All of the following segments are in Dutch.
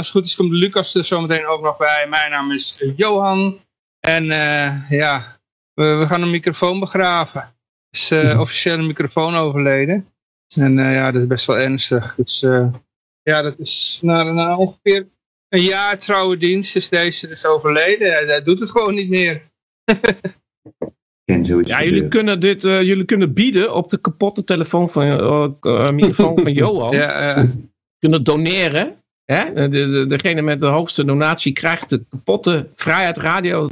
als het goed is komt Lucas er zometeen ook nog bij. Mijn naam is Johan. En ja, we, we, gaan een microfoon begraven. Er is uh, officieel een microfoon overleden. En ja, dat is best wel ernstig. Dus ja, dat is na, na ongeveer een jaar trouwe dienst is deze dus overleden. Hij, hij doet het gewoon niet meer. ja, jullie kunnen dit uh, jullie kunnen bieden op de kapotte telefoon van, uh, uh, microfoon van Johan. ja, kunnen doneren. Hè? De, de, degene met de hoogste donatie krijgt de kapotte Vrijheid Radio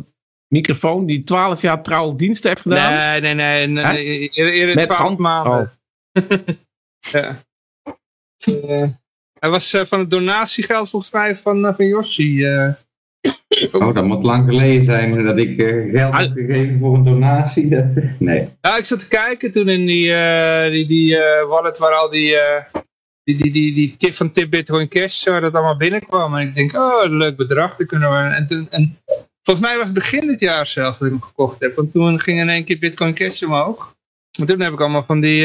microfoon die 12 jaar trouwe dienst heeft gedaan. Nee, nee, nee. nee eerder 12 maanden. Oh. ja. Hij was van het donatiegeld volgens mij van, van Yoshi. Oh, dat moet lang geleden zijn dat ik uh, geld heb gegeven voor een donatie. Dat, nee. Ja, ik zat te kijken toen in die, uh, die, die uh, wallet waar al die, die, die, die, die tip van tip Bitcoin Cash waar dat allemaal binnenkwam. En ik denk, oh, een leuk bedrag. Dan kunnen we... en, en, volgens mij was het begin dit jaar zelfs dat ik hem gekocht heb. Want toen ging in één keer Bitcoin Cash omhoog. En toen heb ik allemaal van die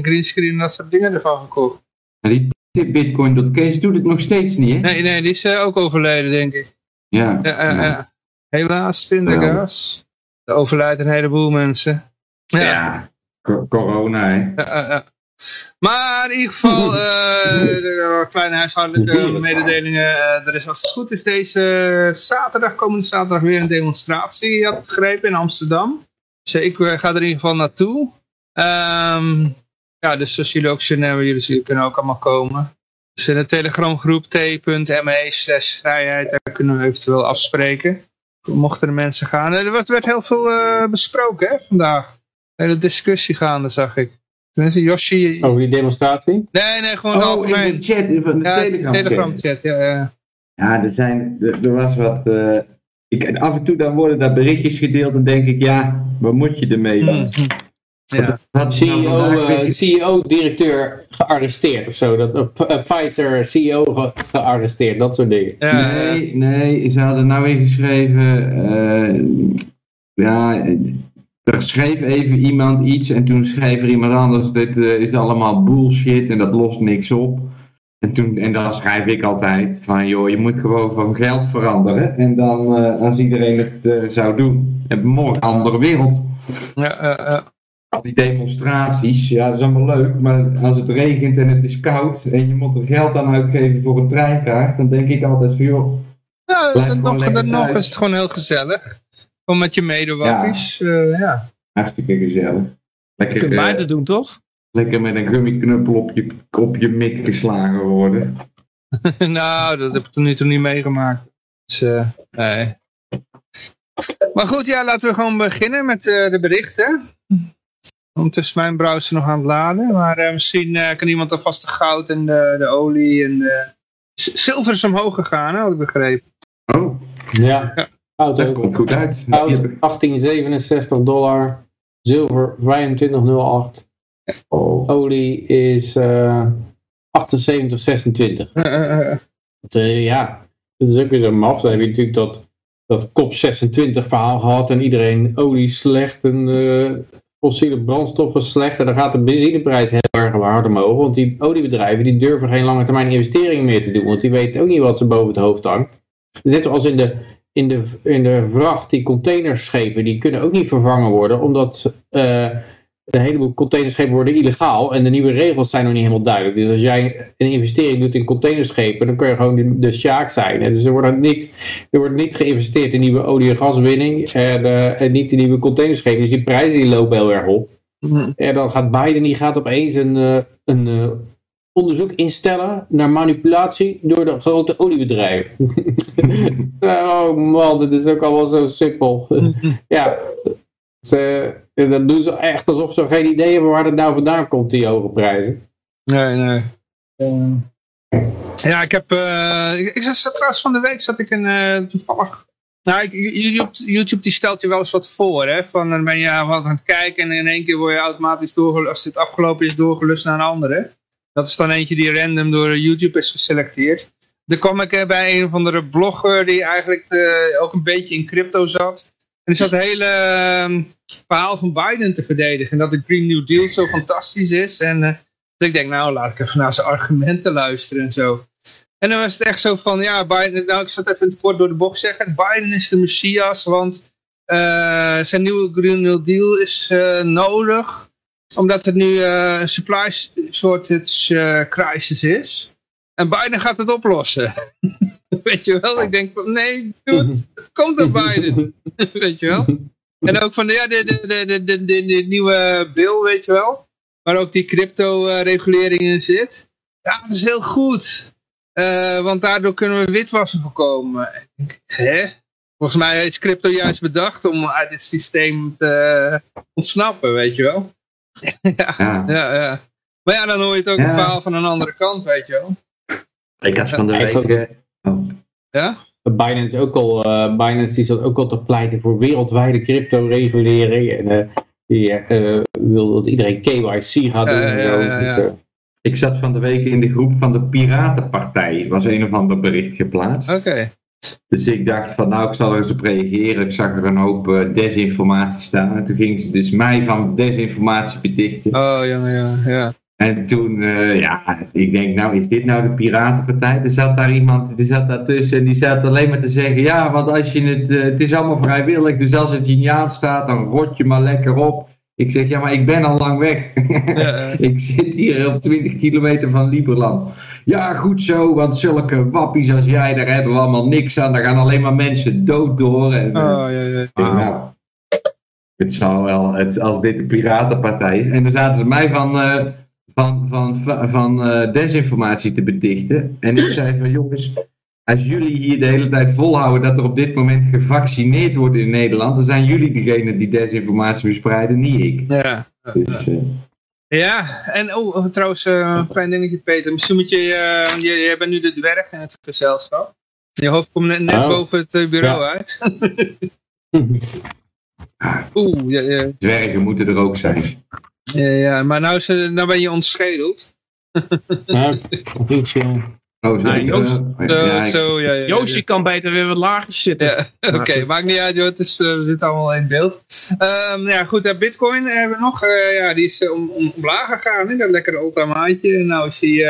greenscreen en dat soort dingen ervan gekocht. Maar die tip Bitcoin.cash doet het nog steeds niet, hè? Nee, nee, die is ook overleden, denk ik. Ja. ja, Helaas, Pindergas. Er overlijden een heleboel mensen. Ja, ja corona, hè. Maar in ieder geval, uh, kleine huishoudelijke mededelingen. Uh, er is als het goed is deze zaterdag, komende zaterdag weer een demonstratie, had begrepen, in Amsterdam. Dus ik ga er in ieder geval naartoe. Um, ja, dus als jullie ook zin hebben, jullie kunnen ook allemaal komen. Dus in de telegramgroep t.me slash vrijheid, daar kunnen we eventueel afspreken. Mochten de mensen gaan. Er werd, heel veel besproken hè, vandaag. De hele discussie gaande, zag ik. Tenminste, Yoshi... Over die demonstratie? Nee, nee, gewoon oh, algemeen. in de chat, van de ja, Telegram, Telegram chat. Ja, ja. ja er, zijn, er, was wat... Uh, ik, af en toe dan worden daar berichtjes gedeeld en denk ik, ja, wat moet je ermee? Want mhm. Ja. CEO-directeur nou eh, gearresteerd of zo. Dat, uh, Pfizer CEO ge gearresteerd, dat soort dingen. Nee, nee, ze hadden nou ingeschreven. Uh, ja, er schreef even iemand iets en toen schreef er iemand anders: Dit is allemaal bullshit en dat lost niks op. En, toen, en dan schrijf ik altijd: van joh, je moet gewoon van geld veranderen. En dan, als iedereen het zou doen, we morgen een andere wereld. Ja, die demonstraties, ja, dat is allemaal leuk, maar als het regent en het is koud en je moet er geld aan uitgeven voor een treinkaart, dan denk ik altijd van joh. Ja, dan nog, dan nog is het gewoon heel gezellig. Gewoon met je medewappies. Ja. Uh, ja. Hartstikke gezellig. Lekker, je kunt beide doen, toch? Lekker met een gummiknuppel op je, op je mik geslagen worden. nou, dat heb ik tot nu toe niet meegemaakt. Dus, uh, nee. Maar goed, ja, laten we gewoon beginnen met uh, de berichten. Ondertussen mijn browser nog aan het laden. Maar uh, misschien uh, kan iemand alvast de goud en de, de olie en de... Zilver is omhoog gegaan, had ik begrepen. Oh. Ja. ja. Goud dat komt goed uit. Goud 1867 dollar. Zilver 2508. Oh. Olie is uh, 78,26. ja, dat is ook weer zo maf. Dan heb je natuurlijk dat, dat kop 26 verhaal gehad en iedereen olie slecht en fossiele brandstoffen slecht. En dan gaat de benzineprijs heel erg hard omhoog. Want die oliebedrijven die durven geen lange termijn investeringen meer te doen. Want die weten ook niet wat ze boven het hoofd hangt. Dus net zoals in de, in de, in de vracht, die containerschepen, die kunnen ook niet vervangen worden. Omdat uh, een heleboel containerschepen worden illegaal. En de nieuwe regels zijn nog niet helemaal duidelijk. Dus als jij een investering doet in containerschepen, dan kun je gewoon de, de sjaak zijn. Dus er wordt, niet, er wordt niet geïnvesteerd in nieuwe olie- en gaswinning. En, uh, en niet in nieuwe containerschepen. Dus die prijzen die lopen heel erg op. Mhm. En dan gaat Biden die gaat opeens een, uh, een onderzoek instellen naar manipulatie door de grote oliebedrijven. oh man, dat is ook allemaal zo simpel. Ja, ze, dat doen ze echt alsof ze geen idee hebben waar het nou vandaan komt, die hoge prijzen. Nee, nee. ja, ik heb... Uh, ik, ik zat trouwens van de week zat ik een uh, toevallig... Nou, YouTube, YouTube die stelt je wel eens wat voor, hè. Van, dan ben je wat aan het kijken en in één keer word je automatisch doorgelust... Als het afgelopen is, doorgelust naar een andere. Dat is dan eentje die random door YouTube is geselecteerd. Dan kwam ik uh, bij een of andere blogger die eigenlijk ook een beetje in crypto zat. En die zat het hele ehm, verhaal van Biden te verdedigen. En dat de Green New Deal zo fantastisch is. En uh, dus ik denk, nou laat ik even naar zijn argumenten luisteren en zo. En dan was het echt zo van, ja, Biden, nou ik zat even kort door de bocht zeggen, Biden is de messias, want zijn nieuwe Green New Deal is nodig, omdat het nu uh, een supply shortage crisis is. En Biden gaat het oplossen. weet je wel? Ik denk van, nee, dude, het komt door Biden. weet je wel? En ook van, ja, de, de, de, de, nieuwe bill, weet je wel? Waar ook die crypto-regulering in zit. Ja, dat is heel goed. Want daardoor kunnen we witwassen voorkomen. Hè? Volgens mij is crypto juist bedacht om uit dit systeem te ontsnappen, weet je wel. Ja, ja. ja, Maar ja, dan hoor je het ook het verhaal van een andere kant, weet je wel. Ik had van de week... Oh. Ja? Binance, ook al, uh, Binance die zat ook al te pleiten voor wereldwijde crypto-regulering. En uh, die uh, wil dat iedereen KYC gaat doen. en zo. Dus, ik zat van de week in de groep van de Piratenpartij. was een of ander bericht geplaatst. Oké. Dus ik dacht van nou, ik zal er eens op reageren. Ik zag er een hoop uh, desinformatie staan. En toen ging ze dus mij van desinformatie bedichten. Oh, ja, ja, ja. En toen, uh, ja, ik denk nou, is dit nou de Piratenpartij? Er zat daar iemand, die zat daartussen en die zat alleen maar te zeggen... Ja, want als je het, uh, het is allemaal vrijwillig, dus als het je niet aanstaat, dan rot je maar lekker op. Ik zeg, ja, maar ik ben al lang weg. Ja, ik zit hier op 20 kilometer van Lieberland. Ja, goed zo, want zulke wappies als jij, daar hebben we allemaal niks aan. Daar gaan alleen maar mensen dood door. En, oh, ja, ja. Nou, het zal wel, het, als dit de piratenpartij is. En dan zaten ze mij van, uh, van, van, van, van uh, desinformatie te bedichten. En ik zei van, jongens, als jullie hier de hele tijd volhouden dat er op dit moment gevaccineerd wordt in Nederland, dan zijn jullie degene die desinformatie verspreiden, niet ik. Ja. Dus, uh... Ja, en oh, trouwens, uh, een klein dingetje Peter. Misschien moet je, uh, je, jij bent nu de dwerg in het gezelschap. Je hoofd komt net, net oh. boven het bureau ja. uit. Oeh, ja, ja. Dwergen moeten er ook zijn. Ja, ja maar nou, is, nou ben je ontschedeld. ja. Oh, zo, Joost, uh, zo, ja, ja, kan beter weer wat lager zitten. Oké, okay, maakt niet uit, joh. Het is, uh, we zitten allemaal in beeld. Um, ja, goed, uh, Bitcoin hebben we nog. ja, die is om, om, omlaag gegaan. Hè? Dat lekkere ultramaatje. Nou is die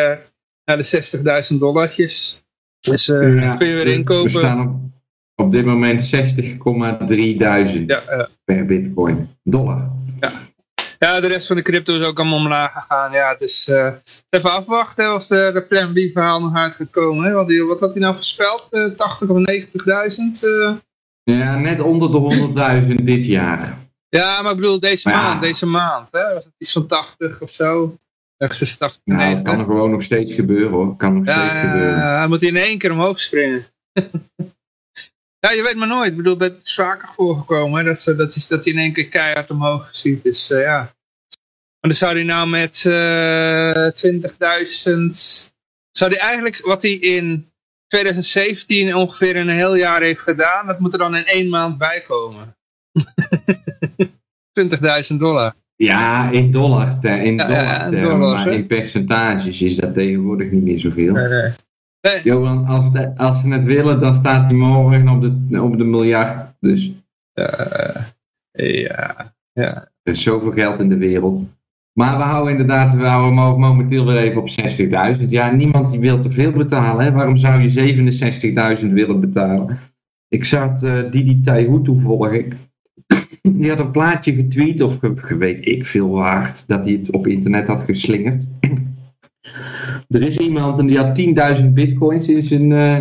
naar de 60.000 dollartjes. Dus ja, kun je weer inkopen. We staan op, op dit moment 60,3 ja, per Bitcoin. Dollar. Ja. De rest van de crypto is ook allemaal omlaag gegaan. Ja, dus uh, even afwachten of de, de Plan B verhaal nog uit gaat komen. Hè? Want die, wat had hij nou voorspeld? Uh, 80 of 90.000? Uh... Ja, net onder de 100.000 dit jaar. Ja, maar ik bedoel deze maand, deze maand. Hè? Was het iets van 80 of zo? Ergens 80, nou, 90. kan er gewoon nog steeds gebeuren hoor. Kan nog ja, steeds gebeuren. hij moet in één keer omhoog springen. Ja, je weet maar nooit. Ik bedoel, het is vaker voorgekomen. Hè? Dat, ze, dat, is, dat hij in één keer keihard omhoog ziet. Dus uh, ja. Maar dan zou hij nou met uh, 20.000... Zou hij eigenlijk, wat hij in 2017 ongeveer een heel jaar heeft gedaan... dat moet er dan in één maand bijkomen. 20.000 dollar. Ja, in dollar. In dollar, ja, in dollar maar in percentages is dat tegenwoordig niet meer zoveel. Nee, nee. Johan, als, als ze het willen, dan staat hij morgen op de, op de miljard. Dus. Uh, ja, ja. Er is zoveel geld in de wereld. Maar we houden inderdaad, we houden momenteel weer even op 60.000. Ja, niemand die wil te veel betalen. Hè? Waarom zou je 67.000 willen betalen? Ik zat uh, Didi Taihutu volg ik. Die had een plaatje getweet, of weet ik veel waard, dat hij het op internet had geslingerd. Er is iemand en die had 10.000 bitcoins in zijn, uh,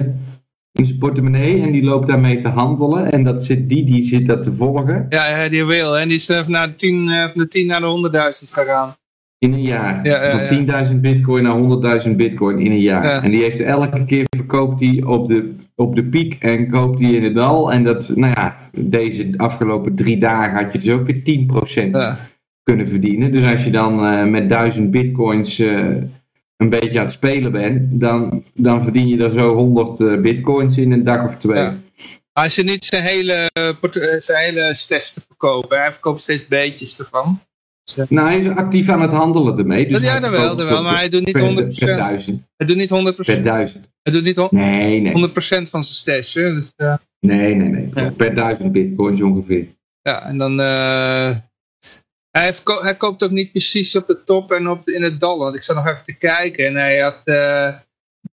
in zijn portemonnee en die loopt daarmee te handelen. En dat zit die, die zit dat te volgen. Ja, ja die wil. En die is naar de 10, uh, van de 10 naar de 100.000 gegaan. In een jaar. Ja, Van 10.000 bitcoin naar 100.000 bitcoin in een jaar. En die heeft elke keer verkoopt hij op de, op de piek en koopt hij in het dal. En dat, nou ja, deze afgelopen drie dagen had je dus ook weer 10% kunnen verdienen. Dus als je dan uh, met 1000 bitcoins uh, een beetje aan het spelen bent, dan, dan verdien je er zo 100 uh, bitcoins in een dag of twee. Ja. Hij is niet zijn hele, zijn hele stash te verkopen. Hij verkoopt steeds beetjes ervan. Dus, nou, hij is actief aan het handelen ermee. Dus ja, dat wel, dat wel, maar hij doet niet 100%. Per duizend. Hij doet niet 100%. Per duizend. Hij doet niet nee, nee. 100% van zijn stash. Dus, uh, nee, nee, nee. Ja. Per duizend bitcoins ongeveer. Ja, en dan... Uh, hij, koopt ook niet precies op de top en op, in het dal. Want ik zat nog even te kijken en hij had... Uh,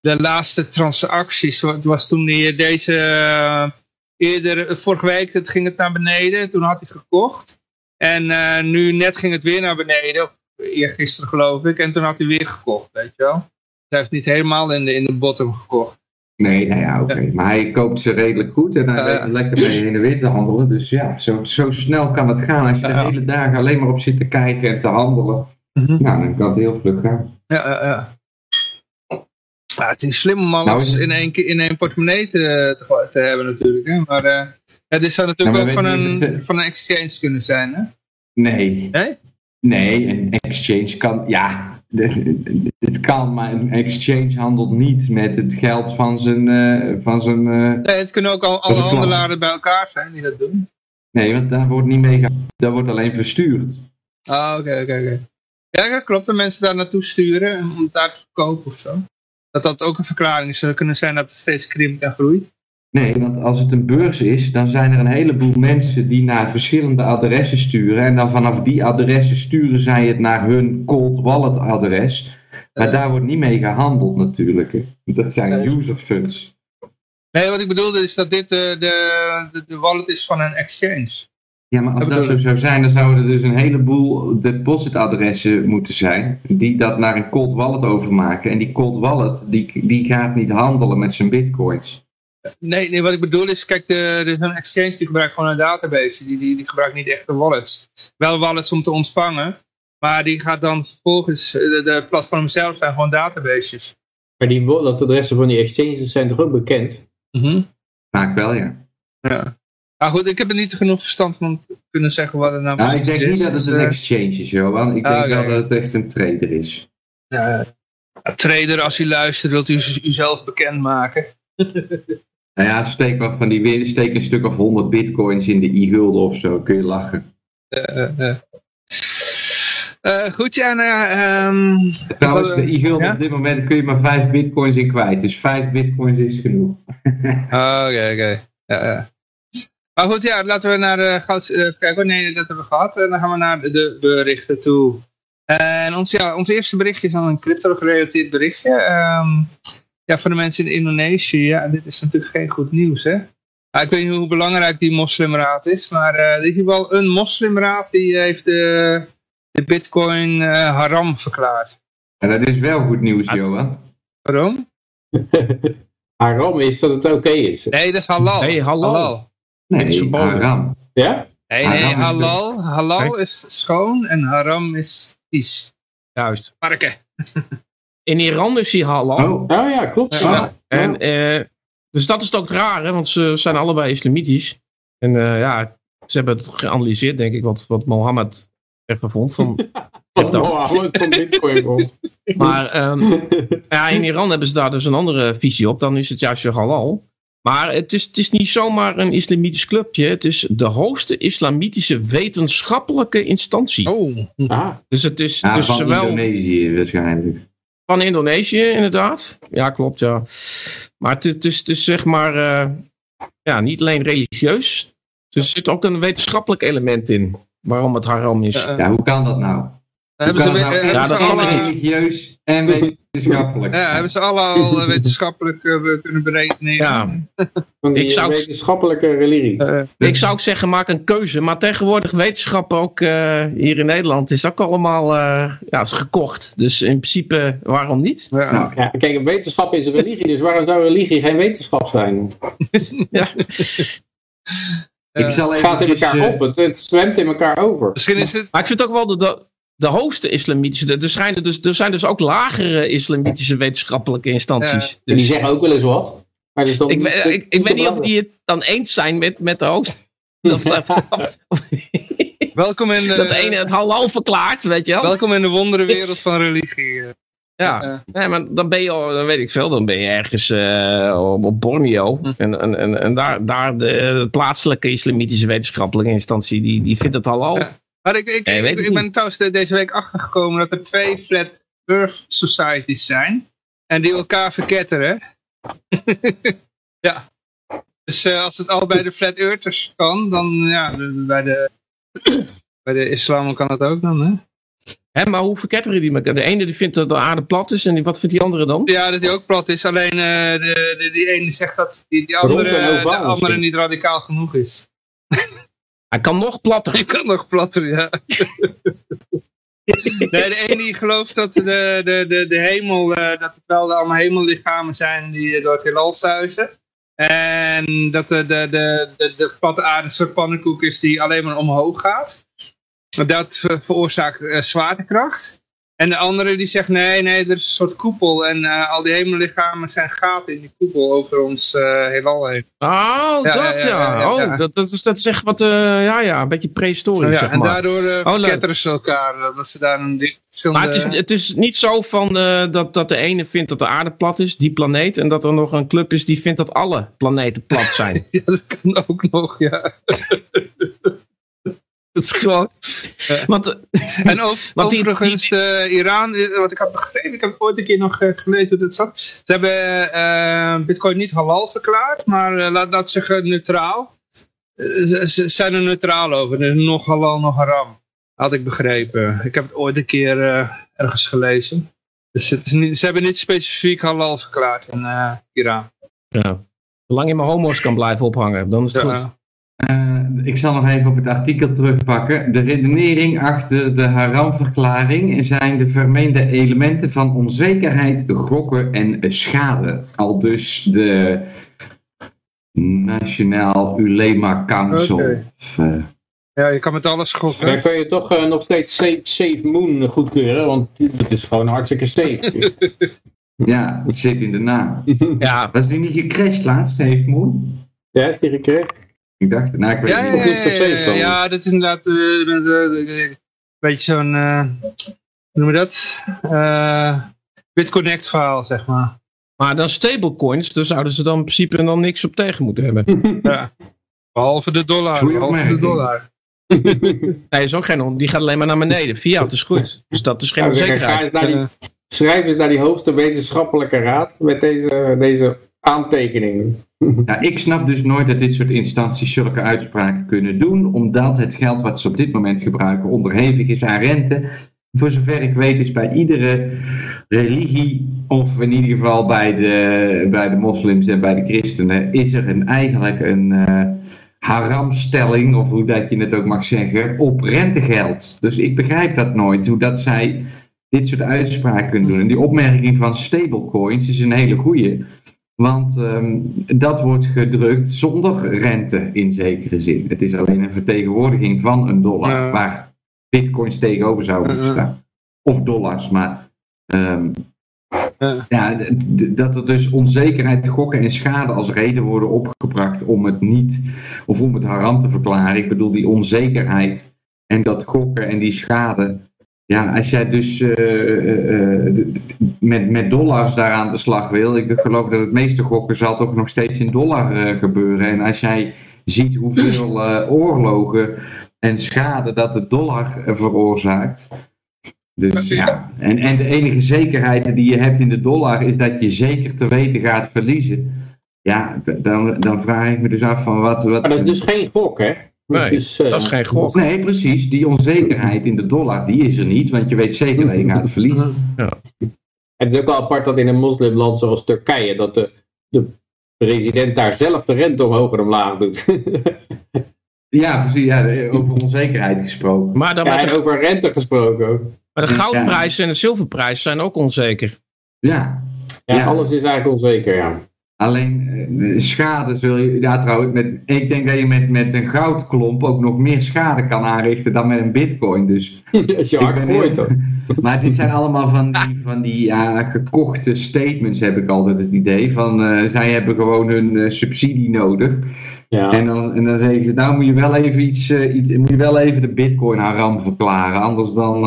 de laatste transacties. Het was toen hij deze uh, eerder, vorige week het ging het naar beneden. Toen had hij gekocht. En nu net ging het weer naar beneden. Of eergisteren geloof ik. En toen had hij weer gekocht, weet je wel. Hij heeft niet helemaal in de, in de bottom gekocht. Nee, nou ja, oké. Maar hij koopt ze redelijk goed en hij weet lekker mee in de weer te handelen. Dus ja, zo, zo snel kan het gaan. Als je de hele dagen alleen maar op zit te kijken en te handelen. Nou, dan kan het heel vlug gaan. Ja, ja, ja. Ja, het is slim om alles nou, in, één, in één portemonnee te, te, hebben natuurlijk. Hè? Maar uh, het zou natuurlijk ook van een, van een exchange kunnen zijn. Hè? Nee. Nee? Nee, een exchange kan, ja, het kan, maar een exchange handelt niet met het geld van zijn... Uh, van zijn uh, nee, het kunnen ook al alle handelaren bij elkaar zijn die dat doen. Nee, want daar wordt niet mee daar wordt alleen verstuurd. Ah, oké, oké, oké. Ja, dat klopt. Dat mensen daar naartoe sturen om daar te kopen of zo. Dat dat ook een verklaring zou kunnen zijn dat het steeds krimpt en groeit. Nee, want als het een beurs is, dan zijn er een heleboel mensen die naar verschillende adressen sturen. En dan vanaf die adressen sturen zij het naar hun cold wallet adres. Maar daar wordt niet mee gehandeld natuurlijk. Dat zijn user funds. Nee, wat ik bedoelde is dat dit uh, de, de, de wallet is van een exchange. Ja, maar als dat, zo zou zijn, dan zouden er dus een heleboel depositadressen moeten zijn. Die dat naar een cold wallet overmaken. En die cold wallet, die, die gaat niet handelen met zijn bitcoins. Nee, nee, wat ik bedoel is, kijk, de, er is een exchange die gebruikt gewoon een database. Die, die, die gebruikt niet echt de wallets. Wel wallets om te ontvangen, maar die gaat dan volgens de, de platform zelf zijn gewoon databases. Maar die adressen van die exchanges zijn toch ook bekend? Mm Vaak wel, ja. Ja. Maar goed, ik heb er niet genoeg verstand van om te kunnen zeggen wat er nou, nou ik denk niet dat het dus, een eh, exchange is, Johan. Ik denk ah, wel dat het echt een trader is. Ja, trader, als u luistert, wilt u uzelf bekendmaken. Nou ja, steek, wat van die, steek een stuk of 100 bitcoins in de e-gulden of zo, kun je lachen. Uh, uh, goed, ja, nou ja. Um, Trouwens, de e-gulden op dit moment kun je maar 5 bitcoins in kwijt. Dus 5 bitcoins is genoeg. Oké, oké. Ja, maar goed, ja, laten we naar de goud... Even kijken, nee, dat hebben we gehad. En dan gaan we naar de berichten toe. En ons, ja, ons eerste berichtje is dan een crypto-gerelateerd berichtje. Um, ja, voor de mensen in Indonesië, ja, dit is natuurlijk geen goed nieuws, hè. ik weet niet hoe belangrijk die moslimraad is, maar uh, in ieder geval een moslimraad die heeft de, de bitcoin uh, haram verklaard. En dat is wel goed nieuws, Johan. Waarom? haram is dat het oké is. Nee, dat is halal. Nee, halal. Nee, is haram. Ja? Nee, nee, halal, halal is schoon en haram is is. Juist. Parken. In Iran is hij halal. Oh, oh ja, klopt. Ja. En, uh, dus dat is ook raar, hè, want ze zijn allebei islamitisch. En uh, ja, ze hebben het geanalyseerd, denk ik, wat, wat Mohammed ervan vond. Van, Mohammed van Bitcoin. Maar um, ja, in Iran hebben ze daar dus een andere visie op. Dan is het juist weer halal. Maar het is, het is niet zomaar een islamitisch clubje. Het is de hoogste islamitische wetenschappelijke instantie. Oh. Ah. Dus het is ja, dus van zowel... Indonesië waarschijnlijk. Van Indonesië, inderdaad. Ja, klopt, ja. Maar het, is, het is zeg maar uh, ja, niet alleen religieus. Er zit ook een wetenschappelijk element in. Waarom het haram is. Ja, hoe kan dat nou? Hebben ze, nou, ja, dat is religieus en wetenschappelijk. Ja, hebben ze alle al eh, wetenschappelijk uh, kunnen berekenen. Ja. ik zou, wetenschappelijke religie. Uh, ik zou ook zeggen, maak een keuze. Maar tegenwoordig wetenschap ook uh, hier in Nederland is ook allemaal ja, is gekocht. Dus in principe, waarom niet? Ja. Nou, ja, kijk, wetenschap is een religie. Dus waarom zou religie geen wetenschap zijn? ja. Ik zal even het gaat in elkaar op, het, het zwemt in elkaar over. Misschien is het... Maar ik vind ook wel de, de hoogste islamitische. Er, schijnen dus, er zijn dus ook lagere islamitische wetenschappelijke instanties. Ja. Dus, die zeggen ook wel eens wat. Maar dus ik, ik, ik weet niet of die het dan eens zijn met, met de hoogste. welkom in de, dat ene het halal verklaart, weet je wel. Welkom in de wonderenwereld van religie. Eh. Ja, uh. nee, maar dan ben je, dan weet ik veel, dan ben je ergens uh, op, Borneo. Hm. En, en, en, en, daar, daar de, de, plaatselijke islamitische wetenschappelijke instantie, die, die vindt het halal. Ja. Maar ik, ik, ik, ik ben trouwens deze week achtergekomen dat er twee Flat Earth Societies zijn. En die elkaar verketteren. ja. Dus uh, als het al bij de Flat Earthers kan, dan ja, bij de, bij de islam kan het ook dan, hè? Hè, maar hoe verketteren die elkaar? De ene die vindt dat de aarde plat is en die, wat vindt die andere dan? Ja, dat die ook plat is. Alleen uh, de, de, die ene zegt dat die, die andere, de andere niet radicaal genoeg is. Hij kan nog platter. Hij kan nog platter, ja. nee, de ene die gelooft dat de, de, de, de hemel, uh, dat het wel allemaal hemellichamen zijn die door het heelal zuizen. En dat de, de, de, de, de platte aarde een soort pannenkoek is die alleen maar omhoog gaat. Dat veroorzaakt uh, zwaartekracht. En de andere die zegt nee, nee, er is een soort koepel. En uh, al die hemellichamen zijn gaten in die koepel over ons uh, heelal heen. Oh, dat ja. ja. oh, dat, dat, is, dat is echt wat, uh, ja, ja, een beetje prehistorisch, zeg maar. En daardoor uh, ketteren ze elkaar. Dat ze daar een verschillende... Maar het is, het is niet zo van dat, dat de ene vindt dat de aarde plat is, die planeet. En dat er nog een club is die vindt dat alle planeten plat zijn. ja, dat kan ook nog, ja. Dat is gewoon... want, en over, want overigens, die, Iran, wat ik had begrepen, ik heb ooit een keer nog uh, gelezen hoe dat zat. Ze hebben uh, bitcoin niet halal verklaard, maar uh, laat dat zeggen neutraal. ze zijn er neutraal over, dus nog halal, nog haram. Had ik begrepen. Ik heb het ooit een keer ergens gelezen. Dus het is niet, ze hebben niet specifiek halal verklaard in Iran. Ja. Zolang je maar homo's kan blijven ophangen, dan is het ja. goed. Uh, ik zal nog even op het artikel terugpakken. De redenering achter de haramverklaring zijn de vermeende elementen van onzekerheid, gokken en schade. Al dus de Nationaal Ulema Council. Okay. Uh, ja, je kan met alles gokken. Dan kun je toch uh, nog steeds safe, safe, Moon goedkeuren, want het is gewoon hartstikke safe. ja, het zit in de naam. ja. Was die niet gecrashed laatst, Safe Moon? Ja, is die gecrashed? Ik dacht, nou, ik weet ja, niet of ja, ja, ja, dat is inderdaad uh, een beetje zo'n, uh, hoe noem je dat? Uh, BitConnect verhaal, zeg maar. Maar dan stablecoins, dus zouden ze dan in principe dan niks op tegen moeten hebben. ja. Behalve de dollar. Behalve de dollar. nee, is ook geen Die gaat alleen maar naar beneden. Fiat is goed. Dus dat is geen onzekerheid. schrijf eens naar die hoogste wetenschappelijke raad met deze, deze aantekeningen. Ik snap dus nooit dat dit soort instanties zulke uitspraken kunnen doen, omdat het geld wat ze op dit moment gebruiken onderhevig is aan rente. Voor zover ik weet is bij iedere religie, of in ieder geval bij de, bij de moslims en bij de christenen, is er een, eigenlijk een uh, haramstelling, of hoe dat je het ook mag zeggen, op rentegeld. Dus ik begrijp dat nooit, hoe dat zij dit soort uitspraken kunnen doen. En die opmerking van stablecoins is een hele goede. Want um, dat wordt gedrukt zonder rente in zekere zin. Het is alleen een vertegenwoordiging van een dollar waar bitcoins tegenover zouden staan. Of dollars, maar um, ja, dat er dus onzekerheid, gokken en schade als reden worden opgebracht om het niet, of om het haram te verklaren. Ik bedoel, die onzekerheid en dat gokken en die schade, ja, als jij dus uh, met, met dollars daar aan de slag wil, ik geloof dat het meeste gokken zal toch nog steeds in dollar gebeuren. En als jij ziet hoeveel oorlogen en schade dat de dollar veroorzaakt. Dus ja, en, en de enige zekerheid die je hebt in de dollar is dat je zeker te weten gaat verliezen. Ja, dan, dan vraag ik me dus af van wat... wat maar dat is dus geen gok, hè? Nee, dus, uh, dat is geen gok. Nee, precies. Die onzekerheid in de dollar, die is er niet. Want je weet zeker dat je gaat verliezen. Ja. Het is ook wel apart dat in een moslimland zoals Turkije, dat de, de president daar zelf de rente omhoog en omlaag doet. ja, precies. Ja, over onzekerheid gesproken. Maar dan ja, en over rente gesproken ook. Maar de goudprijs en de zilverprijs zijn ook onzeker. Ja. Ja, ja. alles is eigenlijk onzeker, ja. Alleen uh, schade zul je, ja trouwens, met, ik denk dat je met, met een goudklomp ook nog meer schade kan aanrichten dan met een bitcoin. Dus Als je hard gooit toch? Maar dit zijn allemaal van die, van die ja, gekochte statements heb ik altijd het idee. Van uh, zij hebben gewoon hun uh, subsidie nodig. Ja. En, dan, en dan zeggen ze, nou moet je wel even iets, iets moet je wel even de bitcoin haram verklaren. Anders dan,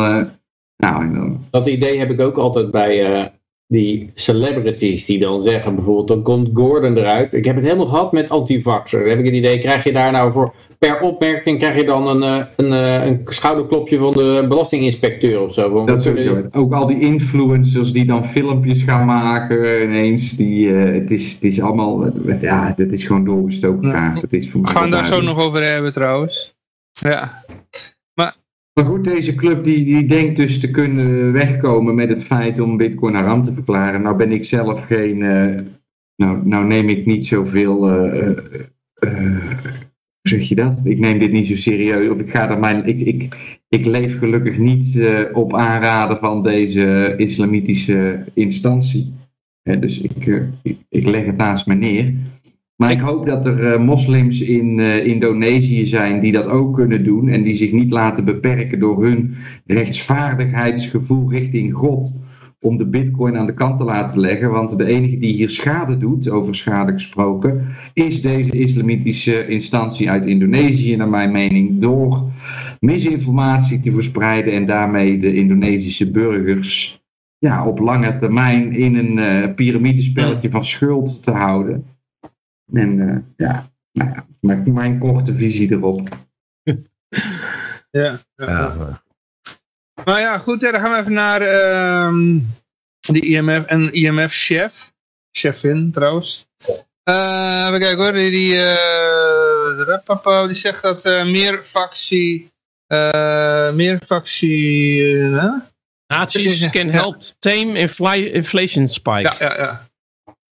nou, dan... Dat idee heb ik ook altijd bij die celebrities die dan zeggen bijvoorbeeld, dan komt Gordon eruit. Ik heb het helemaal gehad met antivaxers. Heb ik het idee, krijg je daar nou voor per opmerking krijg je dan een, eh, een, eh, een schouderklopje van de belastinginspecteur of zo. Dat sowieso. Ook al die influencers die dan filmpjes gaan maken ineens. Die, uh, het, is, het is allemaal, ja, dat is gewoon doorgestoken kaart. We gaan daar zo nog over hebben trouwens. Ja. Maar goed, deze club die, die denkt dus te kunnen wegkomen met het feit om Bitcoin haram te verklaren. Nou ben ik zelf geen. Uh, nou, nou neem ik niet zoveel. Uh, zeg je dat? Ik neem dit niet zo serieus. Of ik ga er mijn. Ik, ik, ik leef gelukkig niet op aanraden van deze islamitische instantie. dus ik, ik, ik leg het naast me neer. Maar ik hoop dat er uh, moslims in uh, Indonesië zijn die dat ook kunnen doen en die zich niet laten beperken door hun rechtsvaardigheidsgevoel richting God om de bitcoin aan de kant te laten leggen. Want de enige die hier schade doet, over schade gesproken, is deze islamitische instantie uit Indonesië, naar mijn mening, door misinformatie te verspreiden en daarmee de Indonesische burgers ja, op lange termijn in een uh, piramidespelletje van schuld te houden. En uh, ja, nou ja, mijn, mijn korte visie erop. ja. ja. Nou ja, goed, dan gaan we even naar um, de IMF en IMF-chef. Chefin trouwens. Uh, even kijken hoor, die, die, uh, die zegt dat uh, meer factie, meer factie, Nazi's can help tame inflation spike. Ja, ja, ja.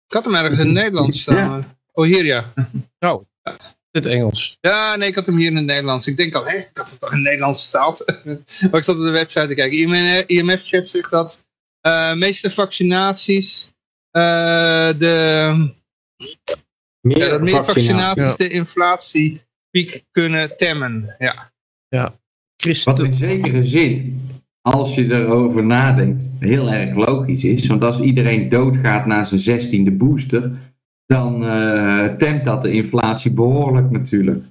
Ik had hem ergens in het Nederlands staan. Oh, hier ja. Oh, het Engels. Ja, nee, ik had hem hier in het Nederlands. Ik denk al, hé, ik had het toch in het Nederlands vertaald. maar ik zat op de website te kijken. IMF-chef zegt dat uh, meeste vaccinaties uh, de... Meer, ja, dat meer vaccinaties de inflatiepiek kunnen temmen. Ja. ja. Wat in zekere zin, als je erover nadenkt, heel erg logisch is. Want als iedereen doodgaat na zijn zestiende booster dan uh, temt dat de inflatie behoorlijk natuurlijk.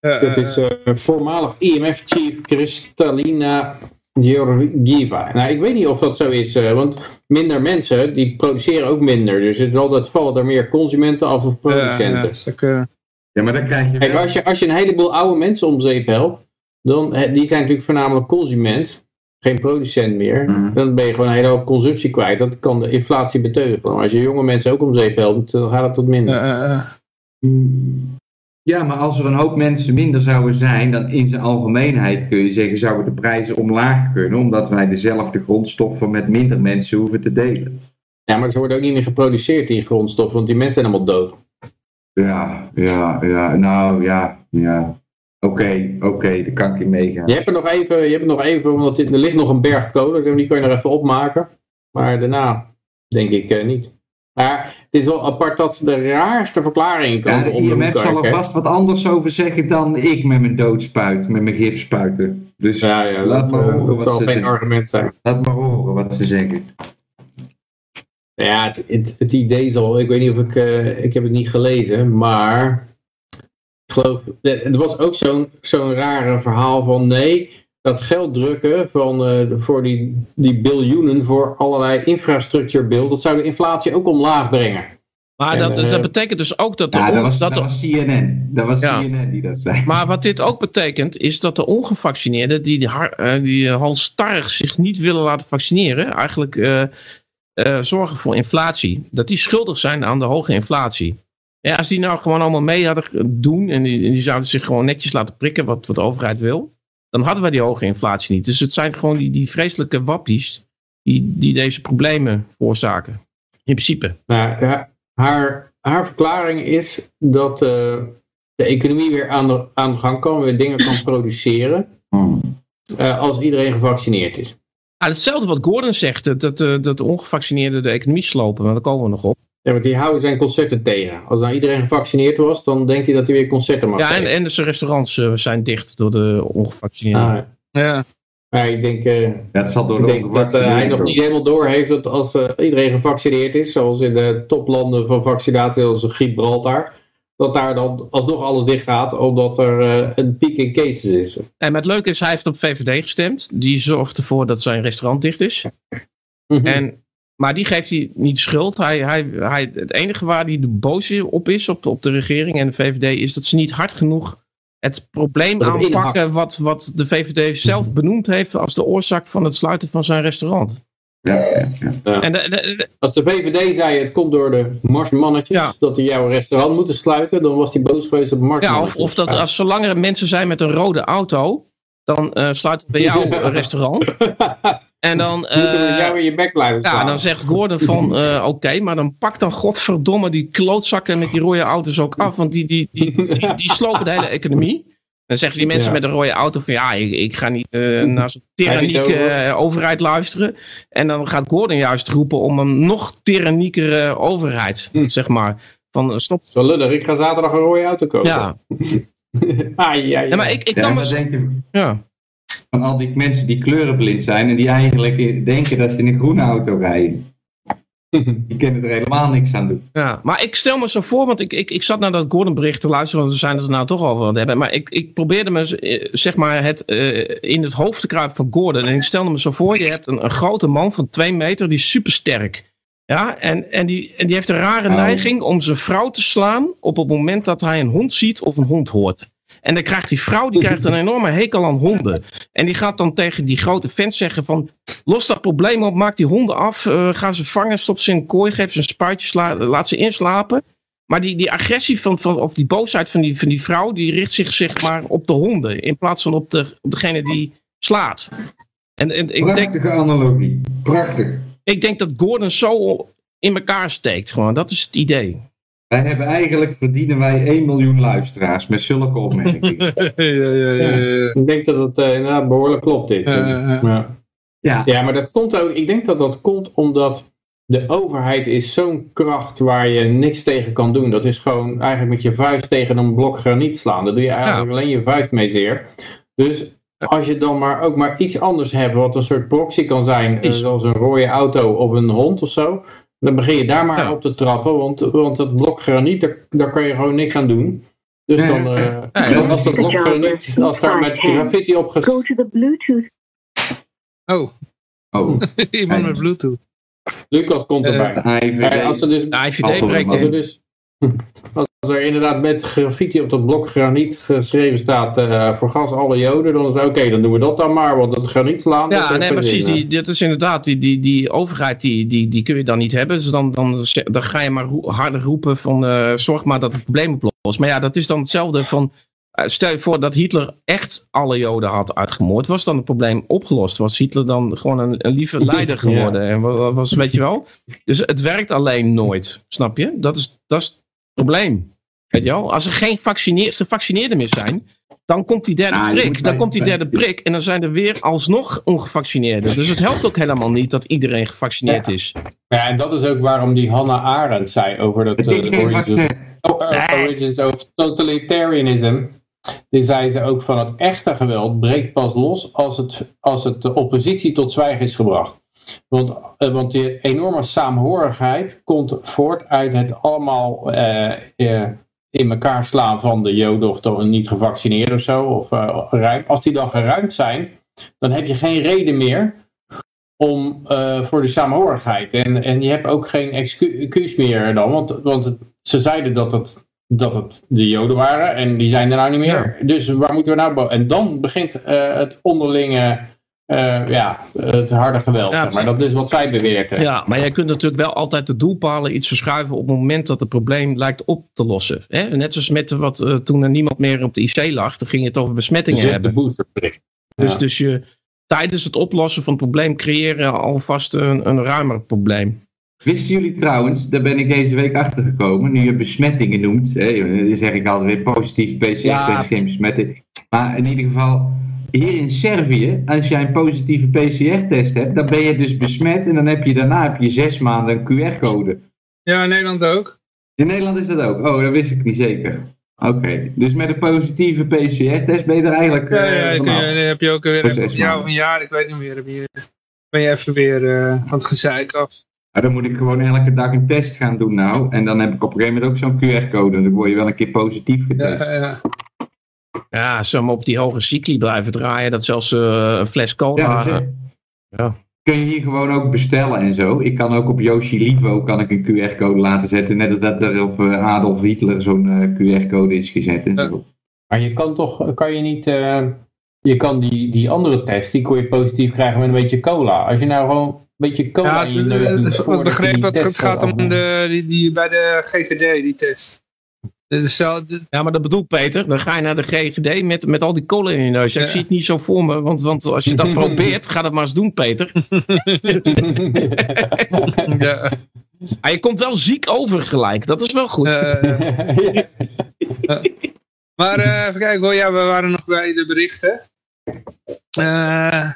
Uh, dat is uh, voormalig IMF-chief Kristalina Georgieva. Nou, ik weet niet of dat zo is, want minder mensen, die produceren ook minder. Dus het is altijd vallen er meer consumenten af of producenten. Ja, ja, maar dan krijg je... Kijk, als je, als je een heleboel oude mensen om zeep helpt, dan, die zijn natuurlijk voornamelijk consument geen producent meer, mhm. dan ben je gewoon een hele hoop consumptie kwijt. Dat kan de inflatie beteugelen. Maar als je jonge mensen ook om zeep helpt, dan gaat het tot minder. Mm. Ja, maar als er een hoop mensen minder zouden zijn, dan in zijn algemeenheid kun je zeggen, zouden de prijzen omlaag kunnen, omdat wij dezelfde grondstoffen met minder mensen hoeven te delen. Ja, maar ze worden ook niet meer geproduceerd, die grondstoffen, want die mensen zijn allemaal dood. Ja, ja, ja, nou ja, ja. Oké, oké, okay, daar kan ik in meegaan. Je hebt er nog even, je hebt er nog even want er ligt nog een berg code, die kun je nog even opmaken. Maar daarna denk ik uh, niet. Maar het is wel apart dat de raarste verklaringen komen. Ja, de IMF zal er vast wat anders over zeggen dan ik met mijn doodspuit, met mijn gifspuiten. Dus ja, ja, laat maar horen dat zal geen argument zijn. Laat maar horen wat ze zeggen. Ja, het, het, het idee zal, ik weet niet of ik, uh, ik heb het niet gelezen, maar geloof, er was ook zo'n zo'n rare verhaal van nee, dat geld drukken van, uh, voor die, die biljoenen voor allerlei infrastructuurbeeld, dat zou de inflatie ook omlaag brengen. Maar dat, dat, betekent dus ook dat... De ja, dat was, dat, was CNN. Dat was CNN die dat zei. Maar wat dit ook betekent, is dat de ongevaccineerden, die, die, die halstarrig zich niet willen laten vaccineren, eigenlijk uh, zorgen voor inflatie. Dat die schuldig zijn aan de hoge inflatie. Ja, als die nou gewoon allemaal mee hadden doen en die, die zouden zich gewoon netjes laten prikken wat, wat de overheid wil, dan hadden we die hoge inflatie niet. Dus het zijn gewoon die, die vreselijke wappies die, die deze problemen veroorzaken. In principe. Nou, ja, haar, haar verklaring is dat uh, de economie weer aan de, aan de gang kan, weer dingen kan produceren, uh, als iedereen gevaccineerd is. Ah, hetzelfde wat Gordon zegt, dat, dat, eh, dat de ongevaccineerden de economie slopen, maar daar komen we nog op. Ja, want die houden zijn concerten tegen. Als nou iedereen gevaccineerd was, dan denkt hij dat hij weer concerten mag Ja, en, en dus de restaurants uh, zijn dicht door de ongevaccineerden. Ah, ja. ja. ik denk, uh, ja, zal door ik denk dat uh, hij nog niet helemaal door heeft dat als iedereen gevaccineerd is, zoals in de toplanden van vaccinatie, zoals Gibraltar, dat daar dan alsnog alles dicht gaat, omdat er een piek in cases is. En het leuke is, hij heeft op VVD gestemd. Die zorgt ervoor dat zijn restaurant dicht is. Mhm. En maar die geeft hij niet schuld. Hij, hij, hij, het enige waar hij de boos op is, op de, op de regering en de VVD, is dat ze niet hard genoeg het probleem aanpakken wat, wat de VVD zelf benoemd heeft als de oorzaak van het sluiten van zijn restaurant. Ja, ja, En de, als de VVD zei het komt door de marsmannetjes dat die jouw restaurant moeten sluiten, dan was hij boos geweest op marsmannetjes. Ja, of, of dat als zolang er mensen zijn met een rode auto, dan uh, sluit het bij jou een restaurant. En dan, uh, jou in je bek blijven staan. Ja, dan zegt Gordon van, uh, oké, maar dan pak dan godverdomme die klootzakken met die rode auto's ook af, want die, die, die, die, die slopen de hele economie. Dan zeggen die mensen met een rode auto van ja, ik, ik ga niet uh, naar zo'n tyrannieke overheid luisteren. En dan gaat Gordon juist roepen om een nog tyranniekere overheid, hm. zeg maar. Van stop. Zo lullig, ik ga zaterdag een rode auto kopen. Ja. ah, ja, ja. maar ik, ik kan ja, me... Ja van al die mensen die kleurenblind zijn en die eigenlijk denken dat ze in een groene auto rijden. Die kunnen er helemaal niks aan doen. Ja, maar ik stel me zo voor, want ik, ik, ik zat naar dat Gordon bericht te luisteren, want we zijn het er nou toch over aan het hebben. Maar ik, ik probeerde me eh, zeg maar het, uh, in het hoofd te kruipen van Gordon. En ik stelde me zo voor, je hebt een, een grote man van twee meter, die is supersterk. Ja, en, en, die, en die heeft een rare oh. neiging om zijn vrouw te slaan op het moment dat hij een hond ziet of een hond hoort. En dan krijgt die vrouw, die krijgt een enorme hekel aan honden. En die gaat dan tegen die grote fans zeggen van, los dat probleem op, maak die honden af, uh, ga ze vangen, stop ze in een kooi, geef ze een spuitje, sla, laat ze inslapen. Maar die, die agressie van, van, of die boosheid van die, van die vrouw, die richt zich zeg maar op de honden, in plaats van op, de, op degene die slaat. En, en, ik Prachtige denk, analogie, prachtig. Ik denk dat Gordon zo in elkaar steekt, gewoon. Dat is het idee. Wij hebben eigenlijk, verdienen wij 1 miljoen luisteraars met zulke opmerkingen. ja, ja, ja, ik denk dat het uh, inderdaad behoorlijk klopt dit. ja. Ja. ja, maar dat komt ook, ik denk dat dat komt omdat de overheid is zo'n kracht waar je niks tegen kan doen. Dat is gewoon eigenlijk met je vuist tegen een blok graniet slaan. Daar doe je eigenlijk alleen je vuist mee zeer. Dus als je dan maar ook maar iets anders hebt, wat een soort proxy kan zijn, eh, zoals een rode auto of een hond of zo, dan begin je daar maar op te trappen, want, want dat blok graniet, daar, daar kan je gewoon niks aan doen. Dus dan, uh, als dat blok graniet, als daar met graffiti op Go to the Bluetooth. Oh. Oh. Iemand met Bluetooth. Lucas komt erbij. Uh, als er dus, IVD breekt als er dus, als er inderdaad met graffiti op dat blok graniet geschreven staat uh, voor gas alle joden, dan is het oké, dan doen we dat dan maar, want het graniet slaan. Ja, nee, precies. Die, dat is inderdaad, die, die, die overheid die, die, die kun je dan niet hebben. Dus dan, dan, dan ga je maar harder roepen van uh, zorg maar dat het probleem oplost. Maar ja, dat is dan hetzelfde van. Uh, stel je voor dat Hitler echt alle Joden had uitgemoord. Was dan het probleem opgelost? Was Hitler dan gewoon een, een lieve leider geworden? En was, weet je wel? Dus het werkt alleen nooit. Snap je? Dat is, dat is het probleem. Weet je wel? Als er geen gevaccineerden meer zijn, dan komt die derde prik. Dan komt die derde prik en dan zijn er weer alsnog ongevaccineerden. Dus het helpt ook helemaal niet dat iedereen gevaccineerd is. Ja, en dat is ook waarom die Hannah Arendt zei over dat uh, origins, origins of totalitarianism. Die zei ze ook van het echte geweld breekt pas los als het, als het de oppositie tot zwijgen is gebracht. Want, uh, want die enorme saamhorigheid komt voort uit het allemaal uh, in elkaar slaan van de joden of toch niet gevaccineerd of zo. Of, uh, Als die dan geruimd zijn, dan heb je geen reden meer om, uh, voor de samenhorigheid. En, en je hebt ook geen excuus meer dan, want, want ze zeiden dat het, dat het de joden waren en die zijn er nou niet meer. Dus waar moeten we nou... En dan begint uh, het onderlinge uh, ja, het harde geweld. maar dat is wat zij beweert. Ja, maar jij kunt natuurlijk wel altijd de doelpalen iets verschuiven op het moment dat het probleem lijkt op te lossen. Hè? Net zoals met wat uh, toen er niemand meer op de IC lag, dan ging je het over besmettingen dus hebben. De boosterprik. Dus, dus je tijdens het oplossen van het probleem creëren alvast een, een ruimer probleem. Wisten jullie trouwens, daar ben ik deze week achter gekomen, nu je besmettingen noemt, hè, zeg ik altijd weer positief PCR, ja. geen besmetting. Maar in ieder geval, hier in Servië, als jij een positieve PCR-test hebt, dan ben je dus besmet en dan heb je daarna heb je zes maanden een QR-code. Ja, in Nederland ook. In Nederland is dat ook? Oh, dat wist ik niet zeker. Oké, dus met een positieve PCR-test ben je er eigenlijk Ja, ja dan heb je ook weer een jaar of een jaar, ik weet niet meer, je, ben je even weer uh, van het gezeik af. dan moet ik gewoon elke dag een test gaan doen nou. En dan heb ik op een gegeven moment ook zo'n QR-code. Dan word je wel een keer positief getest. Ja, ja. Ja, ze hem op die hoge cycli blijven draaien, dat zelfs uh, een fles cola... Ja, ja. Kun je hier gewoon ook bestellen en zo. Ik kan ook op Yoshi Livo kan ik een QR-code laten zetten, net als dat er op uh, Adolf Hitler zo'n uh, QR-code is gezet. En zo. Maar je kan toch, kan je niet, je kan die, die andere test, die kon je positief krijgen met een beetje cola. Als je nou gewoon een beetje cola ja, in je neus doet. Ik begreep het, het gaat om de, die, die, bij de GGD, die test. Ja, maar dat bedoelt Peter. Dan ga je naar de GGD met, met al die kolen in je neus. Ik zie het niet zo voor me, want, want als je dat probeert, ga dat maar eens doen, Peter. ja. Ah, je komt wel ziek over gelijk, dat is wel goed. maar uh, even kijken, ja, we waren nog bij de berichten. Uh,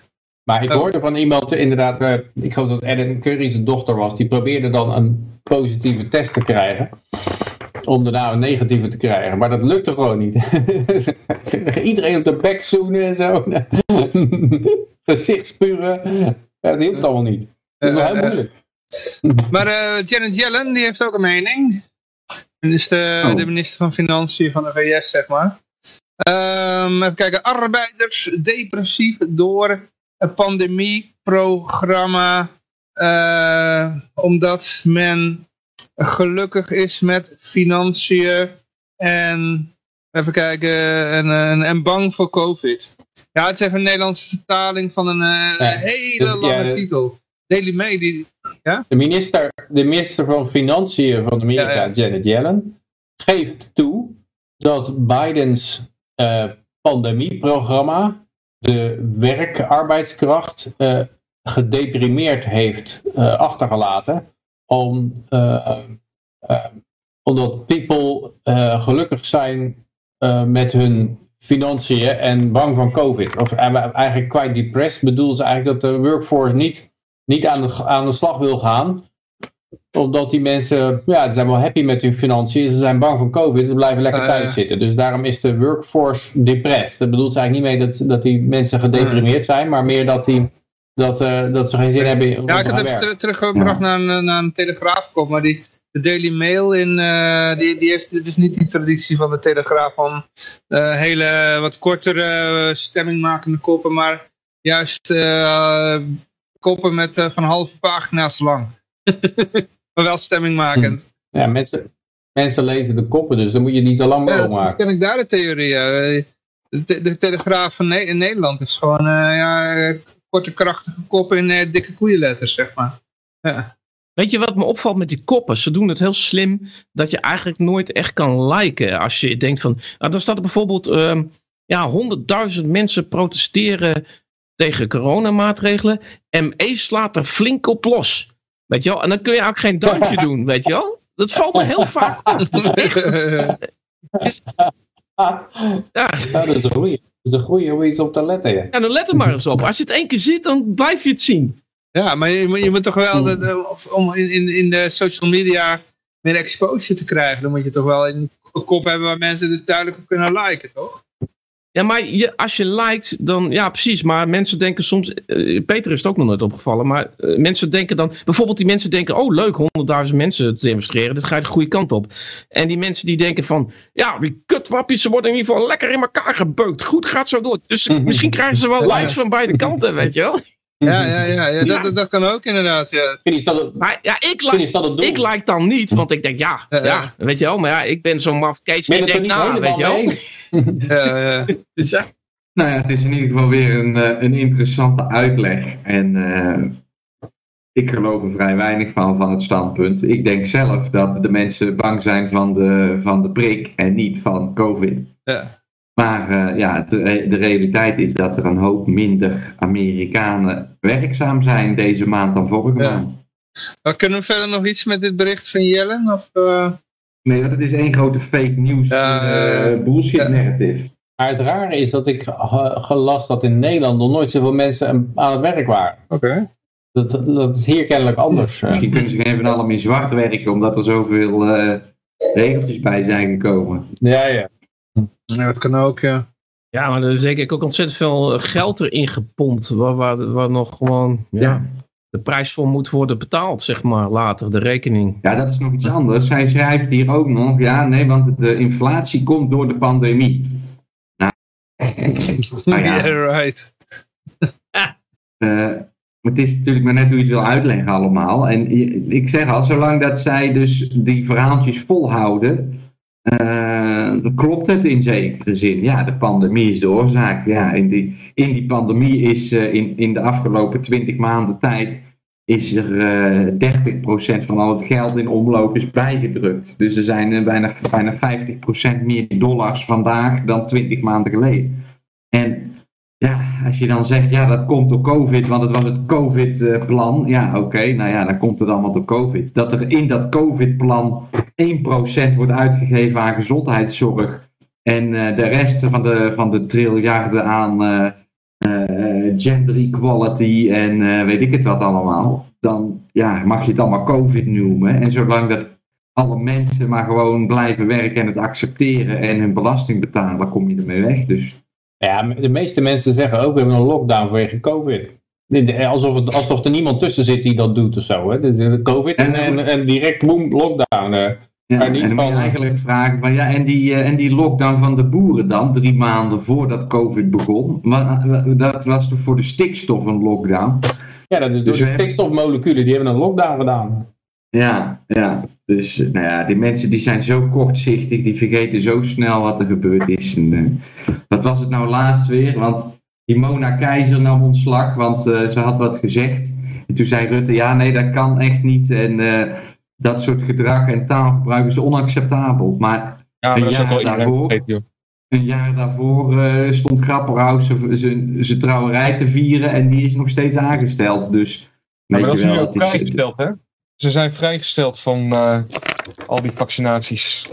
maar ik hoorde van iemand, inderdaad, uh, ik geloof dat Ellen Curry's dochter was, die probeerde dan een positieve test te krijgen. Om daarna een negatieve te krijgen. Maar dat lukte gewoon niet. Iedereen op de bek zoenen en zo. Gezicht spuren. dat hielp allemaal niet. Dat is wel heel moeilijk. Maar uh, Janet Yellen, die heeft ook een mening. Dat is de, oh. de minister van Financiën van de VS, zeg maar. Um, even kijken, arbeiders depressief door een pandemieprogramma. Uh, omdat men gelukkig is met financiën en even kijken en, en, en bang voor covid. Ja, het is even een Nederlandse vertaling van een uh, hele lange titel. Daily Mail, die, ja? De minister, de minister van Financiën van Amerika, Janet Yellen, geeft toe dat Bidens uh, pandemieprogramma de werkarbeidskracht uh, gedeprimeerd heeft achtergelaten. Om, omdat people gelukkig zijn met hun financiën en bang van COVID. Of eigenlijk quite depressed bedoelt ze eigenlijk dat de workforce niet niet aan de, aan de slag wil gaan. Omdat die mensen, ja, ze zijn wel happy met hun financiën. Ze zijn bang voor COVID, ze blijven lekker thuis uh, zitten. Dus daarom is de workforce depressed. Dat bedoelt eigenlijk niet mee dat, dat die mensen gedeprimeerd zijn, maar meer dat, die, dat, uh, dat ze geen zin hebben in Ja, ik heb even teruggebracht naar, een, naar een telegraaf, maar die, de Daily Mail in, uh, die, die heeft dus niet die traditie van de Telegraaf van uh, hele wat kortere stemmingmakende koppen, maar juist uh, koppen met uh, van halve pagina's lang. maar wel stemmingmakend. Ja, mensen, mensen lezen de koppen, dus dan moet je die zo lang mogelijk ja, maken. ken ik daar de theorie. De, de, Telegraaf van ne in Nederland is gewoon uh, ja, korte krachtige koppen in uh, dikke koeienletters, zeg maar. Ja. Weet je wat me opvalt met die koppen? Ze doen het heel slim dat je eigenlijk nooit echt kan liken. Als je denkt van, nou, dan staat er bijvoorbeeld uh, ja, 100.000 mensen protesteren tegen coronamaatregelen. ME slaat er flink op los. Weet je wel? En dan kun je ook geen duimpje doen, weet je wel? Dat valt me heel vaak op. Dat is echt... Is... Ja. dat is een goeie. Dat is een goeie om iets op te letten. Ja. ja, dan let er maar eens op. Als je het één keer ziet, dan blijf je het zien. Ja, maar je, je moet toch wel, de, om in, in, in de social media meer exposure te krijgen, dan moet je toch wel een kop hebben waar mensen dus duidelijk op kunnen liken, toch? Ja, maar je, als je liked, dan ja, precies. Maar mensen denken soms, uh, Peter is het ook nog nooit opgevallen, maar uh, mensen denken dan, bijvoorbeeld die mensen denken, oh leuk, honderdduizend mensen te demonstreren, dit gaat de goede kant op. En die mensen die denken van, ja, die kutwappies, ze worden in ieder geval lekker in elkaar gebeukt. Goed, gaat zo door. Dus misschien krijgen ze wel likes van beide kanten, weet je wel. Ja, ja, ja, ja, dat, dat kan ook inderdaad. Ja. Maar ja, ik, like, ik like dan niet, want ik denk, ja, ja, weet je wel, maar ja, ik ben zo'n maf Kees die denkt, nou, weet je wel. ja, ja. Dus, ja. Nou ja, het is in ieder geval weer een, eh, een interessante uitleg. En uh, ik geloof er vrij weinig van, van het standpunt. Ik denk zelf dat de mensen bang zijn van de, van de prik en niet van COVID. Ja. Maar uh, ja, de, de, realiteit is dat er een hoop minder Amerikanen werkzaam zijn deze maand dan vorige ja. maand. Maar kunnen we verder nog iets met dit bericht van Jellen? Of, uh... Nee, dat is één grote fake news uh, bullshit narrative. Maar het rare is dat ik gelast dat in Nederland nog nooit zoveel mensen aan het werk waren. Oké. Dat, dat is hier kennelijk anders. Misschien kunnen ze even allemaal in zwart werken omdat er zoveel regeltjes bij zijn gekomen. Ja, ja. Ja, dat kan ook, ja. Ja, maar er is ik ook ontzettend veel geld erin gepompt. Waar, waar, waar nog gewoon ja, de prijs voor moet worden betaald, zeg maar, later, de rekening. Ja, dat is nog iets anders. Zij schrijft hier ook nog, ja, nee, want de inflatie komt door de pandemie. Nou, nou ja, yeah, right. uh, het is natuurlijk maar net hoe je het wil uitleggen allemaal. En ik zeg al, zolang dat zij dus die verhaaltjes volhouden uh, klopt het in zekere zin. Ja, de pandemie is de oorzaak. Ja, in, die, in die pandemie is uh, in, in de afgelopen twintig maanden tijd is er uh, 30% van al het geld in omloop is bijgedrukt. Dus er zijn bijna, bijna 50% meer dollars vandaag dan 20 maanden geleden. En ja, als je dan zegt, ja, dat komt door COVID, want het was het COVID-plan. Ja, oké, nou ja, dan komt het allemaal door COVID. Dat er in dat COVID-plan 1% wordt uitgegeven aan gezondheidszorg. En uh, de rest van de, van de triljarden aan uh, uh, gender equality en weet ik het wat allemaal. Dan ja, mag je het allemaal COVID noemen. En zolang dat alle mensen maar gewoon blijven werken en het accepteren en hun belasting betalen, kom je ermee weg. Dus ja, de meeste mensen zeggen ook, we hebben een lockdown vanwege COVID. Alsof, het, alsof er niemand tussen zit die dat doet of zo. Hè? Dus COVID en, en, en direct boom, lockdown. Uh, ja, niet en dan van... je eigenlijk vragen van ja, en die, uh, en die lockdown van de boeren dan, drie maanden voordat COVID begon, dat was toch voor de stikstof een lockdown? Ja, dat is door dus de stikstofmoleculen, die hebben een lockdown gedaan. Ja, ja. Dus nou ja, die mensen die zijn zo kortzichtig, die vergeten zo snel wat er gebeurd is. En, uh, wat was het nou laatst weer? Want die Mona Keizer nam ontslag, want uh, ze had wat gezegd. En toen zei Rutte, ja nee, dat kan echt niet. En uh, dat soort gedrag en taalgebruik is onacceptabel. Maar, ja, maar een, jaar daarvoor, een jaar daarvoor stond Grapperhaus zijn trouwerij te vieren en die is nog steeds aangesteld. Dus, ja, maar dat is nu ook vrijgesteld, hè? Ze zijn vrijgesteld van uh, al die vaccinaties.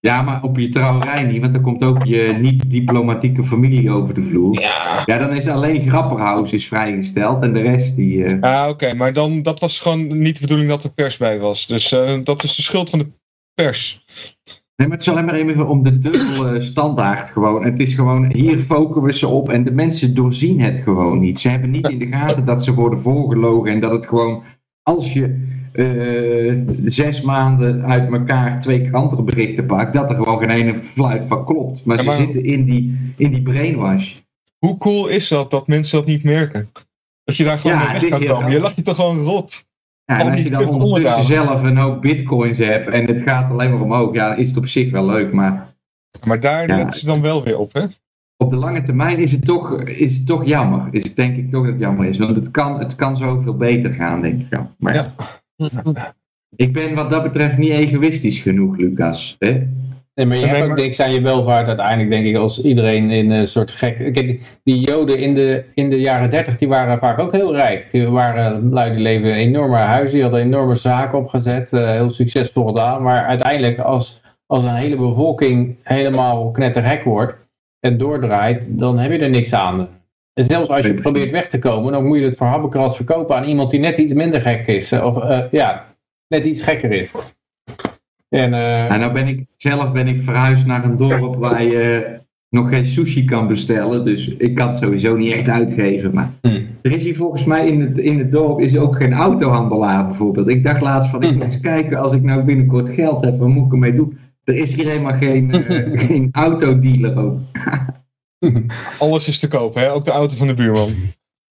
Ja, maar op je trouwerij niet, want dan komt ook je niet-diplomatieke familie over de vloer. Ja. ja, dan is alleen Grapperhaus is vrijgesteld en de rest die... Uh... Ah, oké, maar dan, dat was gewoon niet de bedoeling dat er pers bij was. Dus uh, dat is de schuld van de pers. Nee, maar het is alleen maar even om de dubbele standaard gewoon. Het is gewoon, hier focussen we ze op en de mensen doorzien het gewoon niet. Ze hebben niet in de gaten dat ze worden voorgelogen en dat het gewoon, als je uh, zes maanden uit elkaar twee krantenberichten pakt, dat er gewoon geen ene fluit van klopt. Maar, ze zitten in die, in die brainwash. Hoe cool is dat, dat mensen dat niet merken? Dat je daar gewoon ja, mee kan komen. Je lacht je toch gewoon rot. Ja, en als je dan ondertussen zelf een hoop bitcoins hebt en het gaat alleen maar omhoog, ja, is het op zich wel leuk, maar... Maar daar ja, letten ze dan wel weer op, hè? Op de lange termijn is het toch, is het toch jammer. Is denk ik toch dat het jammer is. Want het kan, het kan zoveel beter gaan, denk ik. Ja. Maar ja. Ik ben wat dat betreft niet egoïstisch genoeg, Lucas. Hè? Nee, maar je hebt ook niks aan je welvaart uiteindelijk, denk ik, als iedereen in een soort gek... Kijk, die joden in de, in de jaren dertig, die waren vaak ook heel rijk. Die waren lui, die leven in enorme huizen, die hadden enorme zaken opgezet, uh, heel succesvol gedaan. Maar uiteindelijk, als, als een hele bevolking helemaal knetterhek wordt en doordraait, dan heb je er niks aan. En zelfs als je probeert weg te komen, dan moet je het voor habbekras verkopen aan iemand die net iets minder gek is. Of uh, ja, net iets gekker is. En, uh, nou ben ik, zelf ben ik verhuisd naar een dorp waar je nog geen sushi kan bestellen. Dus ik kan het sowieso niet echt uitgeven. Maar hmm. er is hier volgens mij in het, in het dorp is ook geen autohandelaar bijvoorbeeld. Ik dacht laatst van, ik moet eens kijken als ik nou binnenkort geld heb, wat moet ik ermee doen? Er is hier helemaal geen, uh, geen autodealer ook. Alles is te koop, hè? Ook de auto van de buurman.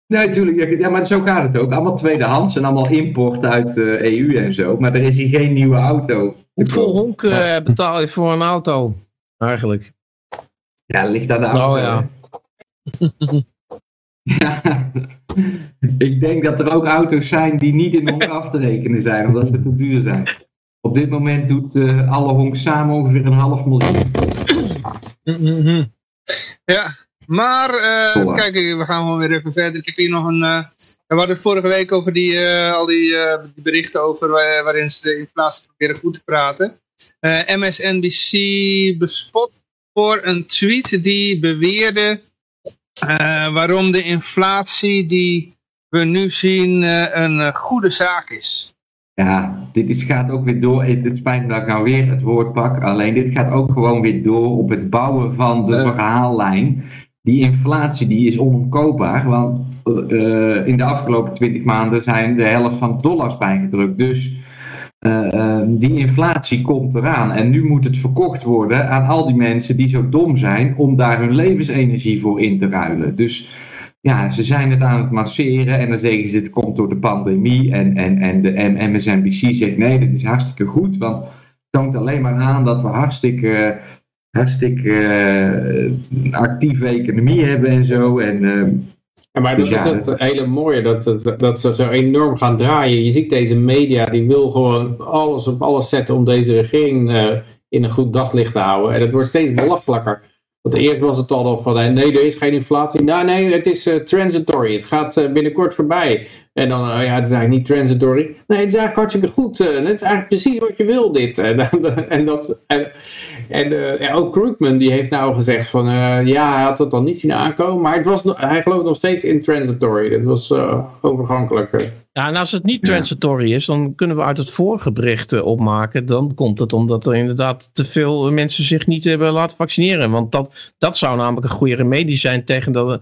Nee, natuurlijk. Ja, maar zo gaat het ook. Allemaal tweedehands en allemaal import uit de uh, EU en zo. Maar er is hier geen nieuwe auto. Hoeveel honk uh, betaal je voor een auto? Eigenlijk. Ja, ligt aan de auto. Oh ja. ja. Ik denk dat er ook auto's zijn die niet in honk af te rekenen zijn, omdat ze te duur zijn. Op dit moment doet uh, alle honk samen ongeveer een half miljoen. Ja, maar uh, kijk, we gaan gewoon weer even verder. Ik heb hier nog een... Uh, we hadden vorige week over die, uh, al die, die, berichten over waarin ze de inflatie proberen goed te praten. MSNBC bespot voor een tweet die beweerde waarom de inflatie die we nu zien een goede zaak is. Ja, dit is, gaat ook weer door. Het spijt me dat ik nou weer het woord pak. Alleen dit gaat ook gewoon weer door op het bouwen van de verhaallijn. Die inflatie die is onomkoopbaar. Want uh, in de afgelopen 20 maanden zijn de helft van dollars bijgedrukt. Dus uh, die inflatie komt eraan. En nu moet het verkocht worden aan al die mensen die zo dom zijn om daar hun levensenergie voor in te ruilen. Dus ja, ze zijn het aan het masseren en dan zeggen ze het komt door de pandemie en, en, en de MSNBC zegt nee, dit is hartstikke goed, want het toont alleen maar aan dat we hartstikke, hartstikke uh, actieve economie hebben en zo en uh, Ja, maar dat Dus is ja, het hele mooie, dat, dat, dat ze zo enorm gaan draaien. Je ziet deze media, die wil gewoon alles op alles zetten om deze regering eh, in een goed daglicht te houden. En het wordt steeds belachelijker. Want eerst was het al nog van, eh, nee, er is geen inflatie. Nou, nee, het is eh, transitory. Het gaat eh, binnenkort voorbij. En dan, eh, ja, het is eigenlijk niet transitory. Nee, het is eigenlijk hartstikke goed. het is eigenlijk precies wat je wil, dit. En, en, dat, en, en ook Krugman, die heeft nou gezegd van, ja, hij had het dan niet zien aankomen. Maar het was, hij gelooft nog steeds in transitory. Dat was overgankelijk. Eh. Ja, en als het niet Ja. transitory is, dan kunnen we uit het vorige bericht eh, opmaken. Dan komt het omdat er inderdaad te veel mensen zich niet hebben laten vaccineren. Want dat, dat zou namelijk een goede remedie zijn tegen de,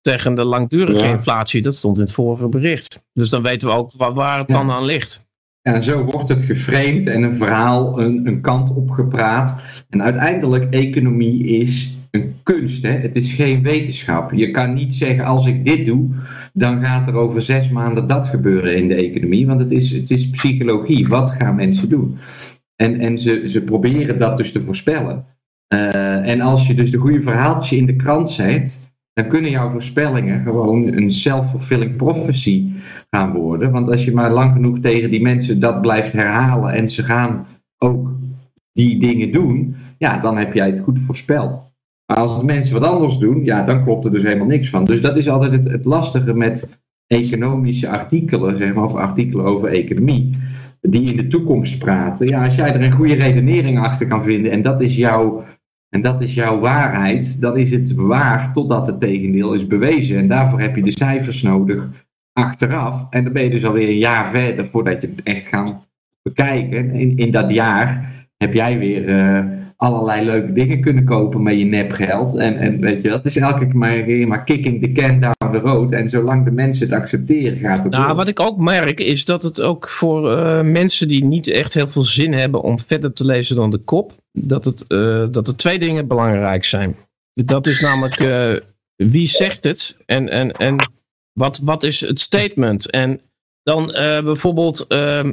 tegen de langdurige Ja. inflatie. Dat stond in het vorige bericht. Dus dan weten we ook waar, waar het Ja. dan aan ligt. En zo wordt het geframed en een verhaal een, een kant op gepraat. En uiteindelijk, economie is een kunst. Hè? Het is geen wetenschap. Je kan niet zeggen, als ik dit doe, dan gaat er over zes maanden dat gebeuren in de economie. Want het is, het is psychologie. Wat gaan mensen doen? En, en ze, ze proberen dat dus te voorspellen. Eh, en als je dus de goede verhaaltje in de krant zet, dan kunnen jouw voorspellingen gewoon een self-fulfilling prophecy gaan worden. Want als je maar lang genoeg tegen die mensen dat blijft herhalen en ze gaan ook die dingen doen, ja, dan heb jij het goed voorspeld. Maar als mensen wat anders doen, ja, dan klopt er dus helemaal niks van. Dus dat is altijd het, het lastige met economische artikelen, zeg maar, of artikelen over economie, die in de toekomst praten. Ja, als jij er een goede redenering achter kan vinden en dat is jouw, en dat is jouw waarheid, dan is het waar totdat het tegendeel is bewezen. En daarvoor heb je de cijfers nodig achteraf. En dan ben je dus alweer een jaar verder voordat je het echt gaat bekijken. In, in dat jaar heb jij weer eh, allerlei leuke dingen kunnen kopen met je nepgeld. En, en weet je, dat is elke keer maar, maar kicking the can down the road. En zolang de mensen het accepteren, gaat het Nou, door. wat ik ook merk is dat het ook voor eh, mensen die niet echt heel veel zin hebben om verder te lezen dan de kop, dat, het, eh, dat er twee dingen belangrijk zijn. Dat is namelijk eh, wie zegt het en, en, en wat, wat is het statement. En dan bijvoorbeeld ehm,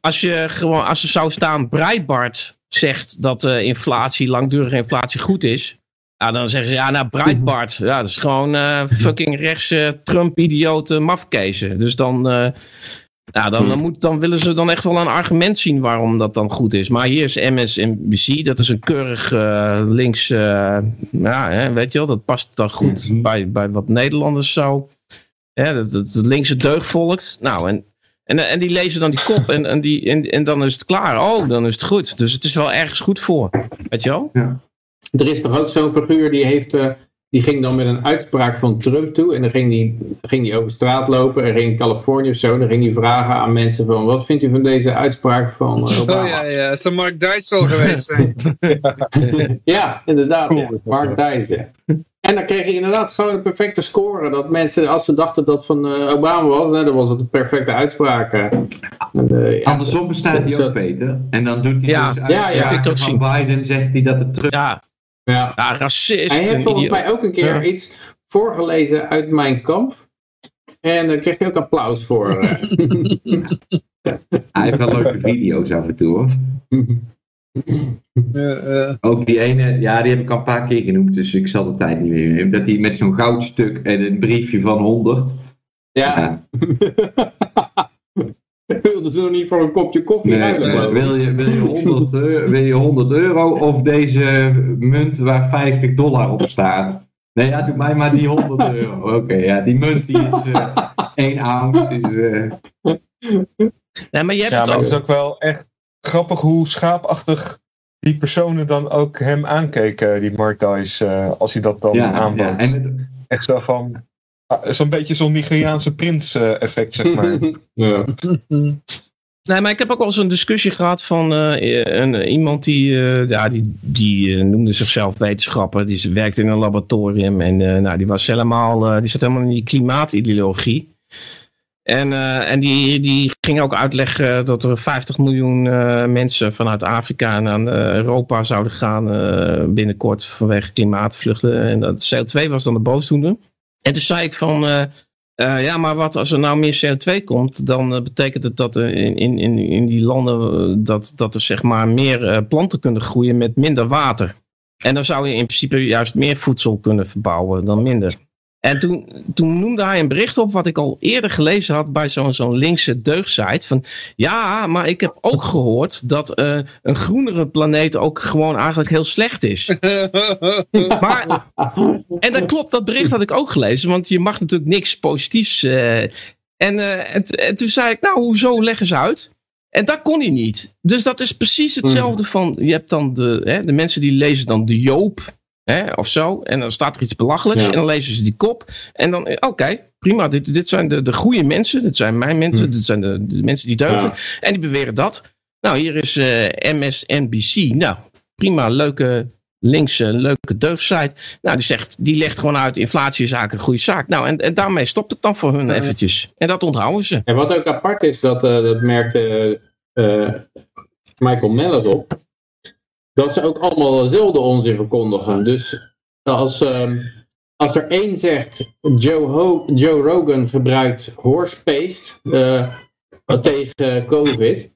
als, je gewoon, als er zou staan Breitbart zegt dat eh, inflatie, langdurige inflatie goed is. Ja, dan zeggen ze, ja, nou, Breitbart, ja, dat is gewoon eh, fucking rechtse Trump-idiote mafkezen. Dus dan, eh, ja, dan, dan, moet, dan willen ze dan echt wel een argument zien waarom dat dan goed is. Maar hier is MSNBC, dat is een keurig eh, links, eh, ja, hè, weet je wel, dat past dan goed Mhm. bij, bij wat Nederlanders zo. Ja, dat, dat, het linkse deugdvolk. Nou, en, en, en die lezen dan die kop en, en, die, en, en dan is het klaar. Oh, dan is het goed. Dus het is wel ergens goed voor. Weet je wel? Er is toch ook zo'n figuur die heeft, eh, die ging dan met een uitspraak van Trump toe en dan ging die, ging die over straat lopen en ging in Californië of zo, dan ging hij vragen aan mensen van wat vindt u van deze uitspraak van eh, Obama? Oh ja, ja. Het zou Mark Duits wel geweest zijn. Ja, inderdaad. Ja. Mark Dijzen. En dan kreeg je inderdaad gewoon een perfecte score. Dat mensen, als ze dachten dat van eh, Obama was, hè, dan was het een perfecte uitspraak. En, eh, ja, Andersom bestaat die ook, Peter. En dan doet hij Ja, dus ja, ja, ook van zien. Biden, zegt hij dat het terug... Ja, Ja. ja racist. Hij heeft en volgens idioot. mij ook een keer Ja. iets voorgelezen uit mijn kamp. En daar kreeg je ook applaus voor. eh. Hij heeft wel leuke video's af en toe hoor. Eh, eh, Ook die ene, ja, die heb ik al een paar keer genoemd, dus ik zal de tijd niet meer nemen. Dat hij met zo'n goudstuk en een briefje van 100. ja. Wilden ze nog niet voor een kopje koffie Nee, wil, je, wil, je 100, euro, wil je 100 euro of deze munt waar 50 dollar op staat? Nee, ja, doe mij maar die 100 euro. Oké, ja, die munt die is eh 1 ounce. Is, eh, Nee, maar je hebt Ja, het maar ook. het is ook wel echt grappig hoe schaapachtig die personen dan ook hem aankeken, die Mark Dice, eh, als hij dat dan ja, aanbood. ja, en Echt zo van, ah, zo'n beetje zo'n Nigeriaanse prins eh, effect, zeg maar. Ja. Nee, maar ik heb ook al eens een discussie gehad van eh, een, iemand die, eh, ja, die, die eh, noemde zichzelf wetenschapper. Die werkte in een laboratorium en eh, nou, die was helemaal, eh, die zat helemaal in die klimaatideologie. En, eh, en die, die ging ook uitleggen dat er 50 miljoen eh, mensen vanuit Afrika naar eh, Europa zouden gaan binnenkort vanwege klimaatvluchten. En dat CO2 was dan de boosdoener. En toen zei ik van, ja, maar wat als er nou meer CO2 komt, dan betekent het dat in, in, in, die landen dat, dat er zeg maar meer planten kunnen groeien met minder water. En dan zou je in principe juist meer voedsel kunnen verbouwen dan minder. En toen, toen noemde hij een bericht op wat ik al eerder gelezen had bij zo'n zo'n linkse deugdsite. Van ja, maar ik heb ook gehoord dat uh, een groenere planeet ook gewoon eigenlijk heel slecht is. maar, en dat klopt, dat bericht had ik ook gelezen, want je mag natuurlijk niks positiefs. Uh, en, uh, en, en, toen zei ik, nou, hoezo leggen ze uit? En dat kon hij niet. Dus dat is precies hetzelfde van, je hebt dan de, hè, de mensen die lezen dan de Joop Hè, of zo. En dan staat er iets belachelijks. En dan lezen ze die kop. En dan, eh, oké, prima. Dit, dit zijn de, de goede mensen. Dit zijn mijn mensen. Hm. Dit zijn de, de, mensen die deugen. En die beweren dat. Nou, hier is uh, eh, MSNBC. Nou, prima. Leuke linkse, leuke deugdsite. Nou, die zegt, die legt gewoon uit, inflatie is eigenlijk een goede zaak. Nou, en, en daarmee stopt het dan voor hun eventjes. En dat onthouden ze. En wat ook apart is, dat, uh, dat merkte uh, Michael Mellis op dat ze ook allemaal dezelfde onzin verkondigen. Dus als, um, als er één zegt, Joe, Ho Joe Rogan gebruikt horse paste uh, tegen COVID,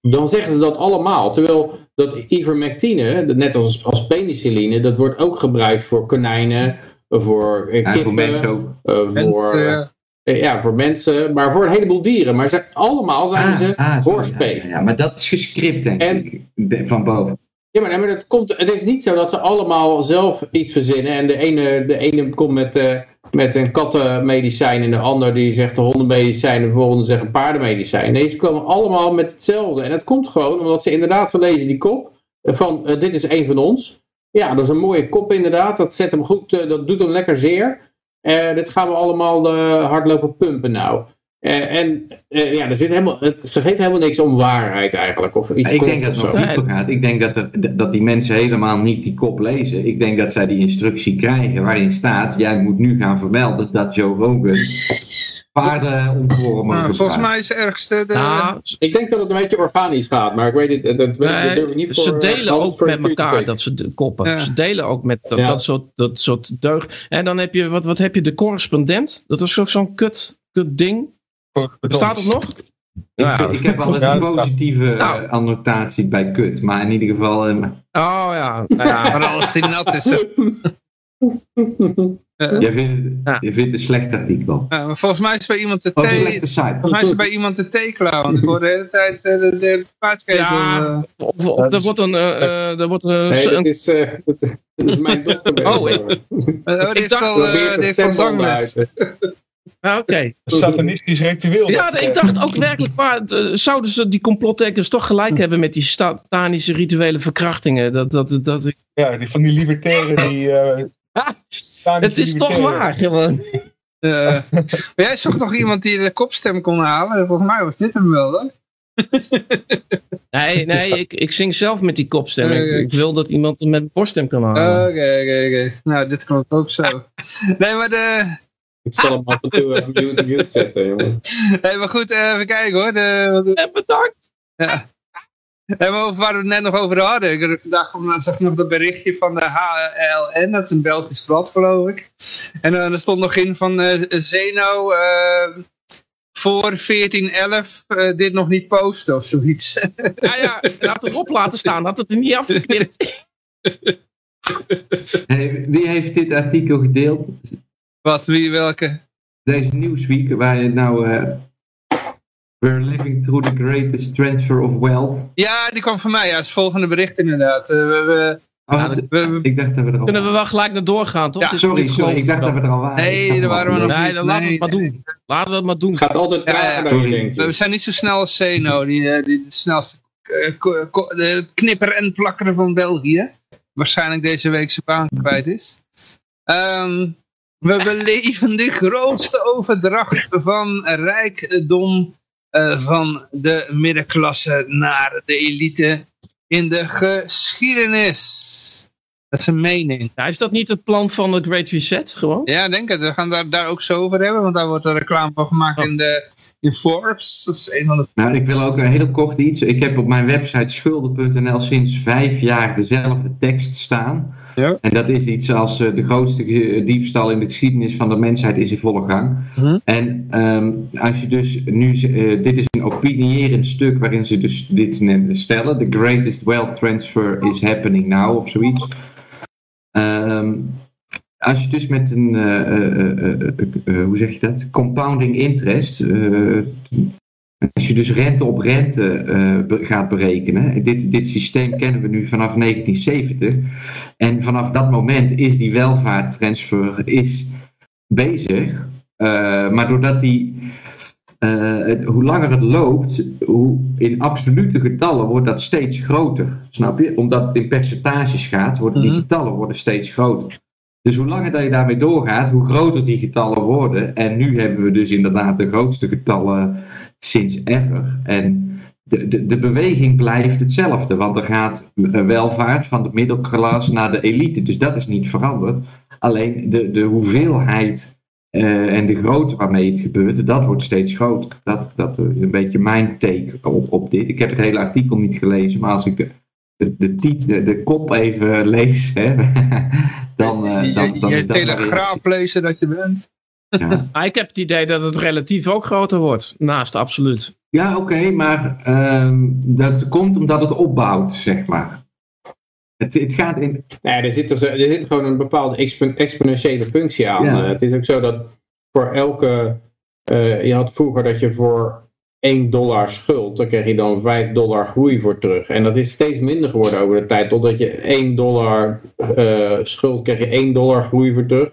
dan zeggen ze dat allemaal. Terwijl dat ivermectine, net als, als penicilline, dat wordt ook gebruikt voor konijnen, voor kippen, ja, voor mensen ook. Uh, voor, uh, ja, voor mensen, maar voor een heleboel dieren. Maar ze, allemaal zijn ah, ze ah, horse paste. Ja, ja, maar dat is gescript, denk en, ik, van boven. Ja, maar, maar het, komt, het is niet zo dat ze allemaal zelf iets verzinnen. En de ene, de ene komt met, uh, met een kattenmedicijn en de ander die zegt de hondenmedicijn en de volgende zegt een paardenmedicijn. Nee, ze komen allemaal met hetzelfde. En dat komt gewoon omdat ze inderdaad zo lezen die kop van uh, dit is een van ons. Ja, dat is een mooie kop inderdaad. Dat zet hem goed, uh, dat doet hem lekker zeer. Dit gaan we allemaal hardlopen pumpen nou. Uh, en uh, ja, er zit helemaal, het, ze geeft helemaal niks om waarheid eigenlijk. Of iets ik denk dat het nog dieper gaat. Ik denk dat, er, dat die mensen helemaal niet die kop lezen. Ik denk dat zij die instructie krijgen waarin staat: jij moet nu gaan vermelden dat Joe Rogan paarden ontworpen nou, Volgens mij is het ergste. De... Nou, ik denk dat het een beetje organisch gaat, maar ik weet het. Dat, nee, durf niet ze delen ook met elkaar dat ze de koppen. Ja. Ze delen ook met dat, ja. dat soort, dat soort deug. En dan heb je, wat, wat heb je, de correspondent. Dat is ook zo'n kut, kut ding. Bestaat het nog? Ik, ik, heb altijd een positieve nou. annotatie bij kut, maar in ieder geval... Uh, oh ja, nou ja. maar als die nat is... Uh, je, vindt, ja. je vindt een slecht artikel. Uh, maar volgens mij is bij iemand de oh, Volgens mij is bij iemand de theeklauw. Voor de hele tijd uh, de, de paardsketen. Ja, of, of er wordt een. er wordt een, nee, dat is, dat is mijn dochter. oh, ik, oh, die heeft al, die heeft al zangles. Ah, oké. Okay. Satanistisch ritueel. Ja, ik dacht ook werkelijk, maar zouden ze die complotdenkers toch gelijk hebben met die satanische rituele verkrachtingen? Dat, dat, dat, ik... Ja, die van die libertairen die... Uh, het is toch waar, gewoon. Uh, maar jij zocht nog iemand die de kopstem kon halen. Volgens mij was dit hem wel, hè? nee, nee, ik, ik zing zelf met die kopstem. Ik, ik wil dat iemand met een borststem kan halen. Oké, oké, oké. Nou, dit kan ook zo. Nee, maar de, ik zal hem af en toe uh, mute, mute zetten, jongen. Hey, maar goed, uh, even kijken hoor. De, de... En bedankt. Ja. En waar we het net nog over hadden. Ik vandaag zag ik nog dat berichtje van de HLN. Dat is een Belgisch blad geloof ik. En uh, er stond nog in van uh, Zeno voor 1411 dit nog niet posten of zoiets. ja, ja. Laat erop laten staan. Dat het er niet afgeknipt. hey, wie heeft dit artikel gedeeld? Wat, wie, welke? Deze Newsweek, waar je nou... Uh, we're living through the greatest transfer of wealth. Ja, die kwam van mij. Ja, het volgende bericht inderdaad. Uh, we, oh, ja, we, ik dacht dat we er al Kunnen we wel gelijk naar doorgaan, toch? Ja, sorry, sorry. Ik dacht dat we er al waren. Nee, daar waren we nog nee, dan laten we het maar doen. Laten we het maar doen. Gaat altijd ja, We zijn niet zo snel als Zeno, die, eh, die de snelste de knipper en plakker van België. Waarschijnlijk deze week zijn baan kwijt is. Um, we beleven de grootste overdracht van rijkdom uh, van de middenklasse naar de elite in de geschiedenis. Dat is een mening. Ja, is dat niet het plan van de Great Reset gewoon? Ja, denk het. We gaan daar, daar ook zo over hebben, want daar wordt er reclame van gemaakt oh. in, de, in Forbes. Dat is een van de... Nou, ik wil ook een heel kort iets. Ik heb op mijn website schulden.nl sinds vijf jaar dezelfde tekst staan. Ja. En dat is iets als uh, de grootste diefstal in de geschiedenis van de mensheid is in volle gang. Hm. En um, als je dus nu, uh, dit is een opinierend stuk waarin ze dus dit stellen. The greatest wealth transfer is happening now of zoiets. Um, als je dus met een, hoe zeg je dat, compounding interest, als je dus rente op rente gaat berekenen, dit, dit systeem kennen we nu vanaf 1970, en vanaf dat moment is die welvaarttransfer is bezig, maar doordat die uh, hoe langer het loopt, hoe in absolute getallen wordt dat steeds groter. Snap je? Omdat het in percentages gaat, worden die mhm. getallen worden steeds groter. Dus hoe langer dat je daarmee doorgaat, hoe groter die getallen worden. En nu hebben we dus inderdaad de grootste getallen sinds ever. En de, de, de beweging blijft hetzelfde, want er gaat welvaart van de middelklas naar de elite. Dus dat is niet veranderd. Alleen de, de hoeveelheid uh, en de grootte waarmee het gebeurt, dat wordt steeds groter. Dat, dat is een beetje mijn take op, op dit. Ik heb het hele artikel niet gelezen, maar als ik de, de, de, de, kop even lees, hè, dan, uh, dan, dan, Je telegraaf lezen dat je bent. Ja. Ah, ik heb het idee dat het relatief ook groter wordt, naast absoluut. Ja, oké, maar um, dat komt omdat het opbouwt, zeg maar. Het, het gaat in... Nee, er, zit er, er zit gewoon een bepaalde exponentiële functie aan. Ja. het is ook zo dat voor elke... Uh, je had vroeger dat je voor 1 dollar schuld, dan kreeg je dan 5 dollar groei voor terug. En dat is steeds minder geworden over de tijd. Totdat je 1 dollar uh, schuld, kreeg je 1 dollar groei voor terug.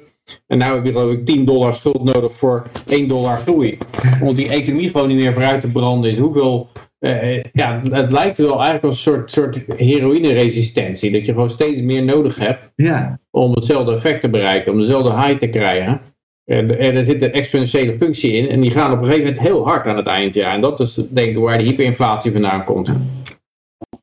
En nu heb je geloof ik 10 dollar schuld nodig voor 1 dollar groei. Omdat die economie gewoon niet meer vooruit te branden is. Hoeveel uh, ja, het lijkt wel eigenlijk een soort, soort heroïneresistentie. Dat je gewoon steeds meer nodig hebt ja. om hetzelfde effect te bereiken, om dezelfde high te krijgen. En, en er zit een exponentiële functie in en die gaan op een gegeven moment heel hard aan het eindjaar. En dat is denk ik waar de hyperinflatie vandaan komt.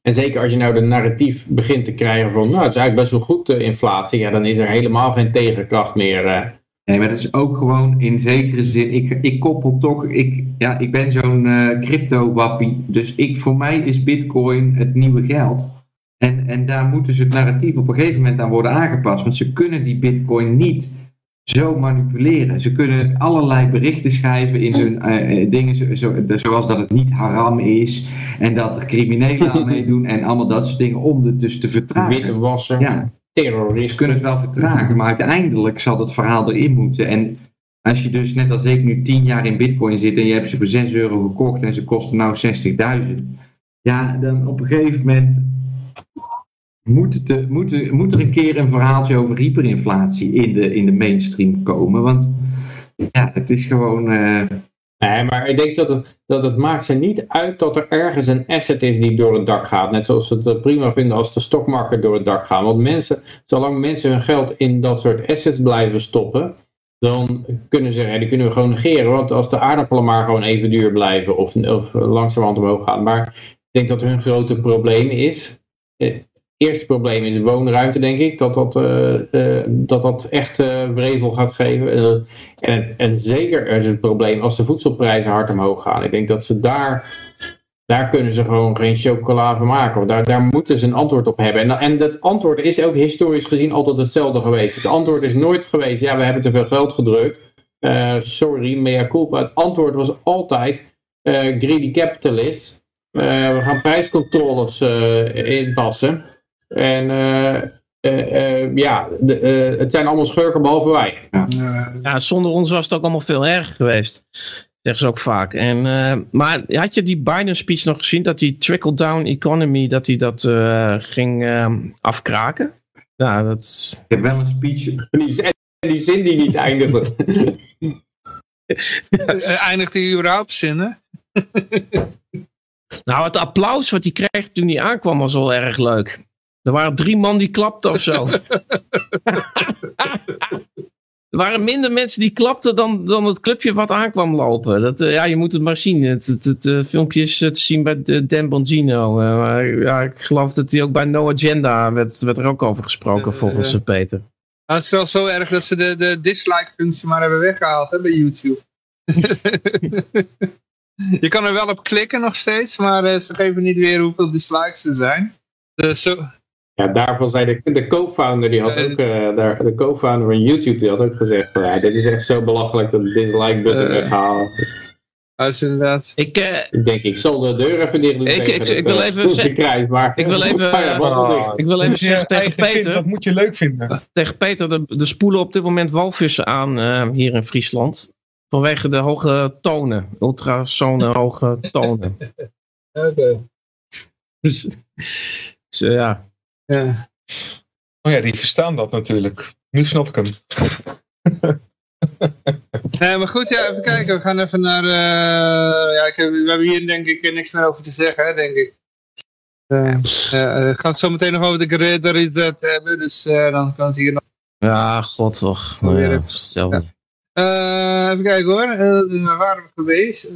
En zeker als je nou de narratief begint te krijgen van, nou het is eigenlijk best wel goed de inflatie, ja dan is er helemaal geen tegenkracht meer. Uh, Nee, maar dat is ook gewoon in zekere zin. Ik, ik koppel toch. Ik, ja, ik ben zo'n uh, crypto-wappie. Dus ik, voor mij is Bitcoin het nieuwe geld. En, en daar moeten ze het narratief op een gegeven moment aan worden aangepast. Want ze kunnen die Bitcoin niet zo manipuleren. Ze kunnen allerlei berichten schrijven in hun uh, dingen, zo, zoals dat het niet haram is. En dat er criminelen aan meedoen. En allemaal dat soort dingen om het dus te vertragen. Witte wassen. Ja, terroristen. kunnen het wel vertragen, maar uiteindelijk zal het verhaal erin moeten. En als je dus net als ik nu 10 jaar in bitcoin zit en je hebt ze voor 6 euro gekocht en ze kosten nou 60.000. Ja, dan op een gegeven moment moet, moet, moet, er een keer een verhaaltje over hyperinflatie in de, in de mainstream komen. Want ja, het is gewoon... Uh, Nee, maar ik denk dat het, dat het maakt ze niet uit dat er ergens een asset is die door het dak gaat. Net zoals ze het prima vinden als de stokmarket door het dak gaat. Want mensen, zolang mensen hun geld in dat soort assets blijven stoppen, dan kunnen ze, die kunnen we gewoon negeren. Want als de aardappelen maar gewoon even duur blijven of, of langzamerhand omhoog gaan. Maar ik denk dat hun grote probleem is, eh, eerste probleem is woonruimte, denk ik. Dat dat, uh, uh, dat, dat echt uh, wrevel gaat geven. en, en zeker is het probleem als de voedselprijzen hard omhoog gaan. Ik denk dat ze daar, daar kunnen ze gewoon geen chocola van maken. Daar, daar moeten ze een antwoord op hebben. En, en dat antwoord is ook historisch gezien altijd hetzelfde geweest. Het antwoord is nooit geweest, ja, we hebben te veel geld gedrukt. sorry, mea culpa. Het antwoord was altijd greedy capitalist. we gaan prijscontroles inpassen. En uh, uh, ja, de, het zijn allemaal schurken behalve wij. Ja. ja. zonder ons was het ook allemaal veel erger geweest. Zeggen ze ook vaak. En, maar had je die Biden speech nog gezien? Dat die trickle-down economy, dat hij dat ging afkraken? Ja, dat is... Ik heb wel een speech. Die, die zin die niet eindigde. Eindigt hij überhaupt zinnen? nou, het applaus wat hij kreeg toen hij aankwam was wel erg leuk. Er waren drie man die klapten of zo. er waren minder mensen die klapten dan, dan het clubje wat aankwam lopen. Dat, uh, ja, je moet het maar zien. Het, het, het uh, filmpje is te zien bij Dan Bongino. Uh, ja, ik geloof dat hij ook bij No Agenda werd, werd er ook over gesproken volgens Peter. het is wel zo erg dat ze de, de dislike-functie maar hebben weggehaald hè, bij YouTube. je kan er wel op klikken nog steeds, maar ze geven niet weer hoeveel dislikes er zijn. Dus zo, ja, daarvan zei de, de co-founder, die had ook, uh, daar, de co-founder van YouTube, die had ook gezegd, ja, dit is echt zo belachelijk dat de dislike button uh, weghaalt. dat is inderdaad. Ik, uh, ik denk, ik zal de deur even dicht doen. Ik, ik, ik, wil even zeggen. Maar, ik wil even, uh, ik wil even zeggen tegen Peter. dat moet je leuk vinden. Tegen Peter, de, de spoelen op dit moment walvissen aan uh, hier in Friesland. Vanwege de hoge tonen. Ultrasone hoge tonen. Oké. Okay. Dus, dus ja. Ja. Oh ja, die verstaan dat natuurlijk. Nu snap ik hem. nee, maar goed, ja, even kijken. We gaan even naar... Uh, ja, ik heb, we hebben hier denk ik niks meer over te zeggen, hè, denk ik. Uh, uh, gaan het zo meteen nog over de Greater dat hebben, dus dan kan het hier nog... Ja, god toch. Nou, ja, stel. Ja. even kijken hoor, waar waren we geweest?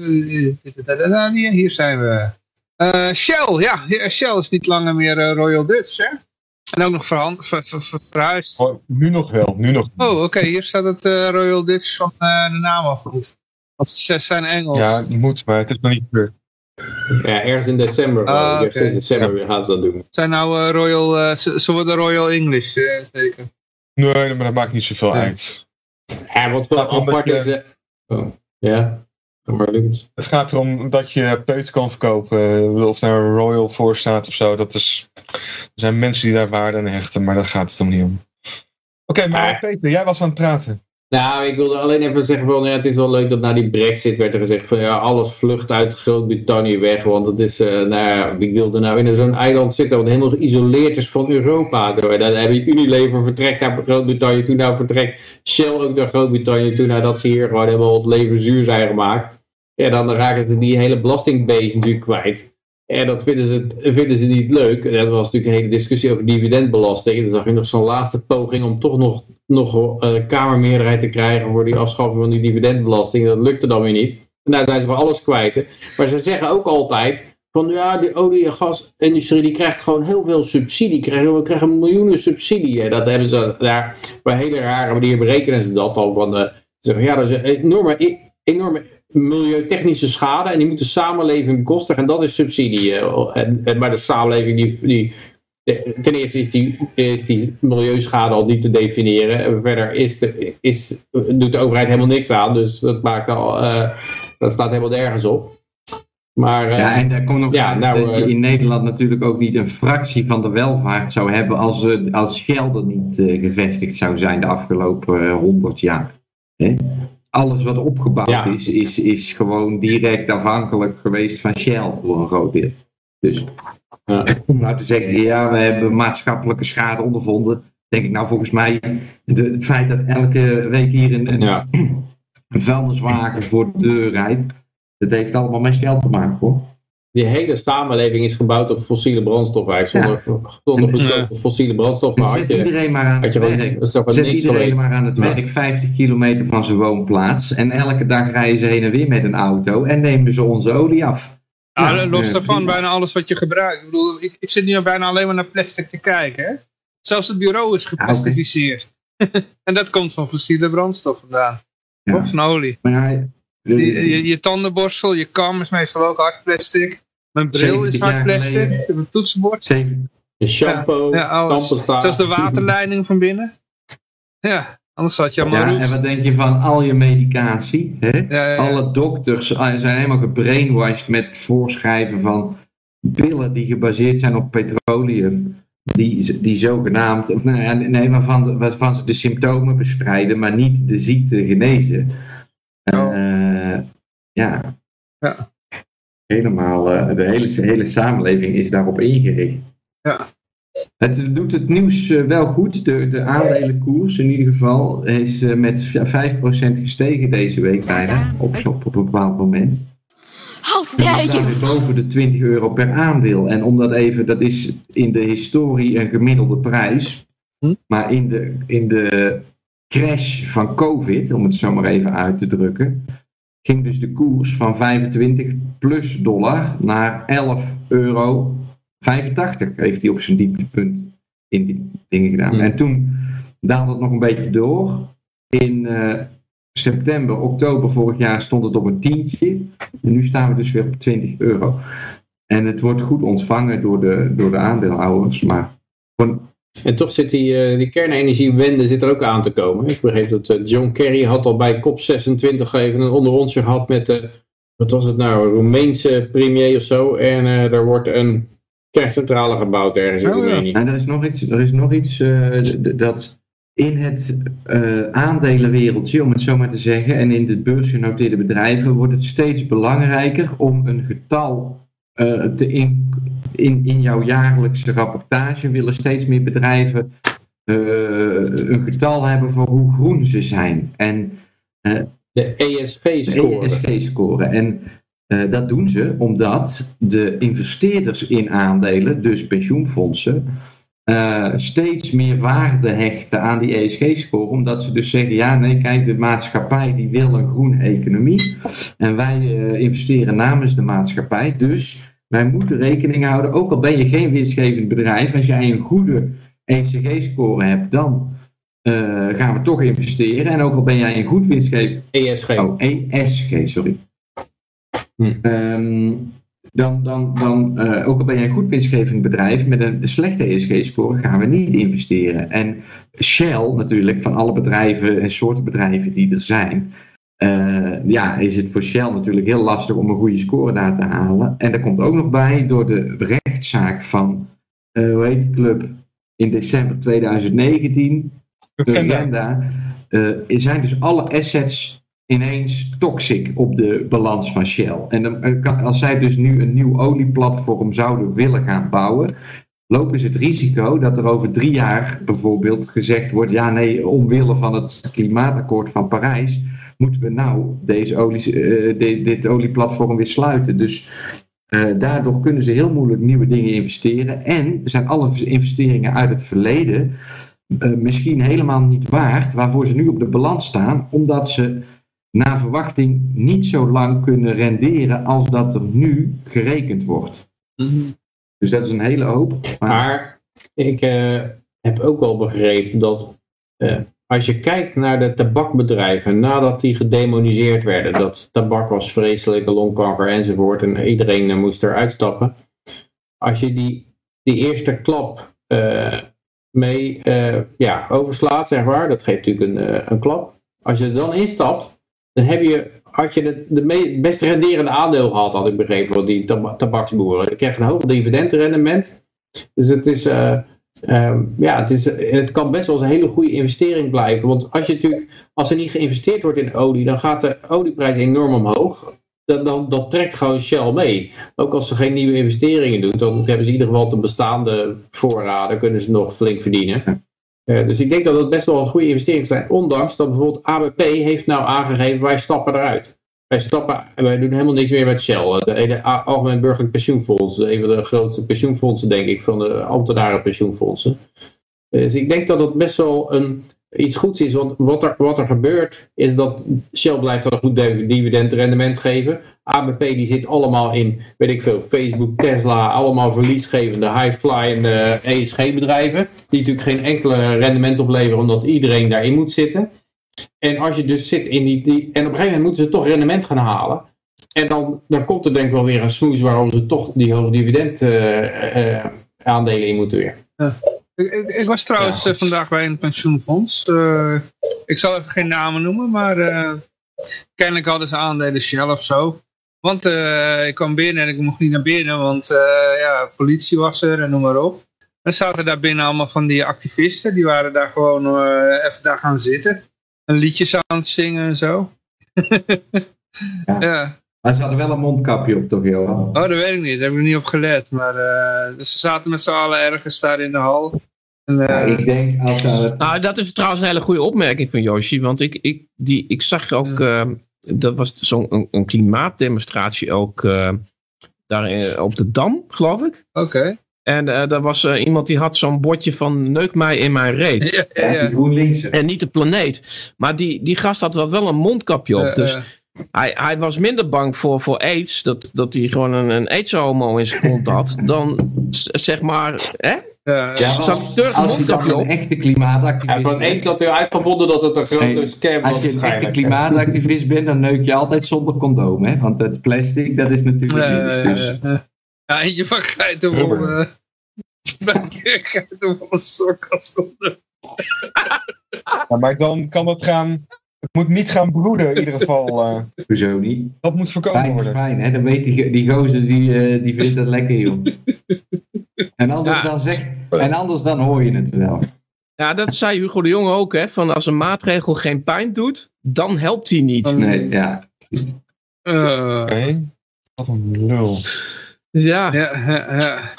hier zijn we. Shell, ja, Shell is niet langer meer Royal Dutch, hè? En ook nog verhand, ver, ver, ver, verhuisd. Oh, nu nog wel, nu nog. Oh, oké, okay. hier staat het uh, Royal Dutch van uh, de naam af. Want zes zijn Engels. Ja, het moet, maar het is nog niet gebeurd. Ja, ergens in december. Ah, okay. in december ja. gaan ze dat doen. Het zijn nou uh, Royal, ze, ze, worden Royal English, zeker? Nee, maar dat maakt niet zoveel uit. Ja, wat wel apart is... Oh, ja. Het gaat erom dat je peut kan verkopen. Of daar een Royal voor staat of zo. Dat is, er zijn mensen die daar waarde aan hechten, maar daar gaat het om niet om. Oké, okay, maar Peter, jij was aan het praten. Nou, ik wilde alleen even zeggen van, ja, het is wel leuk dat na die brexit werd er gezegd van, ja, alles vlucht uit Groot-Brittannië weg, want het is, uh, nou ja, wie wilde nou in zo'n eiland zitten wat helemaal geïsoleerd is van Europa. Dan heb je Unilever vertrekt naar Groot-Brittannië, toen nou vertrekt Shell ook naar Groot-Brittannië, toen nadat ze hier gewoon helemaal het leven zuur zijn gemaakt. Ja, dan raken ze die hele belastingbase natuurlijk kwijt. En dat vinden ze, vinden ze niet leuk. En dat was natuurlijk een hele discussie over dividendbelasting. En dan zag je nog zo'n laatste poging om toch nog, nog uh, kamermeerderheid te krijgen voor die afschaffing van die dividendbelasting. Dat lukte dan weer niet. En daar zijn ze voor alles kwijt. Maar ze zeggen ook altijd van ja, de olie- en gasindustrie die krijgt gewoon heel veel subsidie. Krijgen, we krijgen miljoenen subsidie. En dat hebben ze daar op een hele rare manier berekenen ze dat al. Van, uh, ze zeggen ja, dat is een enorme, enorme milieutechnische schade en die moet de samenleving bekostigen en dat is subsidie. En, en, maar de samenleving die, die ten eerste is die, is die milieuschade al niet te definiëren en verder is de, is, doet de overheid helemaal niks aan, dus dat maakt al, uh, dat staat helemaal nergens op. Maar, uh, ja, en daar komt nog ja, nou, dat je in Nederland natuurlijk ook niet een fractie van de welvaart zou hebben als, als Shell er niet uh, gevestigd zou zijn de afgelopen honderd jaar. Alles wat opgebouwd is, is, is gewoon direct afhankelijk geweest van Shell voor een groot deel. Dus om nou te zeggen, ja, we hebben maatschappelijke schade ondervonden, denk ik nou volgens mij, de, het feit dat elke week hier een, een, ja. een vuilniswagen voor de deur rijdt, dat heeft allemaal met Shell te maken hoor die hele samenleving is gebouwd op fossiele brandstof eigenlijk. Zonder, ja. zonder fossiele brandstof maar had je, iedereen maar aan het werk. Zet iedereen maar aan het werk, 50 kilometer van zijn woonplaats. En elke dag rijden ze heen en weer met een auto en nemen ze onze olie af. Ja, nou, los daarvan, bijna alles wat je gebruikt. Ik bedoel, ik, ik zit nu bijna alleen maar naar plastic te kijken. Hè? Zelfs het bureau is geplastificeerd. Okay. en dat komt van fossiele brandstof vandaan. Ja. Of van olie. Maar je, je, je, tandenborstel, je kam is meestal ook hard plastic. Mijn bril is hard plastic. Een toetsenbord. Je shampoo, ja, Dat is de waterleiding van binnen. Ja, anders had je allemaal ja, En wat denk je van al je medicatie? Hè? Ja, Alle dokters zijn helemaal gebrainwashed met voorschrijven van pillen die gebaseerd zijn op petroleum. Die, die zogenaamd, of nee, nee waarvan, waarvan ze de symptomen bestrijden, maar niet de ziekte genezen. Oh. Uh, ja. ja. Helemaal, uh, de hele, hele samenleving is daarop ingericht. Ja. Het doet het nieuws uh, wel goed. De, de aandelenkoers in ieder geval is uh, met 5% gestegen deze week bijna. Op, op, op een bepaald moment. Oh, boven de 20 euro per aandeel. En omdat even, dat is in de historie een gemiddelde prijs. Hm? Maar in de, in de crash van COVID, om het zo maar even uit te drukken, ging dus de koers van 25 plus dollar naar 11 euro 85 heeft hij op zijn dieptepunt in die dingen gedaan. En toen daalde het nog een beetje door. In uh, september, oktober vorig jaar stond het op een tientje. En nu staan we dus weer op 20 euro. En het wordt goed ontvangen door de, door de aandeelhouders. Maar en toch zit die, uh, die kernenergiewende zit er ook aan te komen. Ik begreep dat uh, John Kerry had al bij COP26 even een onderrondje gehad met de wat was het nou, een Roemeense premier of zo. En uh, er wordt een kerncentrale gebouwd ergens in oh, Roemenië. En er is nog iets, er is nog iets uh, dat in het uh, aandelenwereldje, om het zo maar te zeggen, en in de beursgenoteerde bedrijven wordt het steeds belangrijker om een getal te in, in, in jouw jaarlijkse rapportage willen steeds meer bedrijven een getal hebben voor hoe groen ze zijn. En de ESG-score. ESG-score. En uh, dat doen ze omdat de investeerders in aandelen, dus pensioenfondsen, uh, steeds meer waarde hechten aan die ESG-score. Omdat ze dus zeggen, ja nee kijk de maatschappij die wil een groene economie. En wij uh, investeren namens de maatschappij. Dus wij moeten rekening houden, ook al ben je geen winstgevend bedrijf, als jij een goede ESG-score hebt, dan uh, gaan we toch investeren. En ook al ben jij een goed winstgevend... ESG. Oh, ESG, sorry. Hm. Um, dan, dan, dan uh, ook al ben jij een goed winstgevend bedrijf met een slechte ESG-score, gaan we niet investeren. En Shell natuurlijk, van alle bedrijven en soorten bedrijven die er zijn, uh, ja, is het voor Shell natuurlijk heel lastig om een goede score daar te halen. En daar komt ook nog bij door de rechtszaak van, uh, hoe heet die club, in december 2019 agenda, uh, zijn dus alle assets ineens toxic op de balans van Shell. En eh, als zij dus nu een nieuw olieplatform zouden willen gaan bouwen, lopen ze het risico dat er over drie jaar bijvoorbeeld gezegd wordt, ja nee, omwille van het klimaatakkoord van Parijs, moeten we nou deze olie, de, dit olieplatform weer sluiten. Dus uh, daardoor kunnen ze heel moeilijk nieuwe dingen investeren. En zijn alle investeringen uit het verleden misschien helemaal niet waard waarvoor ze nu op de balans staan, omdat ze naar verwachting niet zo lang kunnen renderen als dat er nu gerekend wordt. Mhm. Dus dat is een hele hoop. Maar, ik uh, heb ook wel begrepen dat uh, als je kijkt naar de tabakbedrijven nadat die gedemoniseerd werden, dat tabak was vreselijke longkanker enzovoort en iedereen moest eruit stappen. Als je die, die eerste klap mee ja, overslaat, zeg maar. Dat geeft natuurlijk een, een klap. Als je er dan instapt, dan heb je, had je de, de best renderende aandeel gehad, had ik begrepen, van die tab tabaksboeren. Je krijgt een hoog dividendrendement. Dus het is, uh, um, ja, het, is, het kan best wel eens een hele goede investering blijven. Want als, je natuurlijk, als er niet geïnvesteerd wordt in olie, dan gaat de olieprijs enorm omhoog dat, dan, dat trekt gewoon Shell mee. Ook als ze geen nieuwe investeringen doen, dan hebben ze in ieder geval de bestaande voorraden, kunnen ze nog flink verdienen. Uh, dus ik denk dat dat best wel een goede investering zijn. Ondanks dat bijvoorbeeld ABP heeft nou aangegeven, wij stappen eruit. Wij, stappen, wij doen helemaal niks meer met Shell. De hele Algemeen Burgerlijk Pensioenfonds, een van de grootste pensioenfondsen denk ik, van de ambtenarenpensioenfondsen. Dus ik denk dat dat best wel een, iets goeds is. Want wat er, wat er gebeurt is dat Shell blijft een goed dividendrendement geven. ABP die zit allemaal in, weet ik veel, Facebook, Tesla, allemaal verliesgevende, high-flyende ESG-bedrijven. Die natuurlijk geen enkele rendement opleveren omdat iedereen daarin moet zitten. En als je dus zit in die, die en op een gegeven moment moeten ze toch rendement gaan halen. En dan, dan komt er denk ik wel weer een smoes waarom ze toch die hoge dividend uh, uh, aandelen in moeten weer. Ja. Ik, ik, was trouwens eh, vandaag bij een pensioenfonds. Uh, ik zal even geen namen noemen, maar kennelijk hadden ze aandelen Shell of zo. Want ik kwam binnen en ik mocht niet naar binnen, want ja, politie was er en noem maar op. En zaten daar binnen allemaal van die activisten, die waren daar gewoon even daar gaan zitten. En liedjes aan het zingen en zo. ja. ja. Maar ze hadden wel een mondkapje op toch, Johan? Oh, dat weet ik niet. Daar heb ik niet op gelet. Maar uh, ze zaten met z'n allen ergens daar in de hal. En, uh... ja, ik denk het... Nou, dat is trouwens een hele goede opmerking van Yoshi. Want ik, ik, die, ik zag ook... Uh, dat was zo'n een, een, klimaatdemonstratie ook daar op de Dam, geloof ik. Oké. Okay. En uh, daar was uh, iemand die had zo'n bordje van neuk mij in mijn reet. Ja, ja, ja. En niet de planeet. Maar die, die gast had wel een mondkapje op. dus hij, hij was minder bang voor, voor aids, dat, dat hij gewoon een, een aids-homo in zijn kont had, dan zeg maar, hè? Ja, ja als, als je dan een echte klimaatactivist bent. Van één dat u uitgevonden dat het een grote nee, scam was. Als je een echte klimaatactivist bent, dan neuk je altijd zonder condoom, hè? Want het plastic, dat is natuurlijk niet. Dus. Ja, ja, eentje van geitenwolle. geitenwolle sok als condoom. Ja, maar dan kan het gaan Het moet niet gaan broeden in ieder geval. Uh, Hoezo niet? Dat moet voorkomen fijn, worden. Fijn, hè? Dan weet die, die gozer, die, uh, die vindt het lekker, joh. En anders, ja. dan zeg, en anders dan hoor je het wel. Ja, dat zei Hugo de Jonge ook, hè. Van als een maatregel geen pijn doet, dan helpt hij niet. Nee, ja. Uh, Oké. Okay. Wat een lul. Ja. ja, ja, ja.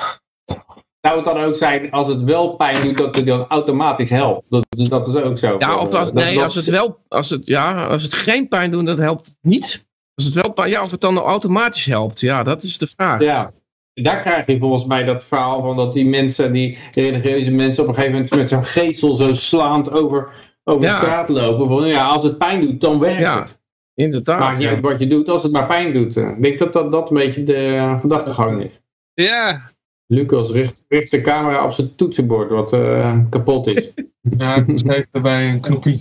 Zou het dan ook zijn, als het wel pijn doet, dat het dan automatisch helpt? Dat, dat is ook zo. Ja, of als, nee, als het wel, als het, ja, als het geen pijn doet, dan helpt het niet. Als het wel pijn, ja, of het dan automatisch helpt, ja, dat is de vraag. Ja, daar krijg je volgens mij dat verhaal van dat die mensen, die religieuze mensen op een gegeven moment met zo'n geestel zo slaand over, over Ja. de straat lopen. Van, ja, als het pijn doet, dan werkt Ja, het. Inderdaad. Maakt niet ja. uit wat je doet, als het maar pijn doet. Ik denk dat dat, dat een beetje de gedachtegang is. Ja, Lucas richt, richt zijn camera op zijn toetsenbord wat eh, kapot is. Ja, ik moest even bij een knopje.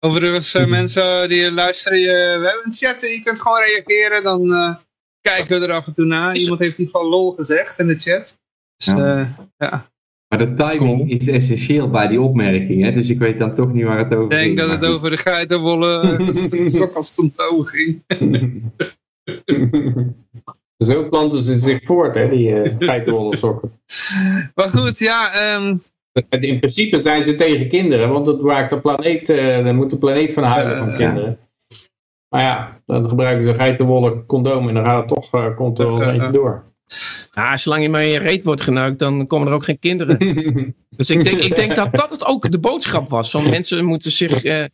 overigens uh, mensen die luisteren, je, we hebben een chat, je kunt gewoon reageren, dan uh, kijken we er af en toe naar. Iemand heeft in ieder geval lol gezegd in de chat. Dus, Ja. uh, ja. Maar de timing is essentieel bij die opmerking, hè? dus ik weet dan toch niet waar het over Ik denk ging, dat het over de geitenwolle sok als toen over ging. Zo planten ze zich voort, hè, die uh, geitenwolle sokken. Maar goed, ja, ehm, In principe zijn ze tegen kinderen, want dat maakt de planeet, eh dan moet de planeet van huilen van Eh, kinderen. Maar ja, dan gebruiken ze geitenwolle condoom en dan gaat het toch, komt er wel een eentje door. Ja, zolang je maar in je reet wordt geneukt, dan komen er ook geen kinderen. Dus ik denk, ik denk dat dat het ook de boodschap was. Van mensen moeten zich... eh,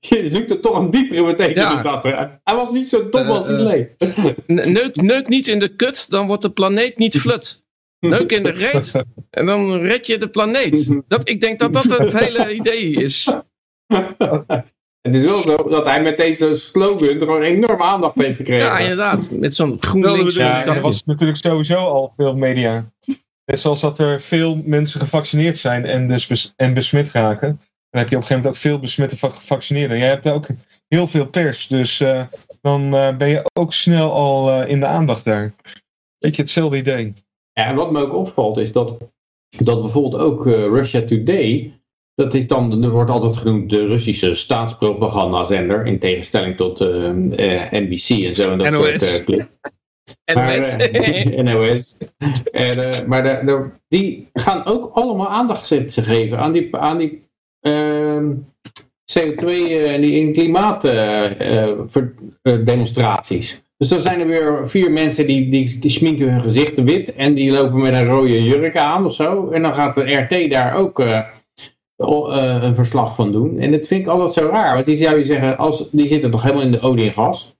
Je zoekt er toch een diepere betekenis Ja. achter. Hij was niet zo dom als hij Eh, leek. neuk, neuk niet in de kut, dan wordt de planeet niet flut. Neuk in de reet en dan red je de planeet. Dat, ik denk dat dat het hele idee is. Het is wel zo dat hij met deze slogan er gewoon enorm aandacht heeft gekregen. Ja, inderdaad. Met zo'n groen links. Ja, er was natuurlijk sowieso al veel media. Net zoals dat er veel mensen gevaccineerd zijn en, dus bes- en besmet raken. Dan heb je op een gegeven moment ook veel besmette va- gevaccineerden. Jij hebt ook heel veel pers, dus eh, dan eh, ben je ook snel al eh, in de aandacht daar. Beetje hetzelfde idee. Ja, en wat me ook opvalt is dat, dat bijvoorbeeld ook eh, Russia Today, dat is dan, er wordt altijd genoemd de Russische staatspropagandazender, in tegenstelling tot eh, eh, NBC en zo. En dat NOS. soort uh, Maar, eh, NOS. En, eh, maar de, de- die gaan ook allemaal aandacht geven aan die, aan die ehm, CO2 eh, en die klimaatdemonstraties. dus dan zijn er weer vier mensen die, die, die sminken hun gezichten wit en die lopen met een rode jurk aan of zo. En dan gaat de RT daar ook een verslag van doen. En dat vind ik altijd zo raar, want die zou je zeggen, als, die zitten toch helemaal in de olie en gas.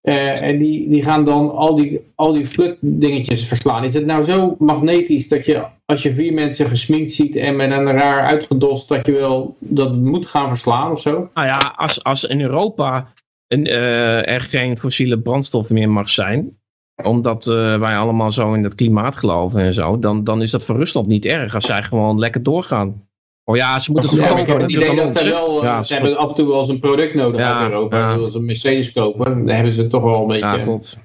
Eh, en die, die gaan dan al die, al die flutdingetjes verslaan. Is het nou zo magnetisch dat je als je vier mensen gesminkt ziet en met een raar uitgedost dat je wel dat moet gaan verslaan of zo? Nou ja, als, als in Europa een, eh, er geen fossiele brandstof meer mag zijn, omdat eh, wij allemaal zo in het klimaat geloven en zo, dan, dan is dat voor Rusland niet erg als zij gewoon lekker doorgaan. Oh ja, ze moeten het Ja, verkopen ik heb het natuurlijk idee dat ze wel, eh, Ja, ze hebben af en toe wel eens een product nodig Ja, uit Europa. ja. Als ze een Mercedes kopen, daar hebben ze toch wel een beetje ja, klopt.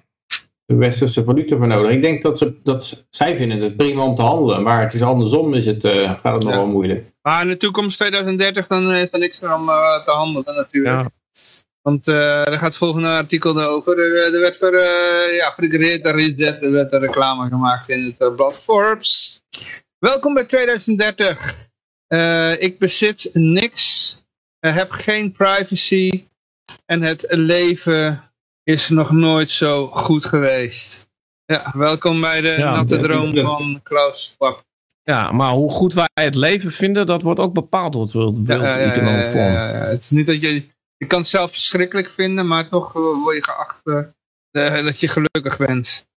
de westerse valuta voor nodig. Ik denk dat, ze, dat zij vinden het prima om te handelen, maar het is andersom is het, eh, gaat het nog Ja. wel moeilijk. Maar in de toekomst 2030 dan is er niks meer om eh, te handelen natuurlijk. Ja. Want eh daar gaat het volgende artikel over. Er, er werd voor, eh, ja, voor de Great Reset er werd er reclame gemaakt in het eh, blad Forbes. Welkom bij 2030. Eh, ik bezit niks. eh, heb geen privacy. En het leven is nog nooit zo goed geweest. Ja, welkom bij de Ja, natte droom van Klaus Schwab. Ja, maar hoe goed wij het leven vinden, dat wordt ook bepaald door het World, World Ja, ja, ja, Economic ja, Forum. ja, ja. Het is niet dat je, je kan het zelf verschrikkelijk vinden, maar toch word je geacht eh, dat je gelukkig bent.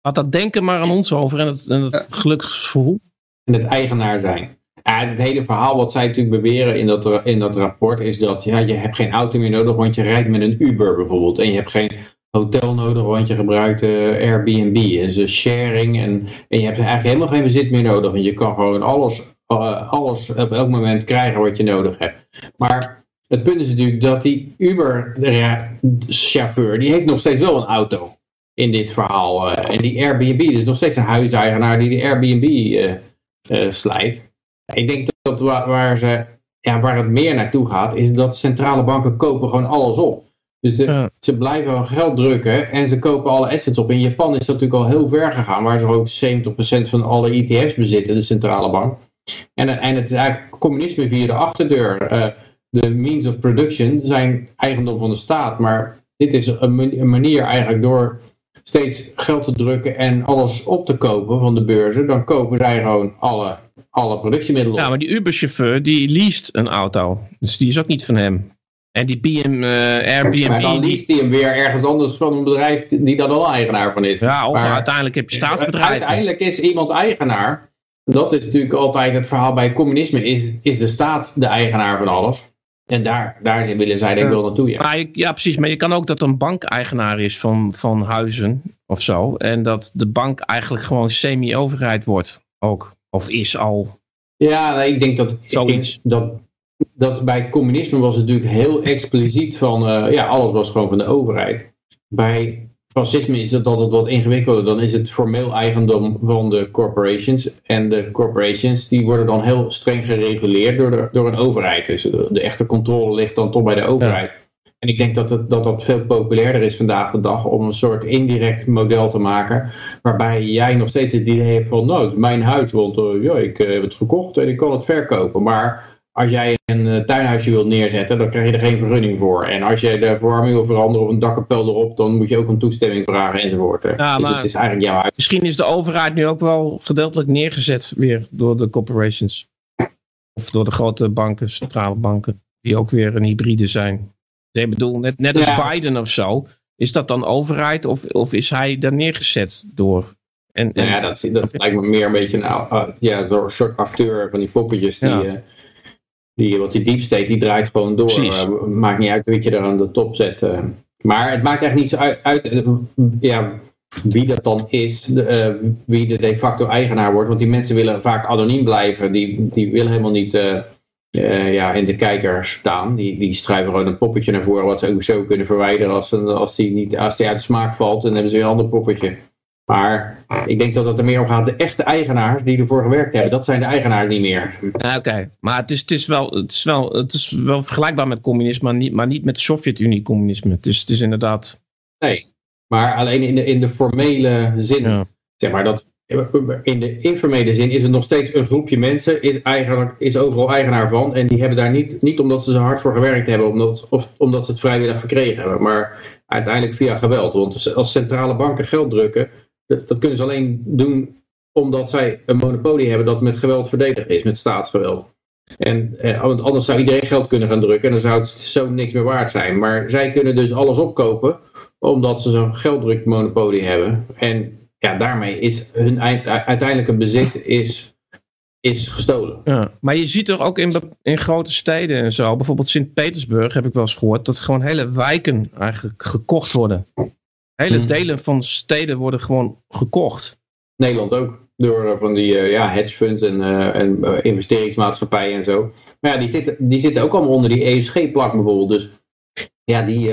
Laat dat denken maar aan ons over en het, en het Ja. geluksgevoel. En het eigenaar zijn. Het hele verhaal wat zij natuurlijk beweren in dat, in dat rapport is dat ja, je hebt geen auto meer nodig, want je rijdt met een Uber bijvoorbeeld. En je hebt geen hotel nodig, want je gebruikt eh, Airbnb. En dus sharing. En, en je hebt eigenlijk helemaal geen bezit meer nodig, want je kan gewoon alles, eh, alles op elk moment krijgen wat je nodig hebt. Maar het punt is natuurlijk dat die Uber-chauffeur, die heeft nog steeds wel een auto in dit verhaal. eh. en die Airbnb, dus nog steeds een huiseigenaar die die Airbnb slijt. Ik denk dat waar, waar ze ja, waar het meer naartoe gaat, is dat centrale banken kopen gewoon alles op. Dus de- Ja. ze blijven geld drukken en ze kopen alle assets op. In Japan is dat natuurlijk al heel ver gegaan, waar ze ook 70% van alle ETF's bezitten, de centrale bank. En, en het is eigenlijk communisme via de achterdeur. Eh, de means of production zijn eigendom van de staat, maar dit is een manier eigenlijk door steeds geld te drukken en alles op te kopen van de beurzen, dan kopen zij gewoon alle, alle productiemiddelen Ja, maar die Uber-chauffeur die leest een auto. Dus die is ook niet van hem. En die BM, eh, Airbnb... Maar dan leest hij hem weer ergens anders van een bedrijf die daar al eigenaar van is. ja, of Maar- uiteindelijk heb je staatsbedrijven. Uiteindelijk is iemand eigenaar. Dat is natuurlijk altijd het verhaal bij communisme. Is, is de staat de eigenaar van alles? En daar, daar willen zij denk ik wel naartoe. Ja. Maar je- ja, precies. Maar je kan ook dat een bank eigenaar is van, van huizen of zo. En dat de bank eigenlijk gewoon semi-overheid wordt ook. Of is al. Ja, nee, ik denk dat, Zoiets. dat, dat bij communisme was het natuurlijk heel expliciet van, eh, ja, alles was gewoon van de overheid. Bij fascisme is het altijd wat ingewikkelder. Dan is het formeel eigendom van de corporations. En de corporations die worden dan heel streng gereguleerd door, de, door een overheid. Dus de, de echte controle ligt dan toch bij de overheid. En ik denk dat, het, dat dat veel populairder is vandaag de dag om een soort indirect model te maken. Waarbij jij nog steeds het idee hebt van, nou, mijn huis, want eh, ja, ik eh, heb het gekocht en ik kan het verkopen. Maar als jij een eh, tuinhuisje wilt neerzetten, dan krijg je er geen vergunning voor. En als je de verwarming wil veranderen of een dakkapel erop, dan moet je ook een toestemming vragen enzovoort. hè. Ja, dus maar- het is eigenlijk jouw huis. Misschien is de overheid nu ook wel gedeeltelijk neergezet weer door de corporations. Of door de grote banken, centrale banken. Die ook weer een hybride zijn. Dus ik bedoel, net, net als Ja. Biden of zo. Is dat dan overheid of, of is hij daar neergezet door? En, en- Nou ja, dat, dat lijkt me meer een beetje een uh, ja, zo'n soort acteur van die poppetjes. Die, Ja. eh, die, want die deep state die draait gewoon door. Eh, maakt niet uit wie je er aan de top zet. eh. maar het maakt echt niet zo uit, uit, ja, wie dat dan is. de, wie de de facto eigenaar wordt. Want die mensen willen vaak anoniem blijven. Die, die willen helemaal niet eh, ja, in de kijker staan. Die, die schrijven gewoon een poppetje naar voren. Wat ze ook zo kunnen verwijderen als, een- als, die, niet, als die uit de smaak valt. Dan hebben ze weer een ander poppetje. Maar ik denk dat het er meer om gaat. De echte eigenaars die ervoor gewerkt hebben, dat zijn de eigenaars niet meer. Oké, maar het is, het, is wel, het, is wel, het is wel vergelijkbaar met communisme, maar niet, maar niet met de Sovjet-Unie communisme. Dus het is inderdaad. Nee. Maar alleen in de, in de formele zin. Ja. Zeg maar dat, in de informele zin is het nog steeds een groepje mensen, is, eigenlijk, is overal eigenaar van. En die hebben daar niet, niet omdat ze zo hard voor gewerkt hebben, omdat, of omdat ze het vrijwillig verkregen hebben. Maar uiteindelijk via geweld. Want als centrale banken geld drukken, dat, dat kunnen ze alleen doen omdat zij een monopolie hebben dat met geweld verdedigd is, met staatsgeweld. En, eh, want anders zou iedereen geld kunnen gaan drukken en dan zou het zo niks meer waard zijn. Maar zij kunnen dus alles opkopen omdat ze zo'n gelddrukmonopolie hebben. En ja, daarmee is hun eind- uiteindelijke bezit is, is gestolen. Ja. Maar je ziet er ook in, in grote steden en zo, bijvoorbeeld Sint-Petersburg heb ik wel eens gehoord, dat gewoon hele wijken eigenlijk gekocht worden. Hele Hmm. delen van steden worden gewoon gekocht. Nederland ook. Door eh, van die eh, ja, hedge funds en, eh, en investeringsmaatschappijen en zo. Maar ja, die zitten, die zitten ook allemaal onder die ESG-plak bijvoorbeeld. Dus ja, die,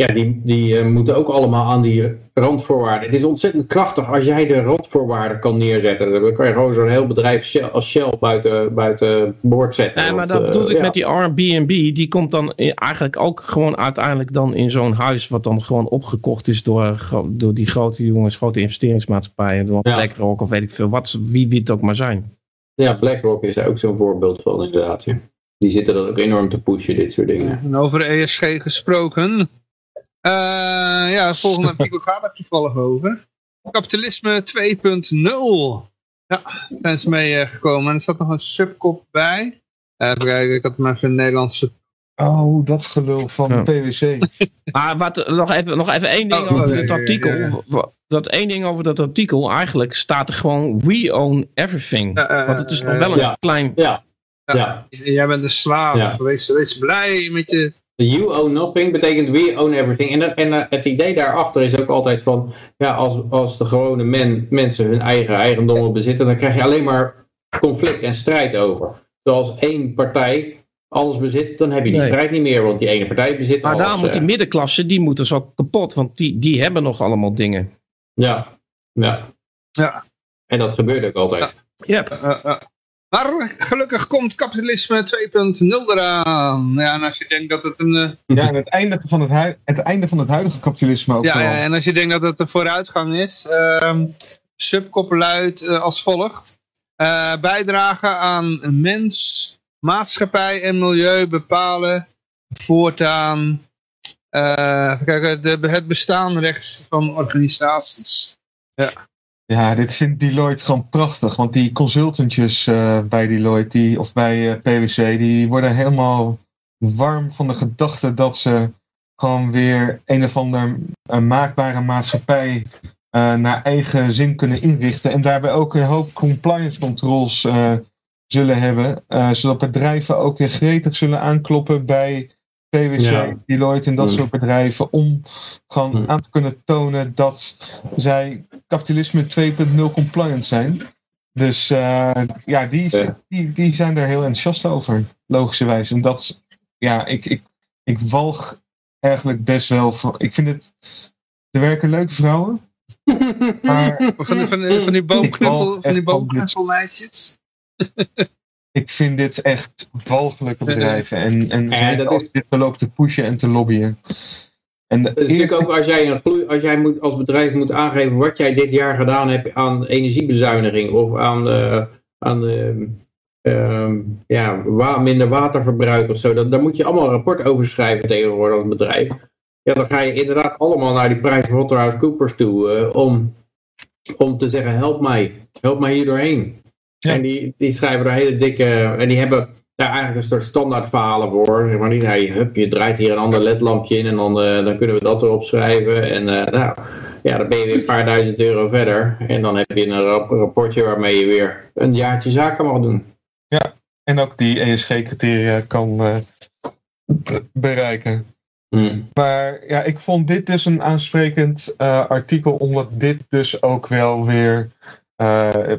ja, die, die eh, moeten ook allemaal aan die randvoorwaarden. Het is ontzettend krachtig als jij de randvoorwaarden kan neerzetten. Dan kan je gewoon zo'n heel bedrijf Shell, als Shell buiten, buiten boord zetten. Nee, maar dat eh, bedoel ik ja. met die Airbnb. Die komt dan eigenlijk ook gewoon uiteindelijk dan in zo'n huis. Wat dan gewoon opgekocht is door, door die grote jongens, grote investeringsmaatschappijen. Door Ja. BlackRock of weet ik veel. Wat, wie, wie het ook maar zijn. Ja, BlackRock is daar ook zo'n voorbeeld van inderdaad. ja. Die zitten dat ook enorm te pushen, dit soort dingen. En over de ESG gesproken. Eh, ja, het volgende artikel gaat er toevallig over. Kapitalisme 2.0. Ja, zijn ze mee eh, gekomen. En er staat nog een subkop bij. Even kijken, ik had hem even in het Nederlandse... Oh, dat gelul van Ja. PwC. Maar wat, nog, even, nog even één ding Oh, over ja, artikel. ja, ja. Wa- Dat één ding over dat artikel. Eigenlijk staat er gewoon we own everything. Want het is nog wel een ja. klein... Ja, Ja. ja. Jij bent de slaaf. Ja. Wees, wees blij met je... You own nothing betekent we own everything. En, en eh, het idee daarachter is ook altijd van, ja, als, als de gewone men, mensen hun eigen eigendommen bezitten, dan krijg je alleen maar conflict en strijd over. Zoals één partij alles bezit, dan heb je die Nee. strijd niet meer, want die ene partij bezit Maar alles. daarom moet die eh. middenklasse, die moet dus ook kapot. Want die, die hebben nog allemaal dingen. Ja, ja. Ja. En dat gebeurt ook altijd. Ja. eh, eh, Maar gelukkig komt kapitalisme 2.0 eraan. Ja, en als je denkt dat het een... Uh... Ja, en het einde, van het, het einde van het huidige kapitalisme ook. Ja, ja en als je denkt dat het een vooruitgang is. Uh, subkop luidt uh, als volgt. Uh, bijdragen aan mens, maatschappij en milieu bepalen voortaan kijk, de, het bestaanrecht van organisaties. Ja. Ja, dit vindt Deloitte gewoon prachtig. Want die consultantjes uh, bij Deloitte die, of bij uh, PwC, die worden helemaal warm van de gedachte dat ze gewoon weer een of andere maakbare maatschappij uh, naar eigen zin kunnen inrichten. En daarbij ook een hoop compliance controls zullen hebben. zodat bedrijven ook weer gretig zullen aankloppen bij PwC, ja. Deloitte en dat soort bedrijven, om gewoon aan te kunnen tonen dat zij kapitalisme 2.0 compliant zijn. Dus uh, ja, die, die, die zijn daar heel enthousiast over, logischerwijs. En dat, ja, ik, ik, ik walg eigenlijk best wel van. Ik vind het. Er werken leuke vrouwen. Maar, van, van, van die boomknuffel, van die boomknuffelmeisjes. ik vind dit echt walgelijke bedrijven. En, en ja, dat is... dit lopen te pushen en te lobbyen. En is natuurlijk ook als jij, een als jij moet, als bedrijf moet aangeven wat jij dit jaar gedaan hebt aan energiebezuiniging of aan, de, aan de, uh, ja, minder waterverbruik of zo. Dan, daar moet je allemaal een rapport over schrijven tegenwoordig als bedrijf. Ja, dan ga je inderdaad allemaal naar die PricewaterhouseCoopers toe uh, om, om te zeggen help mij, help mij hier doorheen. En die, die schrijven er hele dikke, en die hebben daar eigenlijk een soort standaard verhalen voor. Maar die, nou, hup, je draait hier een ander ledlampje in en dan, uh, dan kunnen we dat erop schrijven. En uh, nou, ja, dan ben je weer een paar duizend euro verder. En dan heb je een rapportje waarmee je weer een jaartje zaken mag doen. Ja, en ook die ESG-criteria kan uh, bereiken. Hmm. Maar ja, ik vond dit dus een aansprekend artikel, omdat dit dus ook wel weer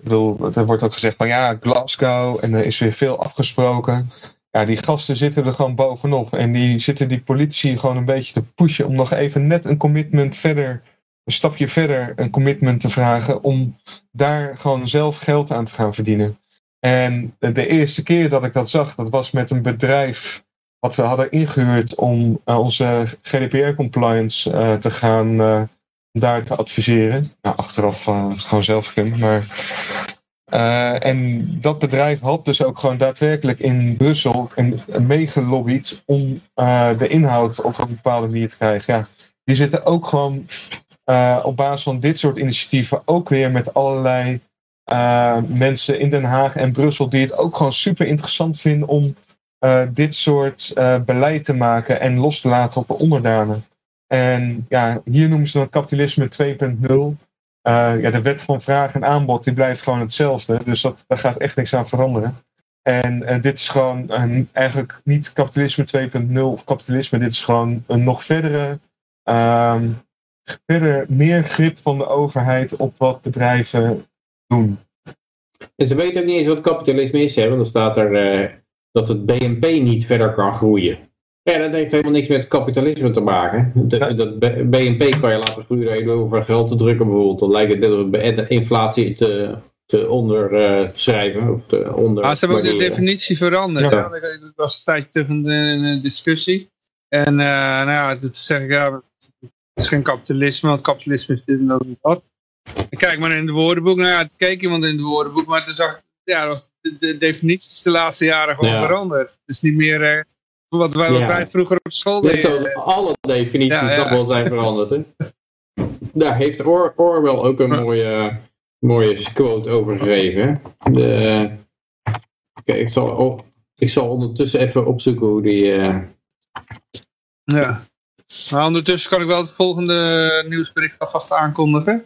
bedoel, er wordt ook gezegd van ja, Glasgow en er is weer veel afgesproken. Ja, die gasten zitten er gewoon bovenop en die zitten die politici gewoon een beetje te pushen om nog even net een commitment verder, een stapje verder een commitment te vragen om daar gewoon zelf geld aan te gaan verdienen. En de eerste keer dat ik dat zag, dat was met een bedrijf wat we hadden ingehuurd om uh, onze GDPR-compliance uh, te gaan daar te adviseren. Nou, achteraf uh, gewoon zelf gekund. Maar, uh, en dat bedrijf had dus ook gewoon daadwerkelijk in Brussel meegelobbyd om uh, de inhoud op een bepaalde manier te krijgen. Ja, die zitten ook gewoon op basis van dit soort initiatieven ook weer met allerlei mensen in Den Haag en Brussel die het ook gewoon super interessant vinden om dit soort beleid te maken en los te laten op de onderdanen. En ja, hier noemen ze dan kapitalisme 2.0. Uh, ja, de wet van vraag en aanbod die blijft gewoon hetzelfde. Dus dat, daar gaat echt niks aan veranderen. En uh, dit is gewoon een, eigenlijk niet kapitalisme 2.0 of kapitalisme. Dit is gewoon een nog verdere, verder meer grip van de overheid op wat bedrijven doen. En ze weten ook niet eens wat kapitalisme is, hè? want dan staat er uh, dat het BNP niet verder kan groeien. Ja, dat heeft helemaal niks met kapitalisme te maken. De, dat BNP kan je laten groeien door over geld te drukken bijvoorbeeld. Dan lijkt het net de inflatie te, te onderschrijven. Uh, of te onder ah, ze hebben ook de definitie veranderd. Ja. Dat was een tijdje terug een, discussie. En uh, nou ja, toen zeg ik, ja, het is geen kapitalisme, want kapitalisme is dit en dat en dat. kijk maar in de woordenboek. Nou ja, toen keek iemand in de woordenboek, maar toen zag ja, de, de definitie is de laatste jaren gewoon veranderd. Het is niet meer... Wat wij, wat wij vroeger op school deden. Net alle definities ja, wel zijn veranderd. Hè? Daar heeft Or Orwell ook een mooie, mooie quote over gegeven. De, ik, zal, ik zal ondertussen even opzoeken hoe die... Uh... Ja. Maar ondertussen kan ik wel het volgende nieuwsbericht alvast aankondigen.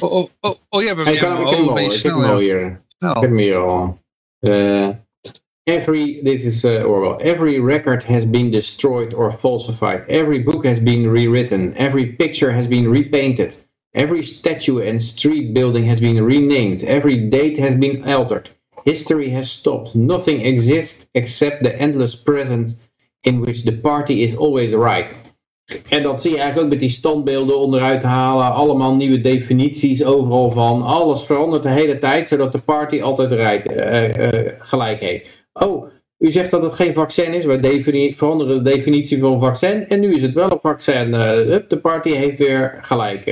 Oh, oh, oh, oh hem, ja, ik, oh, ben je snel, ik heb hem al hier. Ik heb hem hier al. Every this is uh, Orwell. Every record has been destroyed or falsified. Every book has been rewritten. Every picture has been repainted. Every statue and street building has been renamed. Every date has been altered. History has stopped. Nothing exists except the endless present in which the party is always right. En dat zie je eigenlijk ook met die standbeelden onderuit halen. Allemaal nieuwe definities overal van. Alles verandert de hele tijd, zodat de party altijd rijdt, uh, uh, gelijk heeft. Oh, u zegt dat het geen vaccin is. Wij veranderen de definitie van vaccin. En nu is het wel een vaccin. Uh, de party heeft weer gelijk.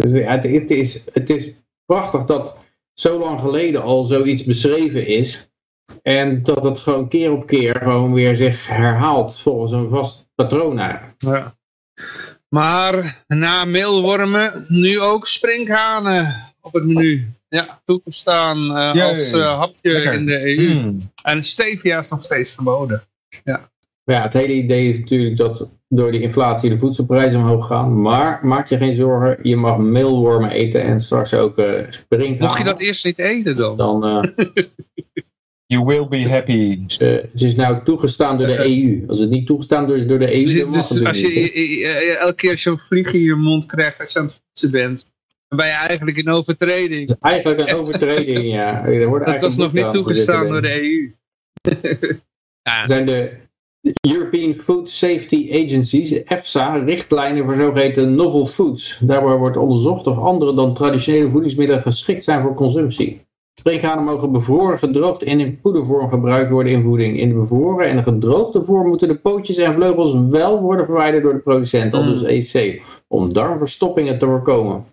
dus het, het, is, het is prachtig dat zo lang geleden al zoiets beschreven is. En dat het gewoon keer op keer gewoon weer zich herhaalt volgens een vast patroon. Ja. Maar na meelwormen nu ook sprinkhanen op het menu. Ja, toegestaan uh, als uh, hapje in de EU. Mm. En stevia is nog steeds verboden. Ja. ja, het hele idee is natuurlijk dat door de inflatie de voedselprijzen omhoog gaan. Maar maak je geen zorgen, je mag meelwormen eten en straks ook uh, sprinkhanen. Mocht je dat eerst niet eten dan? Dan... You will be happy. het is nou toegestaan door de EU. Als het niet toegestaan is door de EU, dus, dan mag dus als je, elke keer zo'n vlieg in je mond krijgt als je aan het fietsen bent, ben je eigenlijk in overtreding. Dat is eigenlijk een overtreding, ja. dat was nog niet toegestaan door de EU. ja. zijn de European Food Safety Agencies, EFSA, richtlijnen voor zogeheten novel foods. Daarbij wordt onderzocht of andere dan traditionele voedingsmiddelen geschikt zijn voor consumptie. Sprinkhanen mogen bevroren, gedroogd en in poedervorm gebruikt worden in voeding. In de bevroren en gedroogde vorm moeten de pootjes en vleugels wel worden verwijderd door de producent, al dus EC, om darmverstoppingen te voorkomen.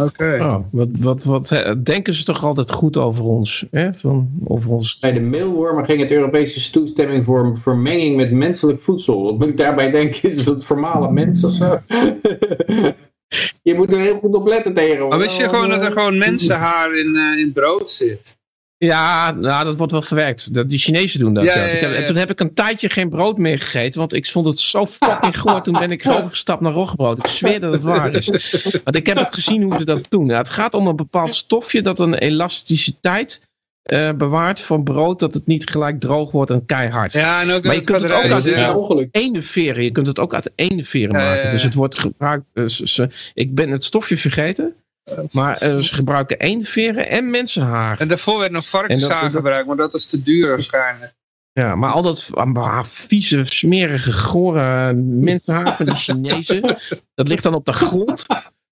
Oké. Oh, wat, wat, wat denken ze toch altijd goed over ons? Hè? Van, over ons... Bij de meelwormen ging het Europese toestemming voor vermenging met menselijk voedsel. Wat moet ik daarbij denken? Is het formale mens of zo? je moet er heel goed op letten tegen. Maar wist je gewoon dat er gewoon mensenhaar in, uh, in brood zit? Ja, nou, dat wordt wel verwerkt. die Chinezen doen dat. Ja, en toen heb ik een tijdje geen brood meer gegeten, want ik vond het zo fucking goor. Toen ben ik overgestapt naar roggebrood. Ik zweer dat het waar is. Want ik heb het gezien hoe ze dat doen. het gaat om een bepaald stofje dat een elasticiteit uh, bewaart van brood dat het niet gelijk droog wordt en keihard. Ja, en ook maar je kunt het ook uit ja. ene veren. Je kunt het ook uit ene veren maken. Dus het wordt gebruikt. Uh, ik ben het stofje vergeten. Maar uh, ze gebruiken eendenveren en mensenhaar. En daarvoor werd nog varkenshaar gebruikt, maar dat is te duur waarschijnlijk. Ja, maar al dat ah, vieze, smerige, gore mensenhaar van de Chinezen, dat ligt dan op de grond.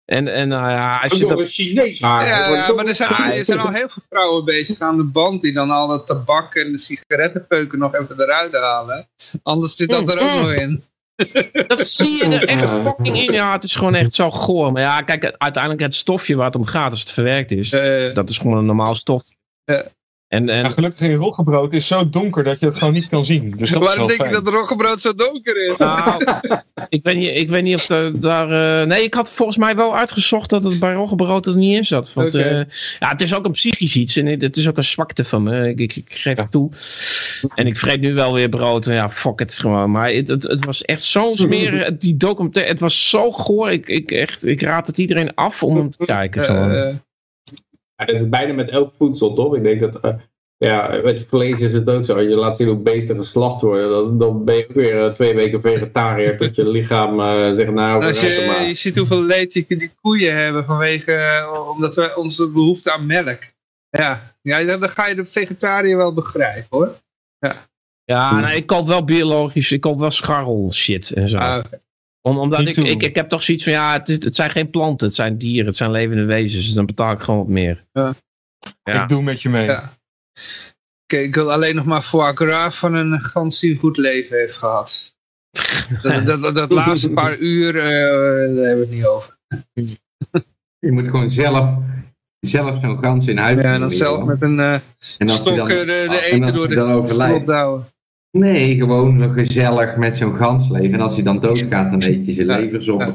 En, en uh, ja, als je dat... een Chinees haar. Ja, maar er zijn, er zijn al heel veel vrouwen bezig aan de band die dan al het tabak en de sigarettenpeuken nog even eruit halen. Anders zit dat er ook nog in. Dat zie je er echt fucking in. Ja, het is gewoon echt zo goor. Maar ja, kijk, uiteindelijk het stofje waar het om gaat als het verwerkt is. Uh, dat is gewoon een normaal stof. Uh, en, en... Ja, gelukkig in roggebrood is zo donker dat je het gewoon niet kan zien. Dus Waarom denk je dat roggebrood zo donker is? Nou, ik, weet niet, ik weet niet of daar... Uh, nee, ik had volgens mij wel uitgezocht dat het bij roggebrood er niet in zat. Want okay. uh, ja, het is ook een psychisch iets. En het is ook een zwakte van me. Ik, ik, ik geef het toe. En ik vreet nu wel weer brood. Ja, fuck het gewoon. Maar het, het, het was echt zo smerig. Die documentaire, het was zo goor. Ik, ik, echt, ik raad het iedereen af om hem te kijken. Gewoon. Het is bijna met elk voedsel, toch? Ik denk dat, uh, ja, met vlees is het ook zo. Als je laat zien hoe beesten geslacht worden, dan, dan ben je ook weer uh, twee weken vegetariër tot je lichaam uh, zegt nou... Als je, je ziet hoeveel leed die, die koeien hebben vanwege, omdat we onze behoefte aan melk. Ja, ja dan, dan ga je de vegetariër wel begrijpen hoor. Ja. Ja, nee, ik koop wel biologisch, ik koop wel scharrel shit en zo. Ah, om, omdat ik, ik, ik heb toch zoiets van, ja, het, is, het zijn geen planten, het zijn dieren, het zijn levende wezens. Dus dan betaal ik gewoon wat meer. Ja. ja. Ik doe met je mee. Ja. Okay, ik wil alleen nog maar foie gras van een gans die een goed leven heeft gehad. dat, dat, dat, laatste paar uur, uh, daar hebben we het niet over. je moet gewoon zelf, zelf zo'n gans in huis Ja, en dan zelf met een uh, stok dan, de, de eten door de douwen. Nee, gewoon gezellig met zo'n gans leven. En als hij dan doodgaat, dan eet je zijn lever zonder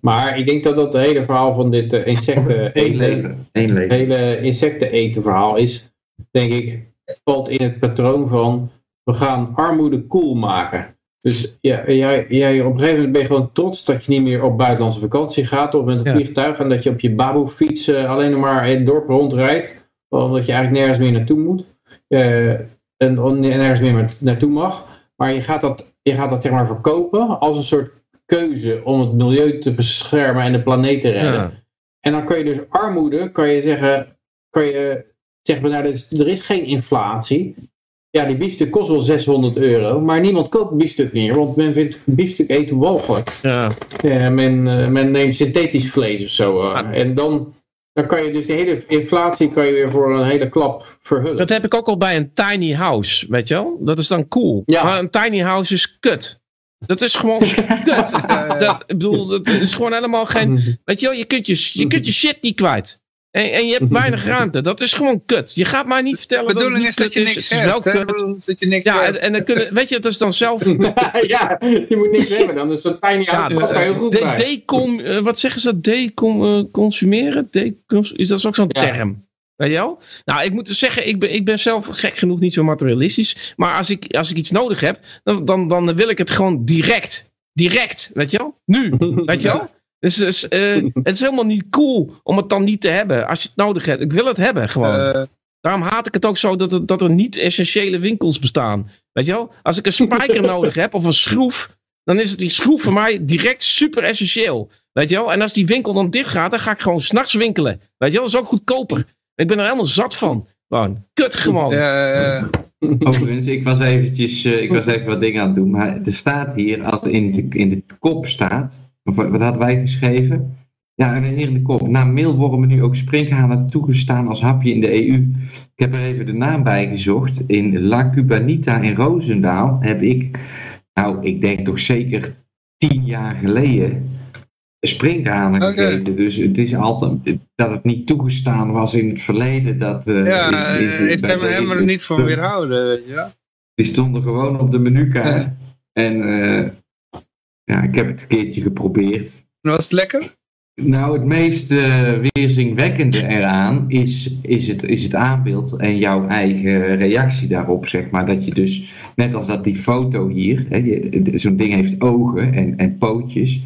Maar ik denk dat dat het hele verhaal van dit uh, insecten Eén leven. Eén leven. hele insecten eten verhaal is, denk ik, valt in het patroon van we gaan armoede cool maken. Dus ja, jij, jij, op een gegeven moment ben je gewoon trots dat je niet meer op buitenlandse vakantie gaat of met een vliegtuig en dat je op je baboe-fiets uh, alleen nog maar in het dorp rondrijdt, omdat je eigenlijk nergens meer naartoe moet. Uh, en nergens meer naartoe mag. Maar je gaat dat, je gaat dat zeg maar verkopen als een soort keuze om het milieu te beschermen en de planeet te redden. En dan kan je dus armoede, kan je zeggen, kan je zeggen, nou, er is, er is geen inflatie. ja, die biefstuk kost wel 600 euro, maar niemand koopt biefstuk meer, want men vindt biefstuk eten walgelijk. Ja. Ja, men, eh, men neemt synthetisch vlees of zo. eh, En dan, dan kan je dus de hele inflatie kan je weer voor een hele klap verhullen. Dat heb ik ook al bij een tiny house, weet je wel? Dat is dan cool. Ja. Maar een tiny house is kut. Dat is gewoon kut. Dat, ik bedoel, dat is gewoon helemaal geen... Weet je wel, je kunt je, je, kunt je shit niet kwijt. En, en je hebt weinig ruimte. Dat is gewoon kut. Je gaat mij niet vertellen De bedoeling dat is dat je niks is hebt. De kut. bedoeling is dat je niks Ja, hebt. en, en dan kunnen, weet je, dat is dan zelf... ja, je moet niks hebben, dan is zo'n tiny Ja, daar heel goed de, bij. decom, eh, wat zeggen ze? Decom, eh, consumeren? Decons, is dat ook zo'n Ja. term? Weet je wel? Nou, ik moet dus zeggen, ik ben, ik ben zelf gek genoeg niet zo materialistisch. Maar als ik, als ik iets nodig heb, dan, dan, dan wil ik het gewoon direct. Direct, weet je wel? Nu, weet je wel? Dus, dus eh, het is helemaal niet cool om het dan niet te hebben als je het nodig hebt. Ik wil het hebben gewoon. Eh, Daarom haat ik het ook zo dat er, dat er niet essentiële winkels bestaan. Weet je wel? Als ik een spijker nodig heb of een schroef, dan is het die schroef voor mij direct super essentieel. Weet je wel? En als die winkel dan dicht gaat, dan ga ik gewoon s'nachts winkelen. Weet je wel? Dat is ook goedkoper. Ik ben er helemaal zat van. Gewoon. Kut gewoon. eh, Overigens, ik was eventjes, eh, ik was even wat dingen aan het doen, maar er staat hier, als er in de, in de kop staat, wat hadden wij geschreven? Ja, en hier in de kop, na mail worden nu ook sprinkhanen toegestaan als hapje in de EU. Ik heb er even de naam bij gezocht. In La Cubanita in Roosendaal heb ik, nou, ik denk toch zeker tien jaar geleden, sprinkhanen Oké. gegeten. Dus het is altijd, dat het niet toegestaan was in het verleden, dat... eh, ja, is- heeft hem, hem er niet van weerhouden, wel. die stonden gewoon op de menukaart. En eh, ja, ik heb het een keertje geprobeerd. Was het lekker? Nou, het meest eh, weerzinwekkende eraan is, is, het, is het aanbeeld en jouw eigen reactie daarop, zeg maar. Dat je dus, net als dat die foto hier, hè, je- zo'n ding heeft ogen en, en pootjes.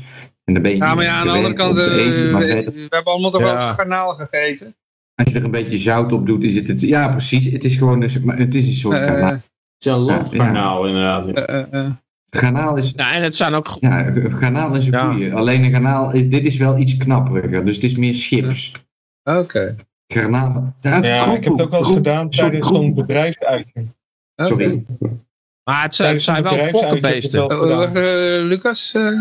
En dan ben je Ja, maar ja, aan de andere kant, eh, eten, we, verder- we hebben allemaal toch wel eens Ja. garnaal gegeten. als je er een beetje zout op doet, is het het... Ja, precies. Het is gewoon een, het is een soort Eh, garnaal. Het is een landgarnaal inderdaad. Eh, eh, eh. Garnaal is, Ja, en het zijn ook... Ja, een garnaal is een Ja. goeie. Alleen een garnaal, is, dit is wel iets knapperiger. Dus het is meer chips. Oké. Garnaal. Ja, Ja, ik heb het ook wel eens gedaan tijdens zo'n bedrijfsuitje. Oké. Sorry. Maar het zijn, het Tijdens zijn een wel pokkenbeesten. wel eh, Lucas? eh,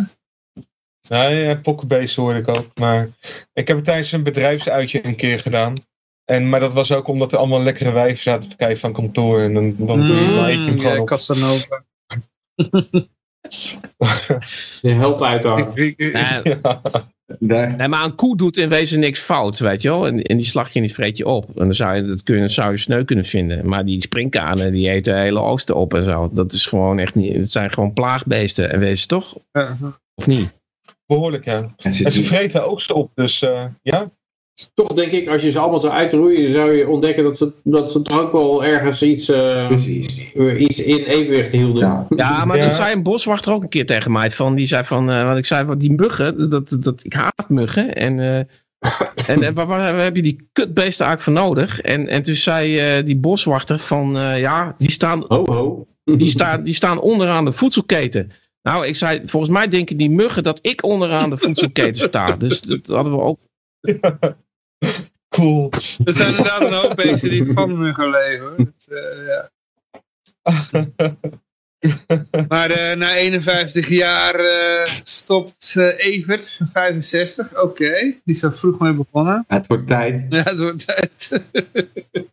Nee, ja, pokkenbeesten hoorde ik ook. Maar ik heb het tijdens een bedrijfsuitje een keer gedaan. En, maar dat was ook omdat er allemaal lekkere wijven zaten te kijken van kantoor. En dan, dan, doe je, dan eet je hem mm, gewoon ja, op. Casanova. De held uithangen. Ik- ik- Nee, Daar, nee, maar een koe doet in wezen niks fout, weet je wel. En, en die slag je niet vreet je op. En dan zou je, dat kun je, zou je sneu kunnen vinden. Maar die springkanen, die eten hele oosten op en zo. Dat is gewoon echt niet... Het zijn gewoon plaagbeesten. En wezen toch? eh, Of niet? Behoorlijk, ja. En ze vreten ook op. Dus eh, ja. Toch denk ik, als je ze allemaal zou uitroeien, zou je ontdekken dat ze, dat ze toch ook wel ergens iets, eh, Precies. iets in evenwicht hielden. Ja. Ja, maar Ja. dat zei een boswachter ook een keer tegen mij. Van, die zei van, eh, want ik zei van die muggen, dat, dat, ik haat muggen. En, eh, en eh, waar, waar heb je die kutbeesten eigenlijk voor nodig? En, en toen zei eh, die boswachter van, eh, ja, die staan, Ho, ho. die, staan, die staan onderaan de voedselketen. Nou, ik zei, volgens mij denken die muggen dat ik onderaan de voedselketen sta. Dus dat hadden we ook. Cool. Er zijn inderdaad een hoop beesten die van muggen leven. Dus, eh, ja. Maar eh, na 51 jaar eh, stopt eh, Evert, van 65. Oké, die is er vroeg mee begonnen. Het wordt tijd. Ja, het wordt tijd.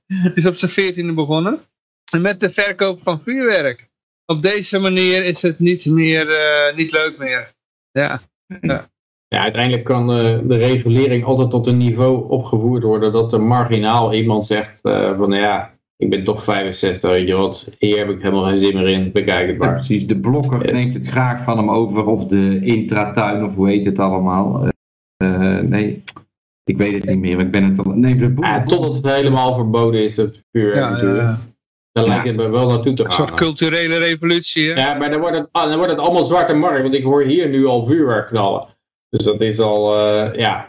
Die is op zijn 14e begonnen. En met de verkoop van vuurwerk. Op deze manier is het niet meer, eh, niet leuk meer. Ja. Ja, uiteindelijk kan eh, de regulering altijd tot een niveau opgevoerd worden dat er marginaal iemand zegt eh, van ja, ik ben toch 65, weet je wat, hier heb ik helemaal geen zin meer in, bekijk het Ja, maar. precies. De blokker neemt het graag van hem over. Of de intratuin, of hoe heet het allemaal. Eh, eh, nee, ik weet het niet meer. maar Ik ben het al. Nee, de. Ja, totdat het helemaal verboden is, dat vuurwerk Ja, ja. Dan Ja. lijkt het me wel naartoe te Een soort gaan. culturele revolutie. Hè? Ja, maar dan wordt, het, ah, dan wordt het allemaal zwarte markt, want ik hoor hier nu al vuurwerk knallen. Dus dat is al, eh, ja,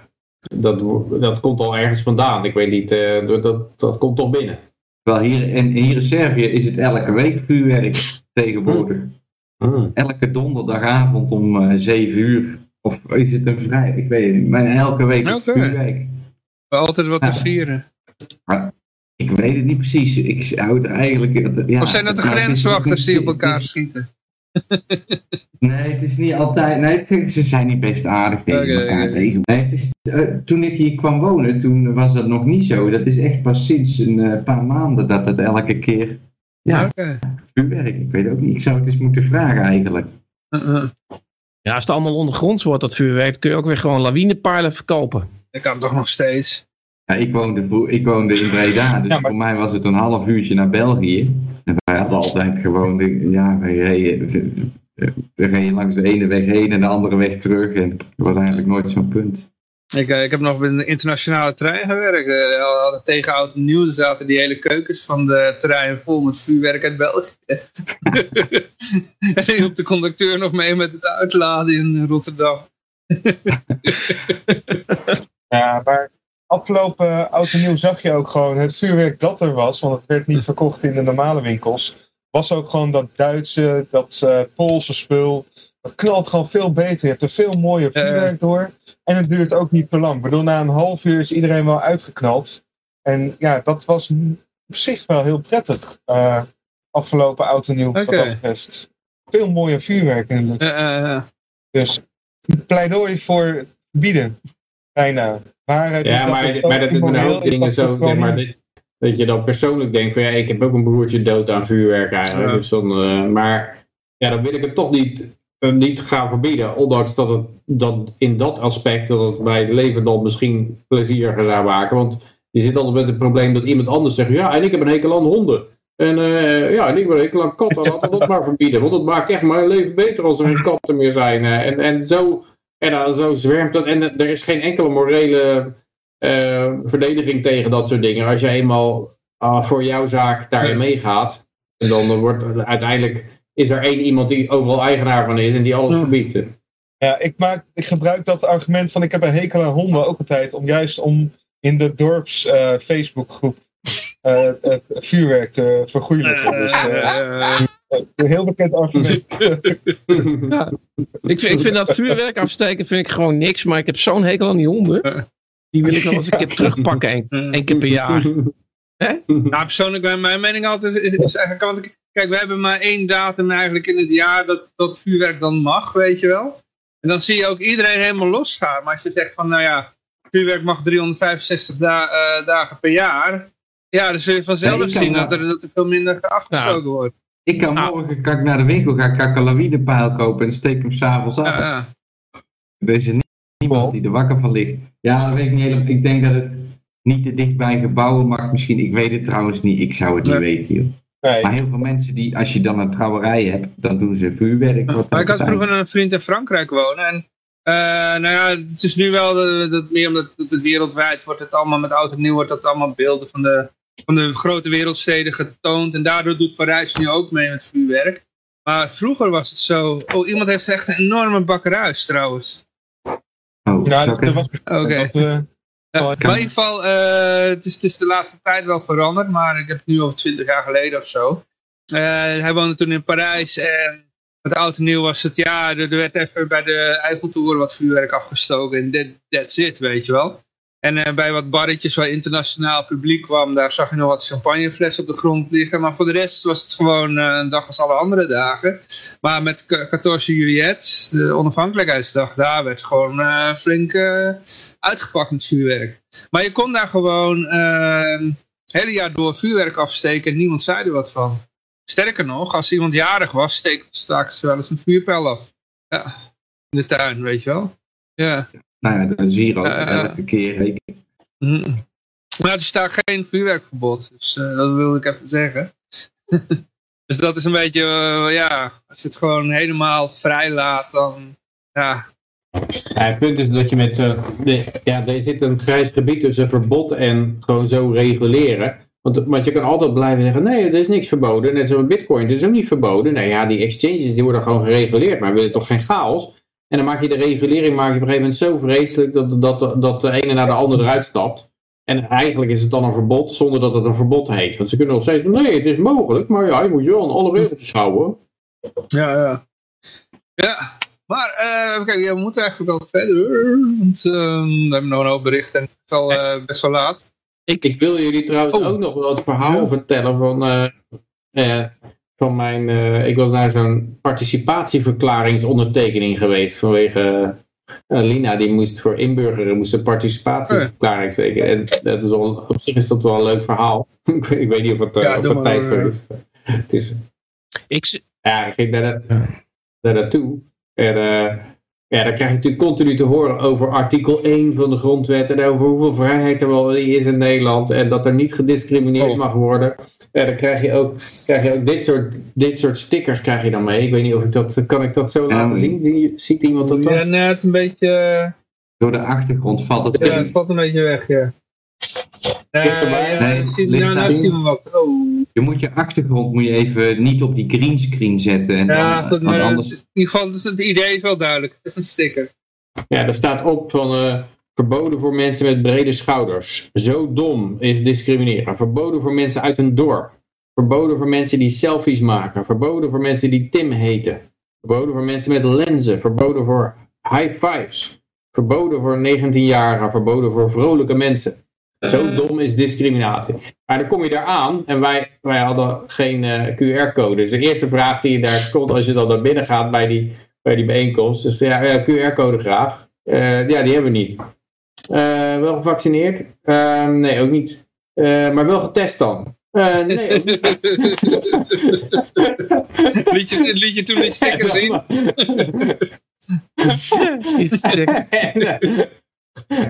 dat, dat komt al ergens vandaan. Ik weet niet, eh, dat, dat, komt toch binnen. Terwijl hier, en hier in Servië is het elke week vuurwerk tegenwoordig. Elke donderdagavond om eh 7 uur. Of is het een vrij? Ik weet het niet. Maar elke week is vuurwerk. Altijd wat te Ja. vieren. Ik weet het niet precies. Ik zou het eigenlijk... Ja, of zijn dat de grenswachters die op elkaar schieten? Nee, het is niet altijd. Nee, ze zijn niet best aardig tegen elkaar. Tegen, nee, het is, eh, toen ik hier kwam wonen, toen was dat nog niet zo. Dat is echt pas sinds een eh, paar maanden dat het elke keer. Ja, Oké. vuurwerk. Ik weet ook niet. Ik zou het eens moeten vragen eigenlijk. Uh-uh. Ja, als het allemaal ondergronds wordt, dat vuurwerk, kun je ook weer gewoon lawinepijlen verkopen. Dat kan toch nog steeds. Ja, ik, woonde, ik woonde in Breda, dus Ja, maar- voor mij was het een half uurtje naar België. En wij hadden altijd gewoon, de, ja, wij reden, we, we reden langs de ene weg heen en de andere weg terug. En dat was eigenlijk nooit zo'n punt. Ik, eh, ik heb nog in de internationale trein gewerkt. Eh, al- al tegen oud en nieuw zaten die hele keukens van de trein vol met vuurwerk uit België. en hielp de conducteur nog mee met het uitladen in Rotterdam. Ja, maar afgelopen oud en nieuw zag je ook gewoon het vuurwerk dat er was, want het werd niet verkocht in de normale winkels. Was ook gewoon dat Duitse, dat eh, Poolse spul. Dat knalt gewoon veel beter. Je hebt er veel mooier vuurwerk door. En het duurt ook niet te lang. Ik bedoel, na een half uur is iedereen wel uitgeknald. En ja, dat was op zich wel heel prettig. eh, afgelopen oud en nieuw. Dat betreft. Veel mooier vuurwerk in de lucht. Dus pleidooi voor bieden. Bijna. Maar, het- Ja, maar, maar dat is met een hoop dingen zo, zeg maar, dat, dat je dan persoonlijk denkt van ja, ik heb ook een broertje dood aan vuurwerk eigenlijk. Ja. Dus dan, eh, maar ja, dan wil ik het toch niet, eh, niet gaan verbieden. Ondanks dat het dat in dat aspect dat het bij het leven dan misschien plezieriger zou maken. Want je zit altijd met het probleem dat iemand anders zegt, ja, en ik heb een hekel aan honden. En eh, ja, en ik heb een hekel aan katten, laten we dat maar verbieden. Want het maakt echt mijn leven beter als er geen katten meer zijn. eh. en, en zo, en dan zo zwermt dat. En er is geen enkele morele eh, verdediging tegen dat soort dingen. Als je eenmaal ah, voor jouw zaak daarin meegaat, dan wordt er- uiteindelijk is er één iemand die overal eigenaar van is en die alles verbiedt. Ja, ik, maak, ik gebruik dat argument van ik heb een hekel aan honden ook altijd. Om juist om in de dorps eh, Facebookgroep eh, vuurwerk te vergoeilijken. Dus, een heel bekend argument. Ik vind, ik vind dat vuurwerk afsteken vind ik gewoon niks, maar ik heb zo'n hekel aan die honden. Die wil ik wel eens een keer terugpakken, één één keer per jaar. Nou, persoonlijk, mijn, mijn mening altijd is, is eigenlijk, want kijk, we hebben maar één datum eigenlijk in het jaar dat, dat vuurwerk dan mag, weet je wel. En dan zie je ook iedereen helemaal losgaan. Maar als je zegt van, nou ja, vuurwerk mag 365 da- eh, dagen per jaar. Ja, dan zul je vanzelf Nee, zien dat er, dat er veel minder afgestoken wordt. Ik kan Nou. morgen kan ik naar de winkel gaan, kan ik een lawinepaal kopen en steek hem s'avonds af. Ja, ja. Er is er nie- niemand die er wakker van ligt. Ja, dat weet ik niet helemaal. Ik denk dat het niet te dicht bij gebouwen mag. Misschien, ik weet het trouwens niet. Ik zou het niet Nee. weten, joh. Nee. Maar heel veel mensen die, als je dan een trouwerij hebt, dan doen ze vuurwerk. Wat Maar ik had vroeger een vriend in Frankrijk wonen. En eh, nou ja, het is nu wel dat, dat meer omdat het het wereldwijd wordt het allemaal met oud en nieuw wordt dat allemaal beelden van de, van de grote wereldsteden getoond. En daardoor doet Parijs nu ook mee met vuurwerk. Maar vroeger was het zo. Oh, iemand heeft echt een enorme bakkerhuis trouwens. Oh, Ja, dat was, Oké. dat, eh, in ieder geval, eh, het, is, het is de laatste tijd wel veranderd, maar ik heb het nu over 20 jaar geleden of zo. Eh, hij woonde toen in Parijs en met oud en nieuw was het, ja, er, er werd even bij de Eiffeltoren wat vuurwerk afgestoken en that, that's it, weet je wel. En eh, bij wat barretjes waar internationaal publiek kwam, daar zag je nog wat champagneflessen op de grond liggen. Maar voor de rest was het gewoon eh, een dag als alle andere dagen. Maar met K- 14 juillet, de onafhankelijkheidsdag, daar werd gewoon eh, flink uitgepakt met vuurwerk. Maar je kon daar gewoon eh, het hele jaar door vuurwerk afsteken en niemand zei er wat van. Sterker nog, als iemand jarig was, steek- staken ze wel eens een vuurpijl af. Ja, in de tuin, weet je wel. Ja. Nou ja, dat is hier ook Eh, eh. elke keer. rekenen. Mm. Maar er staat geen vuurwerkverbod, dus eh, dat wilde ik even zeggen. dus dat is een beetje, eh, ja, als je het gewoon helemaal vrij laat, dan, ja, Ja, het punt is dat je met z'n... de- Ja, er zit een grijs gebied tussen verbod en gewoon zo reguleren. Want, want je kan altijd blijven zeggen, nee, er is niks verboden. Net zoals met bitcoin, dat is ook niet verboden. Nou ja, die exchanges die worden gewoon gereguleerd, maar we willen toch geen chaos? En dan maak je de regulering maak je op een gegeven moment zo vreselijk dat, dat, dat de ene naar de andere eruit stapt. En eigenlijk is het dan een verbod zonder dat het een verbod heet. Want ze kunnen nog steeds van, nee, het is mogelijk, maar ja, je moet je wel aan alle regeltjes houden. Ja, ja. Ja, maar eh, ja, we moeten eigenlijk wel verder, want eh, we hebben nog een hoop berichten en het is al eh, best wel laat. Ik, ik wil jullie trouwens Oh. ook nog wel het verhaal vertellen van, eh, van mijn... eh, ik was naar zo'n participatieverklaringsondertekening geweest vanwege... eh, Lina die moest voor inburgeren moest een participatieverklaring tekenen. En dat is wel, op zich is dat wel een leuk verhaal. ik, weet- ik weet niet of het, eh, Ja, of het tijd voor is. Het is Ik, ja, ik ging daar, daar naartoe. En eh, ja, dan krijg je natuurlijk continu te horen over artikel 1 van de grondwet. En over hoeveel vrijheid er wel is in Nederland. En dat er niet gediscrimineerd Oh. mag worden. En dan krijg je ook, krijg je ook dit, soort, dit soort stickers krijg je dan mee. Ik weet niet of ik dat, kan ik dat zo Ja, laten zien? Zie, ziet iemand dat dan? Ja, net een beetje... Door de achtergrond valt het Ja, het valt een beetje weg, ja. Ja, ja, Nee, zie- nou, nou daar. zien we wat. Oh. Je moet je achtergrond moet je even niet op die greenscreen zetten. En Ja, dan, goed, want maar anders... in ieder geval, dus het idee is wel duidelijk. Het is een sticker. Ja, er staat op van eh, verboden voor mensen met brede schouders. Zo dom is discrimineren. Verboden voor mensen uit een dorp. Verboden voor mensen die selfies maken. Verboden voor mensen die Tim heten. Verboden voor mensen met lenzen. Verboden voor high fives. Verboden voor 19-jarigen. Verboden voor vrolijke mensen. Zo dom is discriminatie. Maar dan kom je daar aan en wij, wij hadden geen eh, QR-code. Dus de eerste vraag die je daar komt als je dan naar binnen gaat bij die, bij die bijeenkomst. Dus ja, ja QR-code graag. Eh, ja, die hebben we niet. Eh, wel gevaccineerd? Eh, nee, ook niet. Eh, maar wel getest dan? Eh, nee, liet, je, liet je toen die sticker zien? die sticker.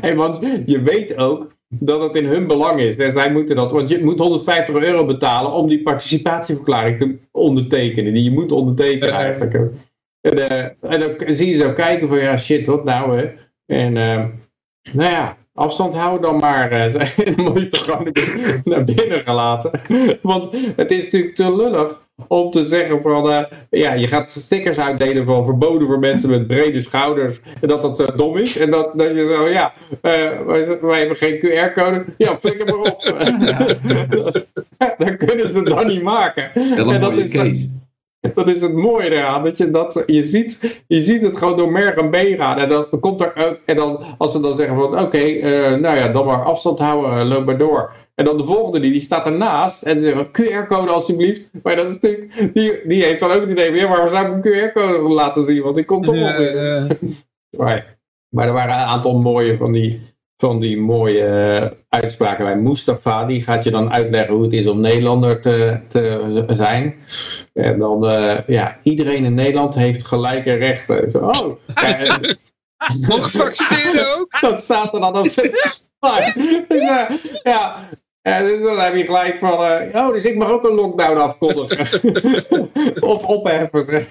hey, want je weet ook dat het in hun belang is. En zij moeten dat, want je moet 150 euro betalen om die participatieverklaring te ondertekenen. Die je moet ondertekenen eigenlijk. En, eh, en dan zie je zo kijken van ja shit, wat nou hè. En eh, nou ja, afstand houden dan maar. dan word je toch gewoon naar binnen gelaten. Want het is natuurlijk te lullig om te zeggen van, eh, ja, je gaat stickers uitdelen van verboden voor mensen met brede schouders. En dat dat zo dom is. En dat, dat je zo, ja, eh, wij, wij hebben geen QR-code. Ja, flikker maar op. dan kunnen ze dan niet maken. En dat is, case. dat is het mooie eraan. Dat je, dat, je, ziet, je ziet het gewoon door merg en been gaan. En dan komt er ook, en dan, als ze dan zeggen van oké, eh, nou ja, dan maar afstand houden, eh, loop maar door. En dan de volgende die, die staat ernaast en die zegt QR-code alsjeblieft. Maar dat is natuurlijk, die, die heeft dan ook het idee ja, maar zou ik een QR-code laten zien? Want die komt toch op. Maar, maar er waren een aantal mooie van die, van die mooie eh, uitspraken bij Mustafa. Die gaat je dan uitleggen hoe het is om Nederlander te, te zijn. En dan, eh, ja, iedereen in Nederland heeft gelijke rechten. Zo, Oh, ook? dat staat er dan op zijn ja, ja, dus dan heb je gelijk van, eh, oh, dus ik mag ook een lockdown afkondigen. of opheffen.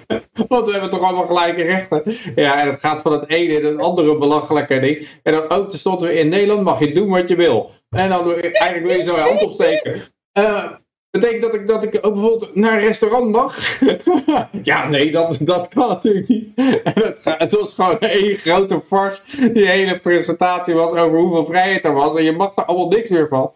Want we hebben toch allemaal gelijke rechten. Ja, en het gaat van het ene in het andere belachelijke ding. En dan ook, stond weer in Nederland mag je doen wat je wil. En dan eigenlijk wil je zo je hand opsteken. Eh, betekent dat ik, dat ik ook bijvoorbeeld naar een restaurant mag? ja, nee, dat, dat kan natuurlijk niet. En het, het was gewoon één grote fars. Die hele presentatie was over hoeveel vrijheid er was. En je mag er allemaal niks meer van.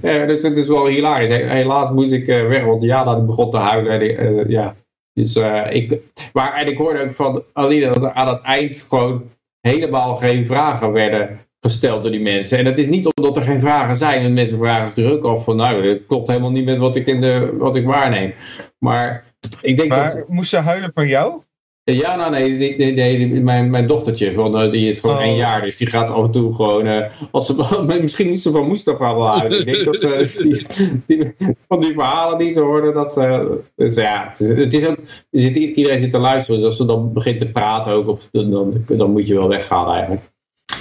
Dus het is wel hilarisch. He- Helaas moest ik eh, weg, want Jana die begon te huilen. En eh, ja. Dus, eh, ik, maar, en ik hoorde ook van Aline dat er aan het eind gewoon helemaal geen vragen werden gesteld door die mensen. En dat is niet omdat er geen vragen zijn. En mensen vragen zich druk of van nou, dit klopt helemaal niet met wat ik, in de, wat ik waarneem. Maar ik denk dat... Moest ze huilen voor jou? Ja, nou nee, nee, nee, mijn, mijn dochtertje, van, eh, die is gewoon Oh. één jaar, dus die gaat af en toe gewoon, eh, als ze, misschien niet ze van Mustafa wel uit. Ik denk dat die, die- van die verhalen die ze hoorden, dat ze, dus ja, het is, het is ook, zit, iedereen zit te luisteren, dus als ze dan begint te praten ook, of, dan, dan moet je wel weggaan eigenlijk.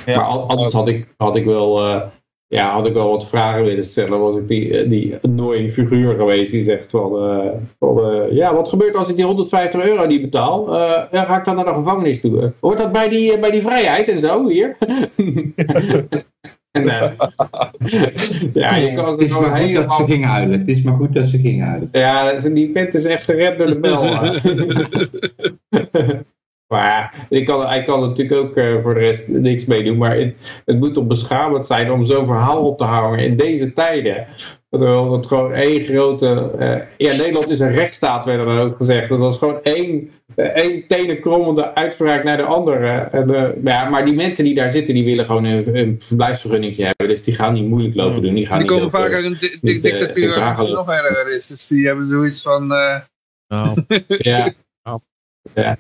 Ja. Maar anders had ik, had ik wel, ja, had ik wel wat vragen willen stellen. Was ik die, eh, die annoying figuur geweest die zegt van, eh, van eh, ja, wat gebeurt als ik die 150 euro niet betaal? Ga ik dan naar de gevangenis toe? Hoort dat bij die, bij die vrijheid en zo hier? en, ja, je kan ze dat ze helemaal... gingen huilen. Het is maar goed dat ze gingen huilen. Ja, die vent is echt gered door de bel. Maar ik kan, hij kan natuurlijk ook uh, voor de rest niks meedoen. Maar het, het moet toch beschamend zijn om zo'n verhaal op te houden in deze tijden. Terwijl het gewoon één grote... Uh, ja, Nederland is een rechtsstaat, werd er dan ook gezegd. Dat was gewoon één, één tenenkrommende uitspraak naar de andere. En, ja, maar die mensen die daar zitten, die willen gewoon een, een verblijfsvergunning hebben. Dus die gaan niet moeilijk lopen doen. Die, gaan die komen vaak uit een di di dictatuur waar het nog erger is. Dus die hebben zoiets van... Uh... Oh. ja. Ja.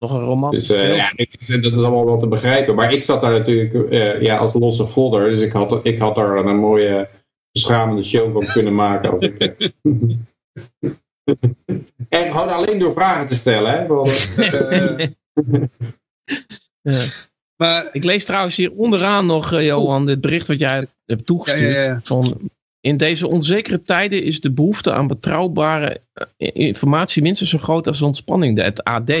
Nog een roman. Dus uh, ja, ik, dat is allemaal wel te begrijpen. Maar ik zat daar natuurlijk uh, ja, als losse vodder. Dus ik had, ik had daar een mooie beschamende show van kunnen maken. Als ik, en gewoon alleen door vragen te stellen. Hè? Want, ja. Maar, ik lees trouwens hier onderaan nog, uh, Johan, dit bericht wat jij hebt toegestuurd. Ja, ja, van, in deze onzekere tijden is de behoefte aan betrouwbare informatie minstens zo groot als de ontspanning. De, het AD,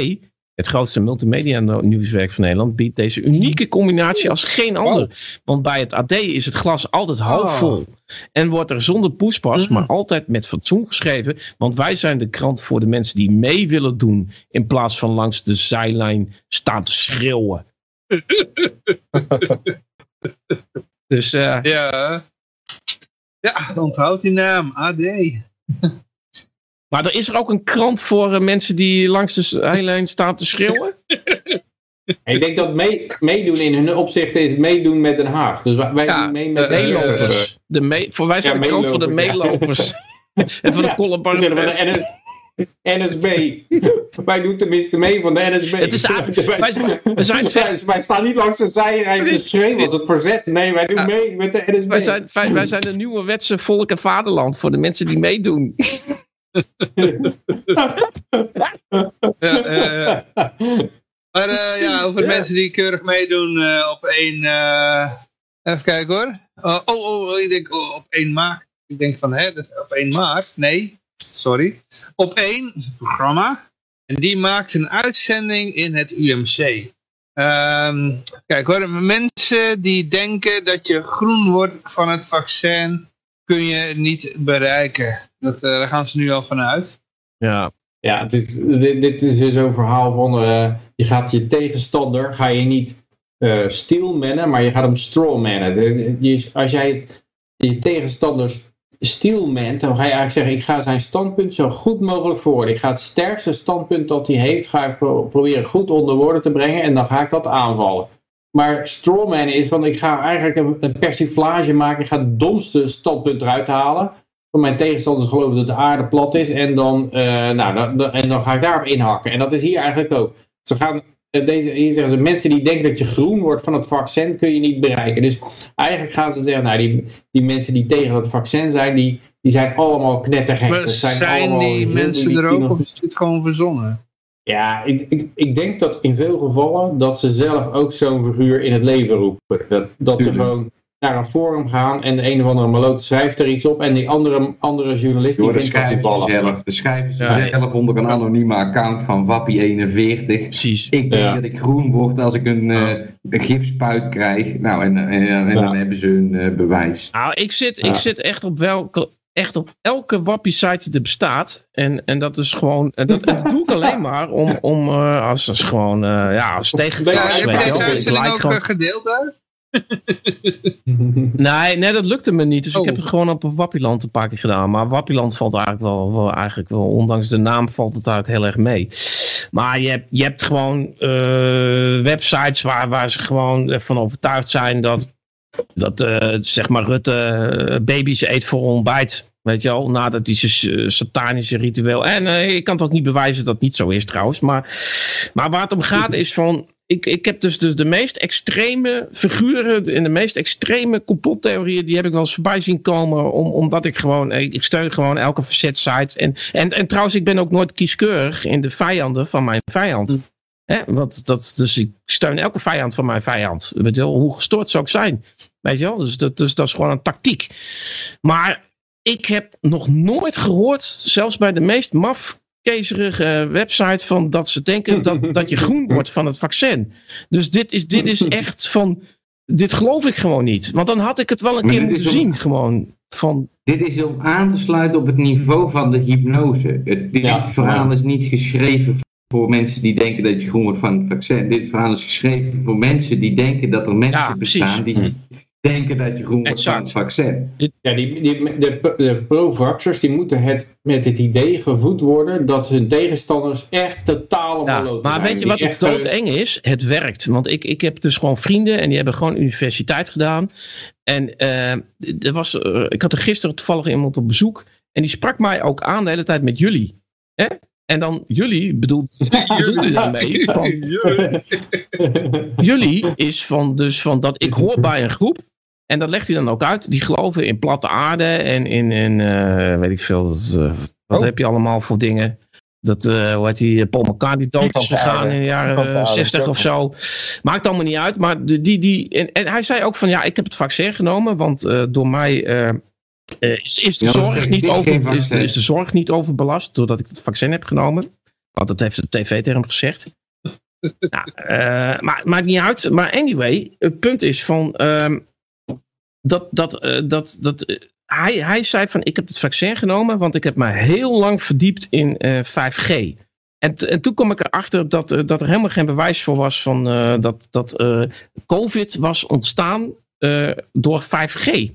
het grootste multimedia nieuwswerk van Nederland, biedt deze unieke combinatie als geen ander. Want bij het AD is het glas altijd half vol. En wordt er zonder poespas, maar altijd met fatsoen geschreven. Want wij zijn de krant voor de mensen die mee willen doen. In plaats van langs de zijlijn staan te schreeuwen. dus uh, ja. Ja, onthoud die naam, AD. Maar er is er ook een krant voor uh, mensen die langs de zijlijn staan te schreeuwen? Ik denk dat mee, meedoen in hun opzicht is meedoen met Den Haag. Dus wij ja, doen mee met de meelopers. De mee, voor wij zijn ja, de krant voor de meelopers. en van de. NSB. wij doen tenminste mee van de NSB. Het is eigenlijk, wij, we zijn, wij, wij, staan niet langs de zijrij te schreeuwen als het verzet. Nee, wij doen mee met de NSB. Wij zijn, wij, wij zijn de nieuwe wetse volk en vaderland voor de mensen die meedoen. Ja, uh, maar uh, ja, over ja. mensen die keurig meedoen uh, op 1... even kijken hoor. oh, oh, oh, ik denk oh, op 1 maart. Ik denk van, hè, dus op 1 maart. Nee, sorry. Op 1 is het programma. En die maakt een uitzending in het UMC. Um, kijk hoor, mensen die denken dat je groen wordt van het vaccin, kun je niet bereiken. Dat, uh, daar gaan ze nu al vanuit. Ja, ja het is, dit, dit is weer zo'n verhaal van, uh, je gaat je tegenstander, ga je niet uh, steelmannen, maar je gaat hem strawmannen. Als jij je tegenstanders steelman, dan ga je eigenlijk zeggen, ik ga zijn standpunt zo goed mogelijk voor. Ik ga het sterkste standpunt dat hij heeft, ga ik proberen goed onder woorden te brengen en dan ga ik dat aanvallen. Maar strawman is van, ik ga eigenlijk een, een persiflage maken, ik ga het domste standpunt eruit halen. Van mijn tegenstanders geloven dat de aarde plat is en dan, uh, nou, dan, en dan ga ik daarop inhakken. En dat is hier eigenlijk ook. Ze gaan eh, deze, hier zeggen ze, mensen die denken dat je groen wordt van het vaccin, kun je niet bereiken. Dus eigenlijk gaan ze zeggen, nou, die, die mensen die tegen het vaccin zijn, die, die zijn allemaal knettergek. Maar zijn, zijn die mensen er ook, of is dit gewoon verzonnen? Ja, ik, ik, ik denk dat in veel gevallen dat ze zelf ook zo'n figuur in het leven roepen. Dat, dat ze gewoon naar een forum gaan en de een of andere maloot schrijft er iets op en die andere, andere journalist die vindt het zelf. De schrijven ze ja. zelf onder een anonieme account van Wappie41. Precies. Ik denk ja. dat ik groen word als ik een, uh, een gifspuit krijg. Nou, en, en, en ja. dan hebben ze hun uh, bewijs. Nou, ik zit, ik zit echt op welke echt op elke wappie-site die er bestaat. En, en dat is gewoon, en dat, dat doe ik alleen maar om, om uh, als, als gewoon, uh, ja, als tegengas. Ja, heb je deze uitzending ook gewoon... gedeeld daar? nee, nee, dat lukte me niet. Dus oh. ik heb het gewoon op Wappieland een paar keer gedaan. Maar Wappieland valt eigenlijk wel, wel, eigenlijk wel, ondanks de naam valt het eigenlijk heel erg mee. Maar je hebt, je hebt gewoon uh, websites waar, waar ze gewoon van overtuigd zijn dat, dat uh, zeg maar Rutte baby's eet voor ontbijt. Weet je al, nadat die satanische ritueel. En ik kan het ook niet bewijzen dat het niet zo is trouwens. Maar, maar waar het om gaat is van ik, ik heb dus, dus de meest extreme figuren en de meest extreme complottheorieën, die heb ik wel eens voorbij zien komen, om, omdat ik gewoon, ik steun gewoon elke verzet site. En, en, en trouwens, ik ben ook nooit kieskeurig in de vijanden van mijn vijand. Hè? Want dat, dus ik steun elke vijand van mijn vijand. Weet je wel, hoe gestoord ze ook zijn. Weet je wel, dus dat, dus dat is gewoon een tactiek. Maar ik heb nog nooit gehoord, zelfs bij de meest maf kezerige website van dat ze denken dat, dat je groen wordt van het vaccin. Dus dit is, dit is echt van, dit geloof ik gewoon niet. Want dan had ik het wel een keer moeten zien gewoon. Van... Dit is om aan te sluiten op het niveau van de hypnose. Het, dit ja, verhaal is niet geschreven voor mensen die denken dat je groen wordt van het vaccin. Dit verhaal is geschreven voor mensen die denken dat er mensen Ja, bestaan die denken dat je groen wordt van het vaccin. Ja, die, die, de, de pro-vaxxers die moeten het, met het idee gevoed worden dat hun tegenstanders echt totaal Ja, maar zijn. weet je wat het echt, eh, doodeng is? Het werkt. Want ik, ik heb dus gewoon vrienden en die hebben gewoon universiteit gedaan. En eh, er was, eh, ik had er gisteren toevallig iemand op bezoek. En die sprak mij ook aan de hele tijd met jullie. Hè? En dan jullie bedoelt, u daarmee van jullie is van dus van dat ik hoor bij een groep. En dat legt hij dan ook uit. Die geloven in platte aarde en in, in eh, weet ik veel. Dat, eh, wat Oh. heb je allemaal voor dingen? Dat, eh hoe heet die, Paul McCartney dood is gegaan in de jaren Platte aarde, 60 of zo. Maakt allemaal niet uit. Maar de, die, die, en, en hij zei ook van ja, ik heb het vaccin genomen. Want door mij is, is, de Ja, zorg niet geen over, is, vaccin. de, is de zorg niet overbelast. Doordat ik het vaccin heb genomen. Want dat heeft de tv tegen hem gezegd. Nou, eh, maar maakt niet uit. Maar anyway, het punt is van. ehm, dat, dat, eh, dat, dat, eh, hij, hij zei van ik heb het vaccin genomen, want ik heb me heel lang verdiept in eh, 5G. En, en toen kwam ik erachter dat, dat er helemaal geen bewijs voor was van dat, dat COVID was ontstaan door 5G.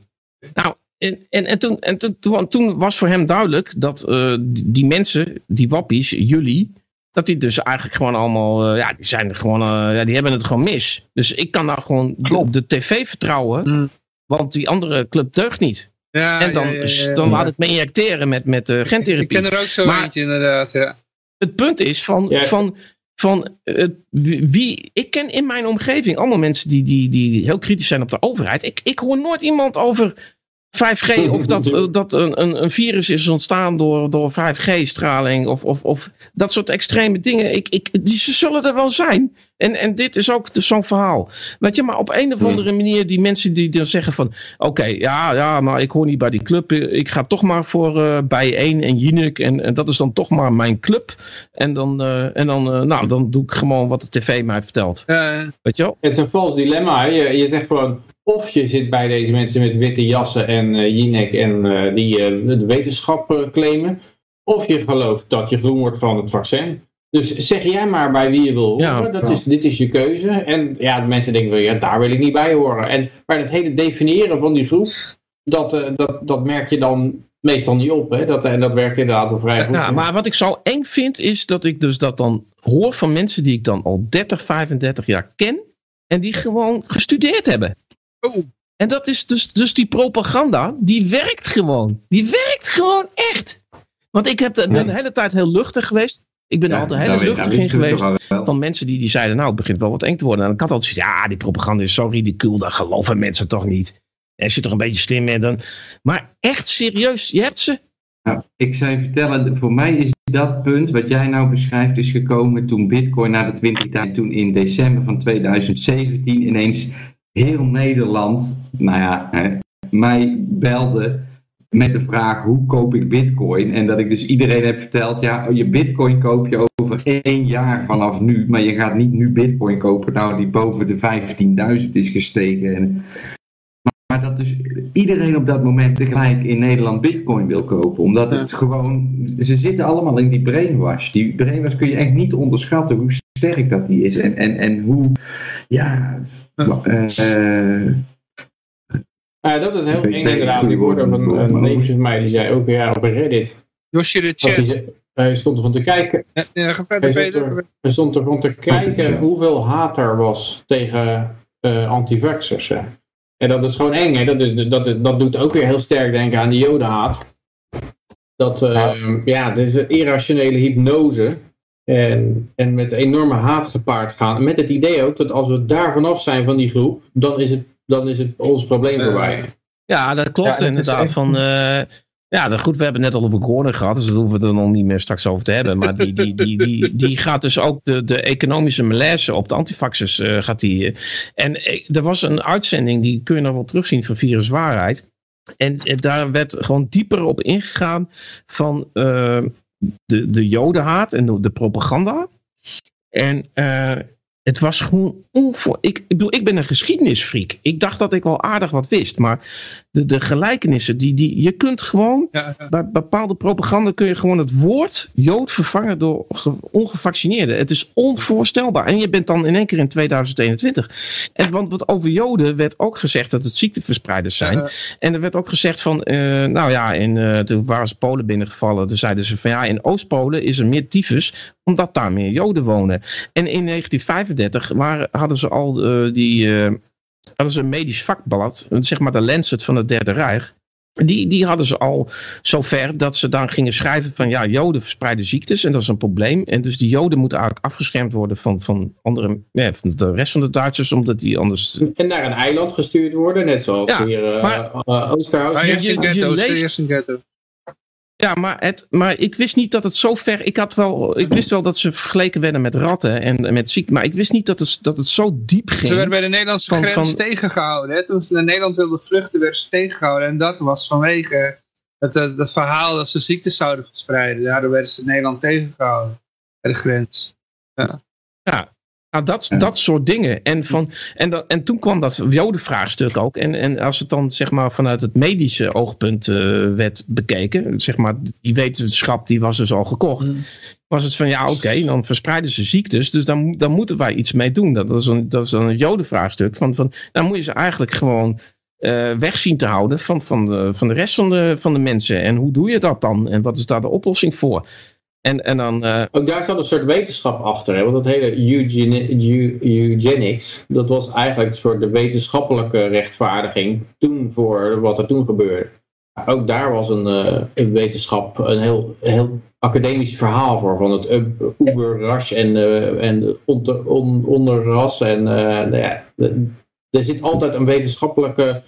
Nou, en, en, en, toen, en toen, toen, toen was voor hem duidelijk dat eh, die, mensen, die wappies, jullie, dat die dus eigenlijk gewoon allemaal, eh, ja, die zijn er gewoon, eh, ja, die hebben het gewoon mis. Dus ik kan nou gewoon op de tv vertrouwen, Mm. want die andere club deugt niet. Ja, en dan, ja, ja, ja, ja. dan laat ik me injecteren met, met eh, Ik gentherapie. ken er ook zo Maar- eentje inderdaad, ja. Het punt is van, Ja. van, van eh, wie, wie- ik ken in mijn omgeving allemaal mensen die, die, die heel kritisch zijn op de overheid. Ik, ik hoor nooit iemand over 5G of dat, dat een, een, een virus is ontstaan door, door 5G-straling of, of, of dat soort extreme dingen. Ik, ik, die ze zullen er wel zijn. En, en dit is ook dus zo'n verhaal. Weet je, maar op een of andere manier die mensen die dan zeggen van oké, ja, ja, maar ik hoor niet bij die club. Ik ga toch maar voor eh bij 1 en Jinek en, en dat is dan toch maar mijn club. En dan, eh, en dan, eh, nou, dan doe ik gewoon wat de tv mij vertelt. Ja, Weet je wel? Het is een vals dilemma. hè. Je, je zegt gewoon, of je zit bij deze mensen met witte jassen en eh Jinek en eh, die eh, de wetenschap claimen. Of je gelooft dat je groen wordt van het vaccin. Dus zeg jij maar bij wie je wil horen. Ja, dat ja. is, dit is je keuze. En ja, de mensen denken wel, ja, daar wil ik niet bij horen. En, maar het hele definiëren van die groep, dat, dat, dat merk je dan meestal niet op. Hè? Dat, en dat werkt inderdaad wel vrij goed. Ja, maar wat ik zo eng vind is dat ik dus dat dan hoor van mensen die ik dan al 30, 35 jaar ken. En die gewoon gestudeerd hebben. Oh. En dat is dus, dus die propaganda, die werkt gewoon. Die werkt gewoon echt. Want ik heb de, ben de hele tijd heel luchtig geweest. Ik ben er Ja, altijd heel weet- luchtig in geweest. Van mensen die, die zeiden, nou het begint wel wat eng te worden. En ik had altijd zoiets, ja die propaganda is zo ridicuul, dat geloven mensen toch niet. En als je toch een beetje slim bent dan... Maar echt serieus, je hebt ze. Nou, ik zou je vertellen, voor mij is dat punt wat jij nou beschrijft, is gekomen toen Bitcoin naar de 20.000, toen in december van 2017 ineens heel Nederland, nou ja, hè, mij belde met de vraag hoe koop ik Bitcoin? En dat ik dus iedereen heb verteld, ja, je Bitcoin koop je over één jaar vanaf nu, maar je gaat niet nu Bitcoin kopen, nou die boven de 15.000 is gestegen. En, maar dat dus iedereen op dat moment tegelijk in Nederland bitcoin wil kopen. Omdat het gewoon, ze zitten allemaal in die brainwash. Die brainwash kun je echt niet onderschatten hoe sterk dat die is. En, en, en hoe, ja, Ja, dat is heel eng inderdaad. Ik hoorde van woorden, een, neefje van mij, die zei ook ja, op Reddit. Josje de chat. hij stond ervan te kijken, Ja, ja, Hij zit verder. hij stond ervan te kijken hoeveel haat er was tegen eh anti-vaxxers. hè. En dat is gewoon eng. Hè? Dat, is, dat, dat doet ook weer heel sterk denken aan die jodenhaat. Dat, eh, ja, het is een irrationele hypnose. En, en met enorme haat gepaard gaan. Met het idee ook dat als we daar vanaf zijn van die groep, dan is het, dan is het ons probleem voorbij. Ja, dat klopt Ja, inderdaad. echt- Van, eh, ja, goed, we hebben het net al over corona gehad, dus daar hoeven we het er nog niet meer straks over te hebben. Maar die, die, die, die, die gaat dus ook de, de economische malaise op de antifaxers. eh, gaat die, eh, en er was een uitzending, die kun je nog wel terugzien van Virus Waarheid. En eh, daar werd gewoon dieper op ingegaan van eh, de, de jodenhaat en de, propaganda. En eh, het was gewoon onvoor... Ik, ik bedoel, ik ben een geschiedenisfreak. Ik dacht dat ik wel aardig wat wist. Maar de, de gelijkenissen, die, die, je kunt gewoon... Ja, ja. Bij bepaalde propaganda kun je gewoon het woord Jood vervangen door ge- ongevaccineerden. Het is onvoorstelbaar. En je bent dan in één keer in 2021. En want wat over Joden werd ook gezegd dat het ziekteverspreiders zijn. Ja, En er werd ook gezegd van, eh, nou ja, in, eh, toen waren ze Polen binnengevallen. Toen zeiden ze van ja, in Oost-Polen is er meer tyfus, omdat daar meer Joden wonen. En in 1935 waren, hadden ze al eh, die, eh, hadden ze een medisch vakblad, zeg maar de Lancet van het Derde Rijk. Die, die hadden ze al zover dat ze dan gingen schrijven van ja, Joden verspreiden ziektes en dat is een probleem. En dus die Joden moeten eigenlijk afgeschermd worden van, van, andere, ja, van de rest van de Duitsers, omdat die anders En naar een eiland gestuurd worden, net zoals Ja, hier eh maar- eh, Oosterhuis. Maar je- leest-. Ja, maar, het, maar ik wist niet dat het zo ver. Ik, had wel, ik wist wel dat ze vergeleken werden met ratten en met ziekte. Maar ik wist niet dat het, dat het zo diep ging. Ze werden bij de Nederlandse Van- grens van- tegengehouden. Hè? Toen ze naar Nederland wilden vluchten, werden ze tegengehouden. En dat was vanwege het, dat, dat verhaal dat ze ziektes zouden verspreiden. Daardoor werden ze in Nederland tegengehouden. Bij de grens. Ja, nou, dat, dat soort dingen. En, van, en, dat, en toen kwam dat jodenvraagstuk ook. En, en als het dan zeg maar vanuit het medische oogpunt eh, werd bekeken. Zeg maar, die wetenschap die was dus al gekocht. Mm. Was het van ja oké, dan verspreiden ze ziektes. Dus dan, dan moeten wij iets mee doen. Dat, is, een, dat is dan een jodenvraagstuk. Van, van, dan moet je ze eigenlijk gewoon eh weg zien te houden van, van, de, van de rest van de, van de mensen. En hoe doe je dat dan? En wat is daar de oplossing voor? En, en dan... eh, Ook daar zat een soort wetenschap achter. Hè? Want dat hele eugeni- eu- eugenics, dat was eigenlijk een soort de wetenschappelijke rechtvaardiging toen voor wat er toen gebeurde. Ook daar was een, eh, een wetenschap, een heel, heel academisch verhaal voor. Van het ub- uberras en, eh, en on- onderras. En nou ja, er zit altijd een wetenschappelijke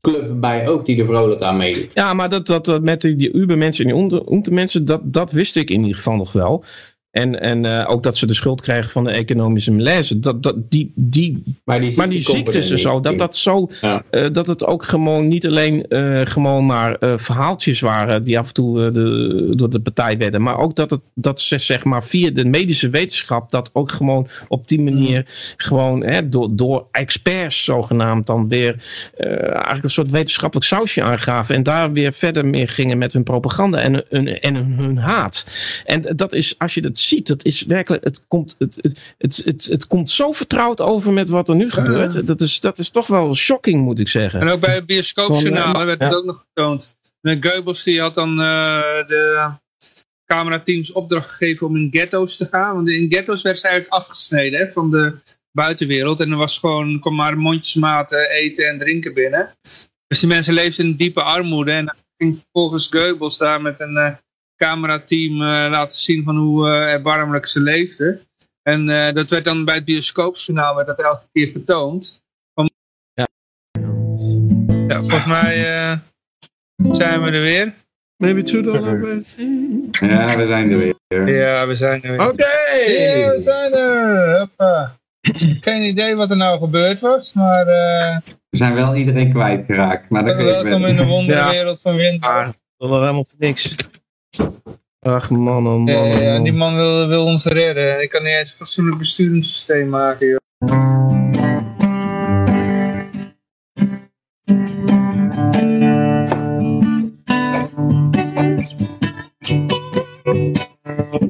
club bij ook die er vrolijk aan meedoet. Ja, maar dat, dat, dat met die, Uber-mensen en die onder- Untermensen, dat, dat wist ik in ieder geval nog wel. En, en eh, ook dat ze de schuld krijgen van de economische malaise. Dat, dat, die, die, Maar die, maar die ziektes en zo, dat, dat, zo Ja. eh, dat het ook gewoon niet alleen eh, gewoon maar verhaaltjes waren die af en toe de, door de partij werden. Maar ook dat, het, dat ze zeg maar via de medische wetenschap dat ook gewoon op die manier gewoon hè, door, door experts zogenaamd dan weer eigenlijk een soort wetenschappelijk sausje aangaven. En daar weer verder mee gingen met hun propaganda en hun, en hun, hun haat. En dat is, als je dat ziet, dat is werkelijk, het komt, het, het, het, het, het komt zo vertrouwd over met wat er nu gebeurt. Dat, is, dat is toch wel shocking, moet ik zeggen. En ook bij het bioscoopjournaal werd ja. het ook nog getoond. En Goebbels die had dan eh, de camerateams opdracht gegeven om in ghetto's te gaan. Want in ghetto's werd ze eigenlijk afgesneden hè, van de buitenwereld. En er was gewoon, kwam maar mondjesmaat eten en drinken binnen. Dus die mensen leefden in diepe armoede. En dan ging vervolgens Goebbels daar met een eh, camerateam eh, laten zien van hoe eh, erbarmelijk ze leefden. En eh, dat werd dan bij het bioscoopjournaal werd dat elke keer vertoond. Van... Ja. Ja, volgens mij eh, zijn we er weer. Maybe two dollar. Ja, we zijn er weer. Ja, we zijn er weer. Oké. Ja, we zijn er. Hoppa. Geen idee wat er nou gebeurd was, maar eh, We zijn wel iedereen kwijtgeraakt. Maar dat welkom in de wonderwereld van Winter. Maar dat was helemaal voor niks. Ach man, oh man. Ja, ja, die man wil, wil ons redden. Ik kan niet eens een fatsoenlijk besturingssysteem maken, joh.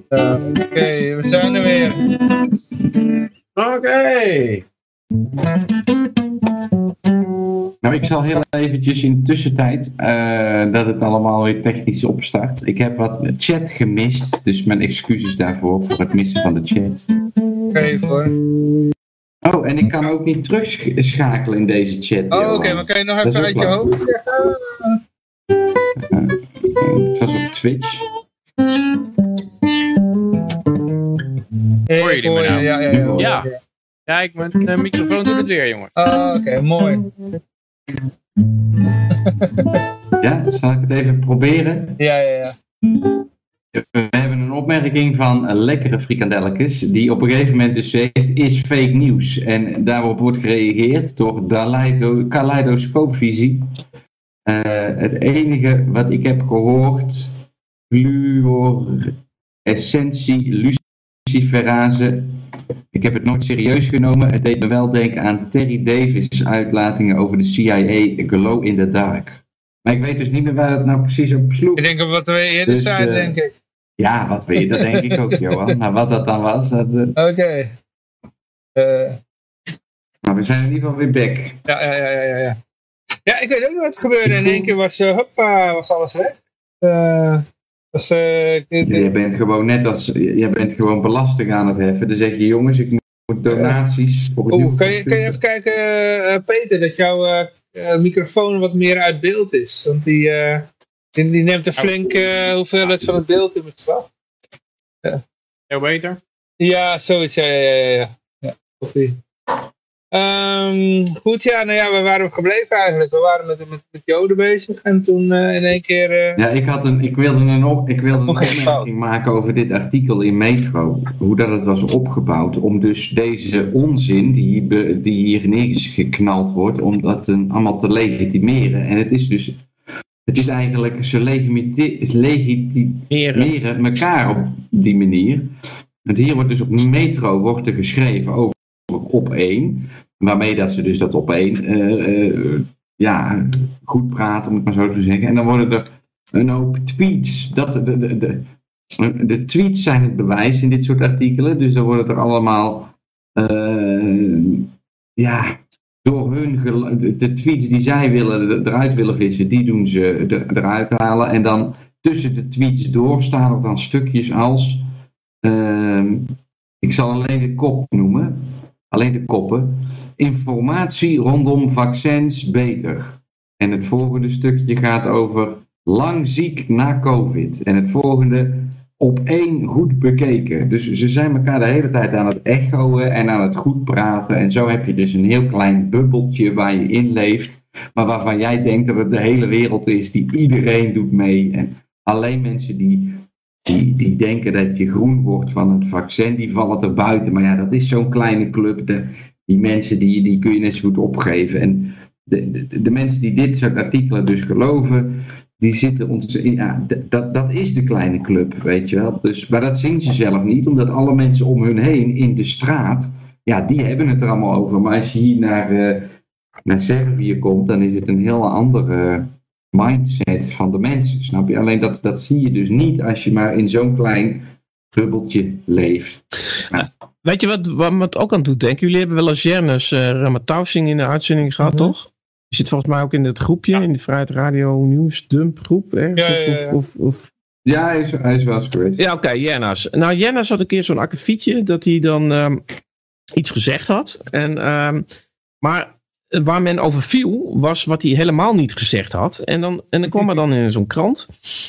Oké, we zijn er weer. Oké. Nou, ik zal heel eventjes in de tussentijd, eh, dat het allemaal weer technisch opstart. Ik heb wat chat gemist, dus mijn excuses daarvoor, voor het missen van de chat. Geef hoor. Oh, en ik kan ook niet terugschakelen in deze chat. Oh, oké, maar kan je nog even uit je hoofd zeggen? Het was op Twitch. Hoor je die me nou? Ja, ja, ja. Ja. Kijk, mijn microfoon doet het weer, jongen. Ah, oké, mooi. Ja, zal ik het even proberen? Ja, ja, ja. We hebben een opmerking van Lekkere Frikandelletjes, die op een gegeven moment dus zegt, is fake nieuws. En daarop wordt gereageerd door Daleido- Kaleidoscoopvisie. Eh, het enige wat ik heb gehoord, fluorescentie, luciferase, ik heb het nooit serieus genomen. Het deed me wel denken aan Terry Davis' uitlatingen over de CIA Glow in the Dark. Maar ik weet dus niet meer waar het nou precies op sloeg. Ik denk op wat we eerder Dus, zeiden, eh, denk ik. Ja, wat weet je, dat denk ik ook, Johan. Maar wat dat dan was, dat, eh, Oké. Eh, maar we zijn in ieder geval weer back. ja, ja, ja, ja, ja. Ja, ik weet ook niet wat er gebeurde. In één keer was, hoppa, was alles weg. Eh, was, eh, ik- Je bent gewoon net als, je bent gewoon belasting aan het heffen. Dan zeg je, jongens, ik moet donaties voor het nieuwe kan je, kan je even kijken, eh, Peter, dat jouw eh, eh, microfoon wat meer uit beeld is? Want die, eh, die, die neemt een flinke hoeveelheid van het beeld in beslag. Heel beter. Ja, zoiets, ja, ja, ja. ja. ja Ehm, goed, ja, nou ja, waar waren we gebleven eigenlijk? We waren met, met, met Joden bezig en toen eh, in één keer... eh, Ja, ik, had een, ik wilde een, op, ik wilde een opmerking maken over dit artikel in Metro. Hoe dat het was opgebouwd. Om dus deze onzin die, die hier neergeknald wordt, om dat een, allemaal te legitimeren. En het is dus, het is eigenlijk, ze legitimeren legitimeren elkaar op die manier. Want hier wordt dus op Metro wordt er geschreven over op één. Waarmee dat ze dus dat op één eh, eh, ja, goed praten, om het maar zo te zeggen. En dan worden er een hoop tweets. Dat, de, de, de, de tweets zijn het bewijs in dit soort artikelen. Dus dan worden er allemaal eh, ja, door hun de- tweets die zij willen, er- eruit willen vissen, die doen ze er- eruit halen. En dan tussen de tweets door staan er dan stukjes als. ehm, ik zal alleen de kop noemen. Alleen de koppen. Informatie rondom vaccins beter. En het volgende stukje gaat over lang ziek na COVID. En het volgende op één goed bekeken. Dus ze zijn elkaar de hele tijd aan het echoen en aan het goed praten. En zo heb je dus een heel klein bubbeltje waar je in leeft. Maar waarvan jij denkt dat het de hele wereld is, die iedereen doet mee. En alleen mensen die, die, die denken dat je groen wordt van het vaccin, die vallen er buiten. Maar ja, dat is zo'n kleine club. De, die mensen die, die kun je net zo goed opgeven. En de, de, de mensen die dit soort artikelen dus geloven, die zitten ons, ja, dat, dat is de kleine club, weet je wel. Dus, maar dat zien ze zelf niet, omdat alle mensen om hun heen in de straat, ja, die hebben het er allemaal over. Maar als je hier naar, eh, naar Servië komt, dan is het een heel andere mindset van de mensen, snap je? Alleen dat, dat zie je dus niet als je maar in zo'n klein bubbeltje leeft. Weet je wat, wat me het ook aan doet denken? Jullie hebben wel eens Jernes uh, Ramatausing in de uitzending gehad, Mhm. toch? Je zit volgens mij ook in het groepje, in de Vrijheid Radio Nieuws Dump groep. Ergens, Ja, ja, ja. Of, of, of, Ja, hij is, hij is wel eens geweest. Ja, oké, Jennas. Nou, Jennas had een keer zo'n akkefietje dat hij dan ehm, iets gezegd had. En, ehm, maar waar men over viel, was wat hij helemaal niet gezegd had. En dan, en dan kwam er dan in zo'n krant.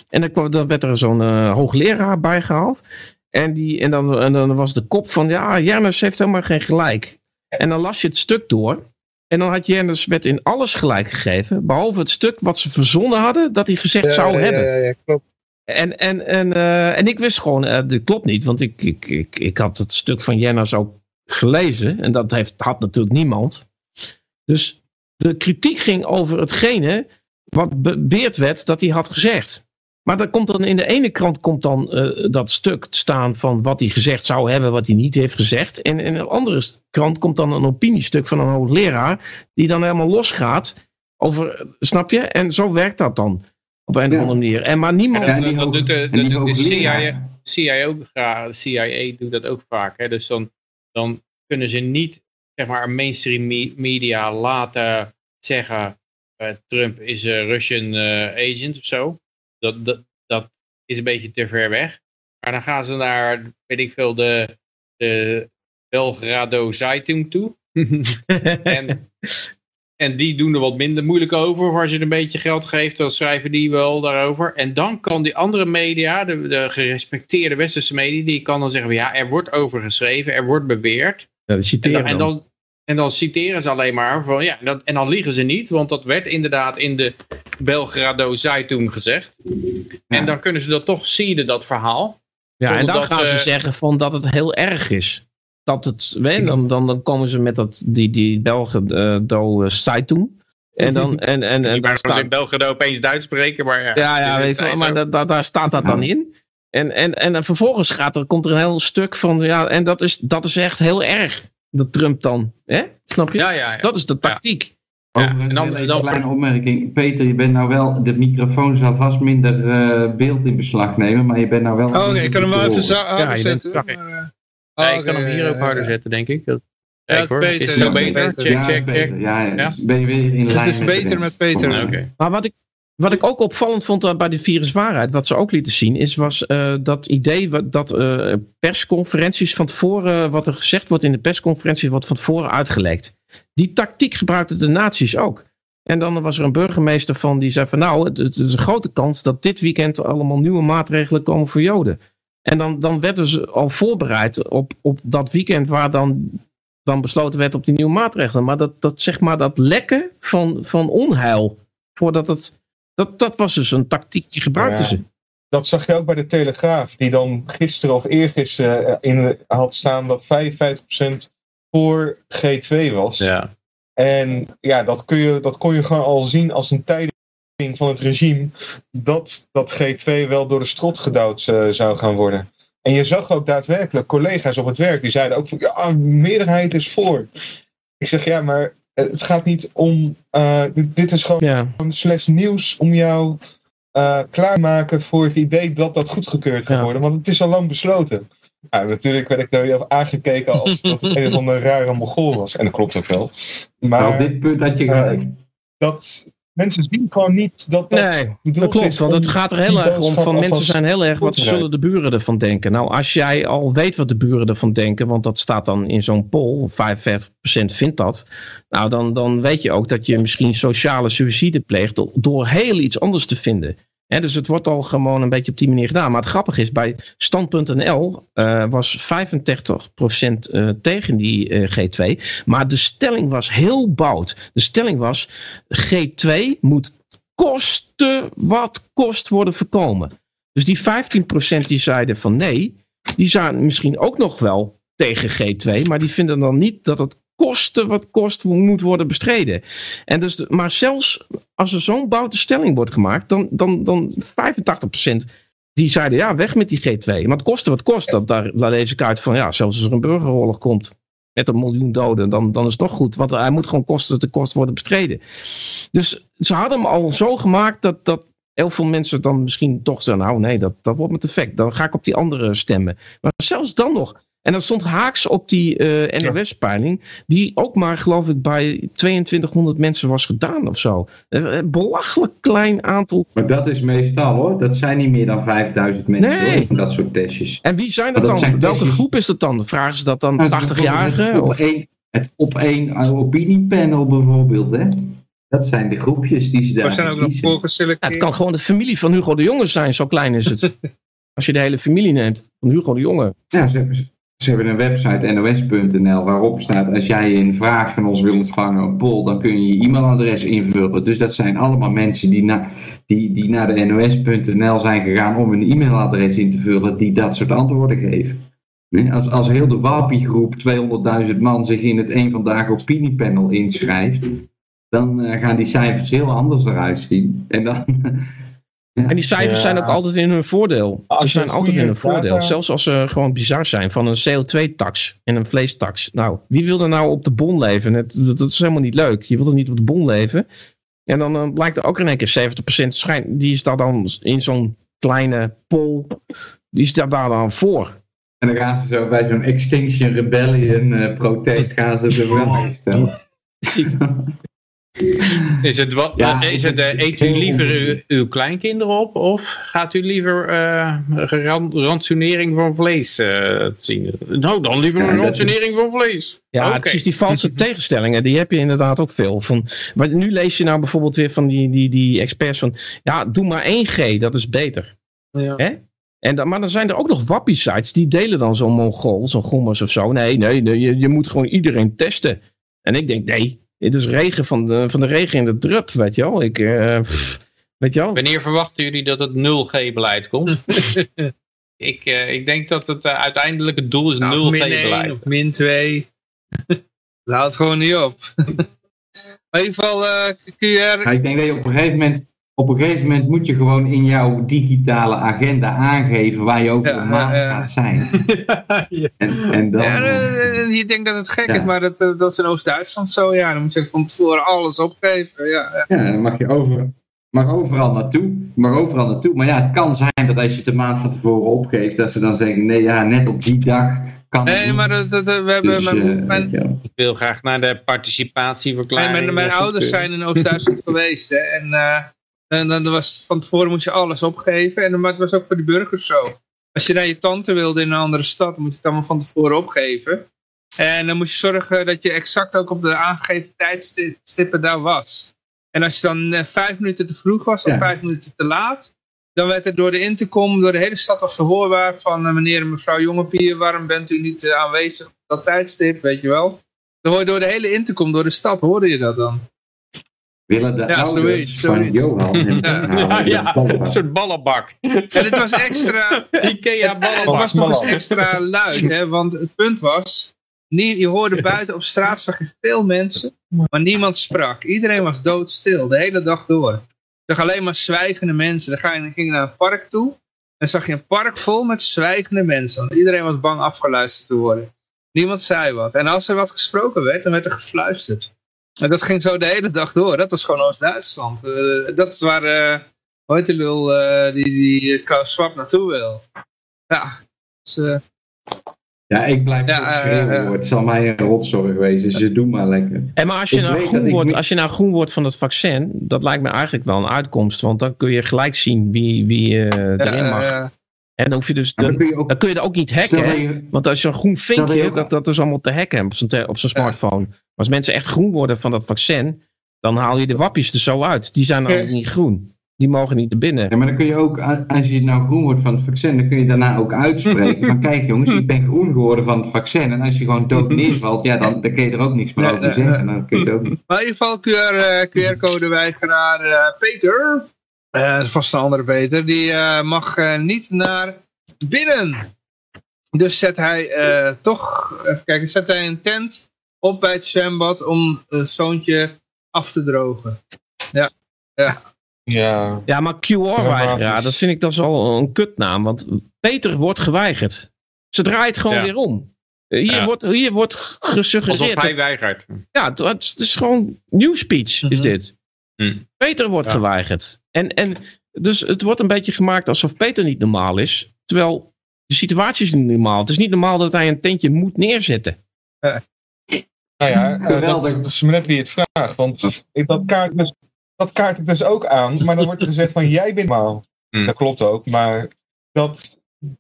En dan, kwam, dan werd er zo'n eh, hoogleraar bijgehaald. En, die, en, dan, en dan was de kop van, ja, Jennis heeft helemaal geen gelijk. En dan las je het stuk door. En dan had Jennis werd in alles gelijk gegeven. Behalve het stuk wat ze verzonnen hadden, dat hij gezegd ja, zou ja, hebben. Ja, ja, klopt. En, en, en, eh, en ik wist gewoon, eh dit klopt niet, want ik, ik, ik, ik had het stuk van Jennas ook gelezen. En dat heeft, had natuurlijk niemand. Dus de kritiek ging over hetgene wat beweerd werd dat hij had gezegd. Maar dan komt dan in de ene krant komt dan eh, dat stuk staan van wat hij gezegd zou hebben, wat hij niet heeft gezegd. En in een andere krant komt dan een opiniestuk van een hoogleraar, die dan helemaal losgaat over, snap je? En zo werkt dat dan op een of Ja. andere manier. En maar niemand. En Ja, dat, die dat hoog- doet de, de, de, de. CIA, CIA ook graag. De CIA doet dat ook vaak. Hè? Dus dan, dan kunnen ze niet zeg maar, mainstream me- media laten zeggen eh, Trump is een Russian eh, agent of zo. Dat, dat, dat is een beetje te ver weg. Maar dan gaan ze naar, weet ik veel, de, de Belgrado Zeitung toe. en, en die doen er wat minder moeilijk over. Of als je een beetje geld geeft, dan schrijven die wel daarover. En dan kan die andere media, de, de gerespecteerde westerse media, die kan dan zeggen, van, ja, er wordt over geschreven, er wordt beweerd. Ja, dat En citeren dan, en, dan. dan, en dan citeren ze alleen maar van, ja, dat, en dan liegen ze niet, want dat werd inderdaad in de Belgrado Zeitung gezegd. En dan kunnen ze dat toch zien, dat verhaal. Ja, en dan gaan ze ze- zeggen van dat het heel erg is. Dat het, weet, dan, dan, dan komen ze met dat, die, die Belgen eh do Zeitung. En dan, en, en, en Ik daar wou staat, in Belgrado opeens Duits spreken, maar ja. ja, ja, weet je wel, maar dat, daar staat dat dan in. En, en, en vervolgens gaat er, komt er een heel stuk van, ja, en dat is, dat is echt heel erg, dat Trump dan. Hè? Snap je? Ja, ja, ja. Dat is de tactiek. Ja, Overigens, en dan- een dan- kleine opmerking. Peter, je bent nou wel, de microfoon zal vast minder eh, beeld in beslag nemen, maar je bent nou wel... Oh, oké, ik kan hem wel even zo harder Ja, je bent zetten. maar, eh, Ja, oh, ik kan hem hier ook ja, harder ja. zetten, denk ik. Dat- Ja, Kijk het hoor, is is beter, het zo ja, beter? beter. Check, ja, check, is beter. check. Ja, ja, Ja? dus ben je weer in lijn Het is met beter met Peter. Oké. Maar wat ik, wat ik ook opvallend vond eh, bij de viruswaarheid, wat ze ook lieten zien, is was eh, dat idee dat eh, persconferenties van tevoren, wat er gezegd wordt in de persconferenties, wordt van tevoren uitgelekt. Die tactiek gebruikten de nazi's ook. En dan was er een burgemeester van die zei van nou, het, het is een grote kans dat dit weekend allemaal nieuwe maatregelen komen voor Joden. En dan, dan werden ze al voorbereid op, op dat weekend waar dan, dan besloten werd op die nieuwe maatregelen. Maar dat, dat zeg maar dat lekken van, van onheil, voordat het, dat, dat was dus een tactiek die gebruikten Ja. ze. Dat zag je ook bij de Telegraaf, die dan gisteren of eergisteren eh, in, had staan dat 55% voor G2 was. Ja. En ja, dat, kun je, dat kon je gewoon al zien als een tijding van het regime dat dat G2 wel door de strot gedouwd eh, zou gaan worden. En je zag ook daadwerkelijk collega's op het werk die zeiden ook van ja, de meerderheid is voor. Ik zeg ja, maar het gaat niet om, eh, dit, dit is gewoon Ja, slechts nieuws om jou eh klaar te maken voor het idee dat dat goedgekeurd gaat Ja. worden. Want het is al lang besloten. Ja, natuurlijk werd ik daar weer aangekeken als dat het een of andere rare mogol was. En dat klopt ook wel. Maar Maar op dit punt had je eh, gelijk. dat mensen zien gewoon niet dat dat nee, dat klopt. Want het gaat er heel erg om van mensen zijn heel erg, wat zullen de buren ervan denken? Nou, als jij al weet wat de buren ervan denken, want dat staat dan in zo'n poll, 45% vindt dat. Nou, dan, dan weet je ook dat je misschien sociale suïcide pleegt door, door heel iets anders te vinden. Dus het wordt al gewoon een beetje op die manier gedaan. Maar het grappige is, bij stand.nl eh, was 35% eh, tegen die eh, G2. Maar de stelling was heel bout. De stelling was, G2 moet kosten wat kost worden voorkomen. Dus die 15% die zeiden van nee, die zijn misschien ook nog wel tegen G2, maar die vinden dan niet dat het kosten wat kost moet worden bestreden. En dus, maar zelfs als er zo'n boute stelling wordt gemaakt, dan, dan, dan 85% die zeiden ja, weg met die G2. Maar het kosten wat kost, dat, daar, daar lees ik van ja, zelfs als er een burgeroorlog komt met een miljoen doden, dan, dan is het toch goed. Want hij moet gewoon kosten te kost worden bestreden. Dus ze hadden hem al zo gemaakt dat, dat heel veel mensen dan misschien toch zeggen, nou nee, dat, dat wordt me te gek. Dan ga ik op die andere stemmen. Maar zelfs dan nog. En dat stond haaks op die eh NOS-peiling, die ook maar, geloof ik, bij 2200 mensen was gedaan of zo. Een belachelijk klein aantal. Maar dat is meestal hoor. Dat zijn niet meer dan 5000 mensen Nee. hoor, van dat soort testjes. En wie zijn Maar dat dat dan? zijn Welke testjes- groep is dat dan? Vragen ze dat dan Nou, het is 80-jarigen? bijvoorbeeld Of- Het op één, het op één opiniepanel bijvoorbeeld hè. Dat zijn de groepjes die ze daar We zijn ook nog. Ja, het kan gewoon de familie van Hugo de Jonge zijn, zo klein is het. Als je de hele familie neemt van Hugo de Jonge. Ja, ze hebben, ze hebben een website nos.nl waarop staat als jij een vraag van ons wil ontvangen op poll, dan kun je je e-mailadres invullen. Dus dat zijn allemaal mensen die, na, die, die naar de nos.nl zijn gegaan om een e-mailadres in te vullen die dat soort antwoorden geven. Als, als heel de WAPI-groep 200.000 man zich in het een vandaag opiniepanel inschrijft, dan eh, gaan die cijfers heel anders eruit zien. En dan, En die cijfers Ja. zijn ook altijd in hun voordeel. Als Ze zijn altijd in hun voordeel. data- Zelfs als ze gewoon bizar zijn. Van een CO2-tax en een vleestax. Nou, wie wil er nou op de bon leven? Het- dat, dat is helemaal niet leuk. Je wil er niet op de bon leven. En dan eh, blijkt er ook in één keer 70% schijn. Die is daar dan in zo'n kleine poll. Die is daar, daar dan voor. en dan gaan ze zo bij zo'n Extinction Rebellion eh, protest gaan ze de vraag stellen. Is het wat, Ja, is het het, eh, eet u liever uw, kleinkinderen op of gaat u liever eh, ran- rantsoenering van vlees eh, zien? Nou, dan liever Ja, een rantsoenering van vlees. Ja, Oké. precies die valse tegenstellingen, die heb je inderdaad ook veel. Van, maar nu lees je nou bijvoorbeeld weer van die, die, die experts van, ja, doe maar 1G, dat is beter. Ja. Hè? En dan, maar dan zijn er ook nog wappie-sites, die delen dan zo'n Mongool, zo'n gommers of zo. Nee, nee, nee je, je moet gewoon iedereen testen. En ik denk, nee, dit is regen van de, van de regen in de drup, weet je wel. Ik, eh, pff, weet je wel. Wanneer verwachten jullie dat het 0G-beleid komt? ik, eh, ik denk dat het eh, uiteindelijk het doel is Nou, min 1 0G-beleid. of min 2. Dat houdt gewoon niet op. in ieder geval, eh, QR. Ik denk dat je op een gegeven moment op een gegeven moment moet je gewoon in jouw digitale agenda aangeven waar je over Ja, maand ja. gaat zijn. En, en dan, Ja, eh, eh, eh, je denkt dat het gek Ja. is, maar dat, eh, dat is in Oost-Duitsland zo. Ja, dan moet je van tevoren alles opgeven. Ja, ja. ja, dan mag je over, mag overal naartoe. Mag overal naartoe. Maar ja, het kan zijn dat als je het een maand van tevoren opgeeft, dat ze dan zeggen, nee ja, net op die dag kan het Nee, maar dat, dat- dat- we hebben... Dus, mijn, eh, mijn. Ik wil graag naar de participatieverklaring. mijn, mijn ouders eh, zijn in Oost-Duitsland geweest. Hè, en eh, en dan was, van tevoren moest je alles opgeven. En, dan- maar het was ook voor de burgers zo. Als je naar je tante wilde in een andere stad, dan moet je het allemaal van tevoren opgeven. En dan moest je zorgen dat je exact ook op de aangegeven tijdstippen daar was. En als je dan eh, vijf minuten te vroeg was of Ja. vijf minuten te laat, dan werd er door de intercom, door de hele stad was te hoorbaar van eh, meneer en mevrouw Jongepier, waarom bent u niet eh, aanwezig op dat tijdstip, weet je wel. Dan hoor je door de hele intercom, door de stad, hoorde je dat dan. Willen de Ja, ouders zoiets, van zoiets. Johan hem Ja. een soort ballenbak. En het was extra, Ikea het ballenbak. was nog eens extra luid, hè, want het punt was, nie- je hoorde buiten op straat, zag je veel mensen, maar niemand sprak. Iedereen was doodstil, de hele dag door. Je zag alleen maar zwijgende mensen. Dan ga je, ging je naar een park toe, en zag je een park vol met zwijgende mensen, want iedereen was bang afgeluisterd te worden. Niemand zei wat. En als er wat gesproken werd, dan werd er gefluisterd. En dat ging zo de hele dag door. Dat was gewoon Oost-Duitsland. Eh, dat is waar, eh hoe heet die lul, eh, die, die Klaus Schwab naartoe wil. Ja, dus, eh, Ja, ik blijf Ja, eh, hoor. Het zal mij een rotzorg wezen, dus doe maar lekker. En maar als je, Ik nou groen ik wordt, niet- als je nou groen wordt van het vaccin, dat lijkt me eigenlijk wel een uitkomst. Want dan kun je gelijk zien wie, wie erin ja, mag. En dan, hoef je dus, Maar dan, dan kun je ook, dan kun je er ook niet hacken. dat je, Want als je een groen dat vinkje, dat, dat is allemaal te hacken op zijn, op zijn smartphone. Maar als mensen echt groen worden van dat vaccin, dan haal je de wapjes er zo uit. Die zijn namelijk niet groen. Die mogen niet naar binnen. ja, maar dan kun je ook, als je nou groen wordt van het vaccin, dan kun je daarna ook uitspreken van kijk jongens, ik ben groen geworden van het vaccin. En als je gewoon dood neervalt, ja, dan, dan kun je er ook niks meer over zeggen. Dan kun je ook niet. maar in ieder geval QR, eh, QR-codeweigeraar eh, Peter, eh, dat is vast een andere Peter, die eh, mag eh, niet naar binnen. Dus zet hij eh, toch, even kijken, zet hij een tent op bij het zwembad om het zoontje af te drogen. Ja, Ja, maar QR-weigeraar, dat vind ik dat is al een kutnaam. Want Peter wordt geweigerd. Ze draait gewoon Ja. weer om. Hier, Ja. wordt, hier wordt gesuggereerd. Alsof hij dat- weigert. Ja, het, het is- het is gewoon newspeech is Mhm. dit. Hm. Peter wordt Ja. geweigerd. En, en dus het wordt een beetje gemaakt alsof Peter niet normaal is. Terwijl de situatie is niet normaal. Het is niet normaal dat hij een tentje moet neerzetten. nou ja, eh, dat, is maar net wie het vraagt. Want ik, dat, kaart dus, dat kaart ik dus ook aan, maar dan wordt er gezegd van jij bent normaal. Hmm. Dat klopt ook, maar dat,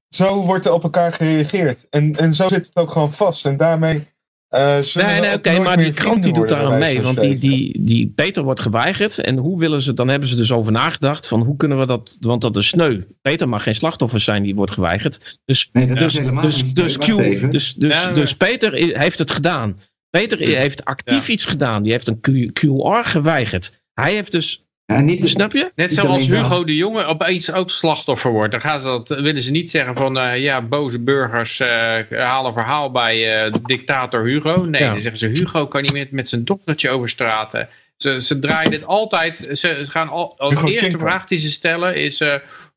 zo wordt er op elkaar gereageerd. En, en zo zit het ook gewoon vast. En daarmee eh Nee, nee, oké, maar die krant die doet daar aan mee. Want die, die, die Peter wordt geweigerd. En hoe willen ze, dan hebben ze dus over nagedacht van hoe kunnen we dat, want dat is sneu. Peter mag geen slachtoffer zijn die wordt geweigerd. Dus, Nee, is helemaal dus, niet. dus, Wacht Q, dus, dus, Ja, dus Peter heeft het gedaan. Peter heeft actief iets gedaan. Die heeft een Q- QR geweigerd. Hij heeft dus, Ja, niet, snap je? Net zoals. Hugo de Jonge opeens ook slachtoffer wordt. Dan gaan ze dat, willen ze niet zeggen van eh, ja, boze burgers eh, halen verhaal bij eh, dictator Hugo. Nee, Ja. dan zeggen ze Hugo kan niet meer met zijn dochtertje over straten. Ze, ze draaien dit altijd. Ze, ze gaan al, als Hugo eerste vraag die ze stellen is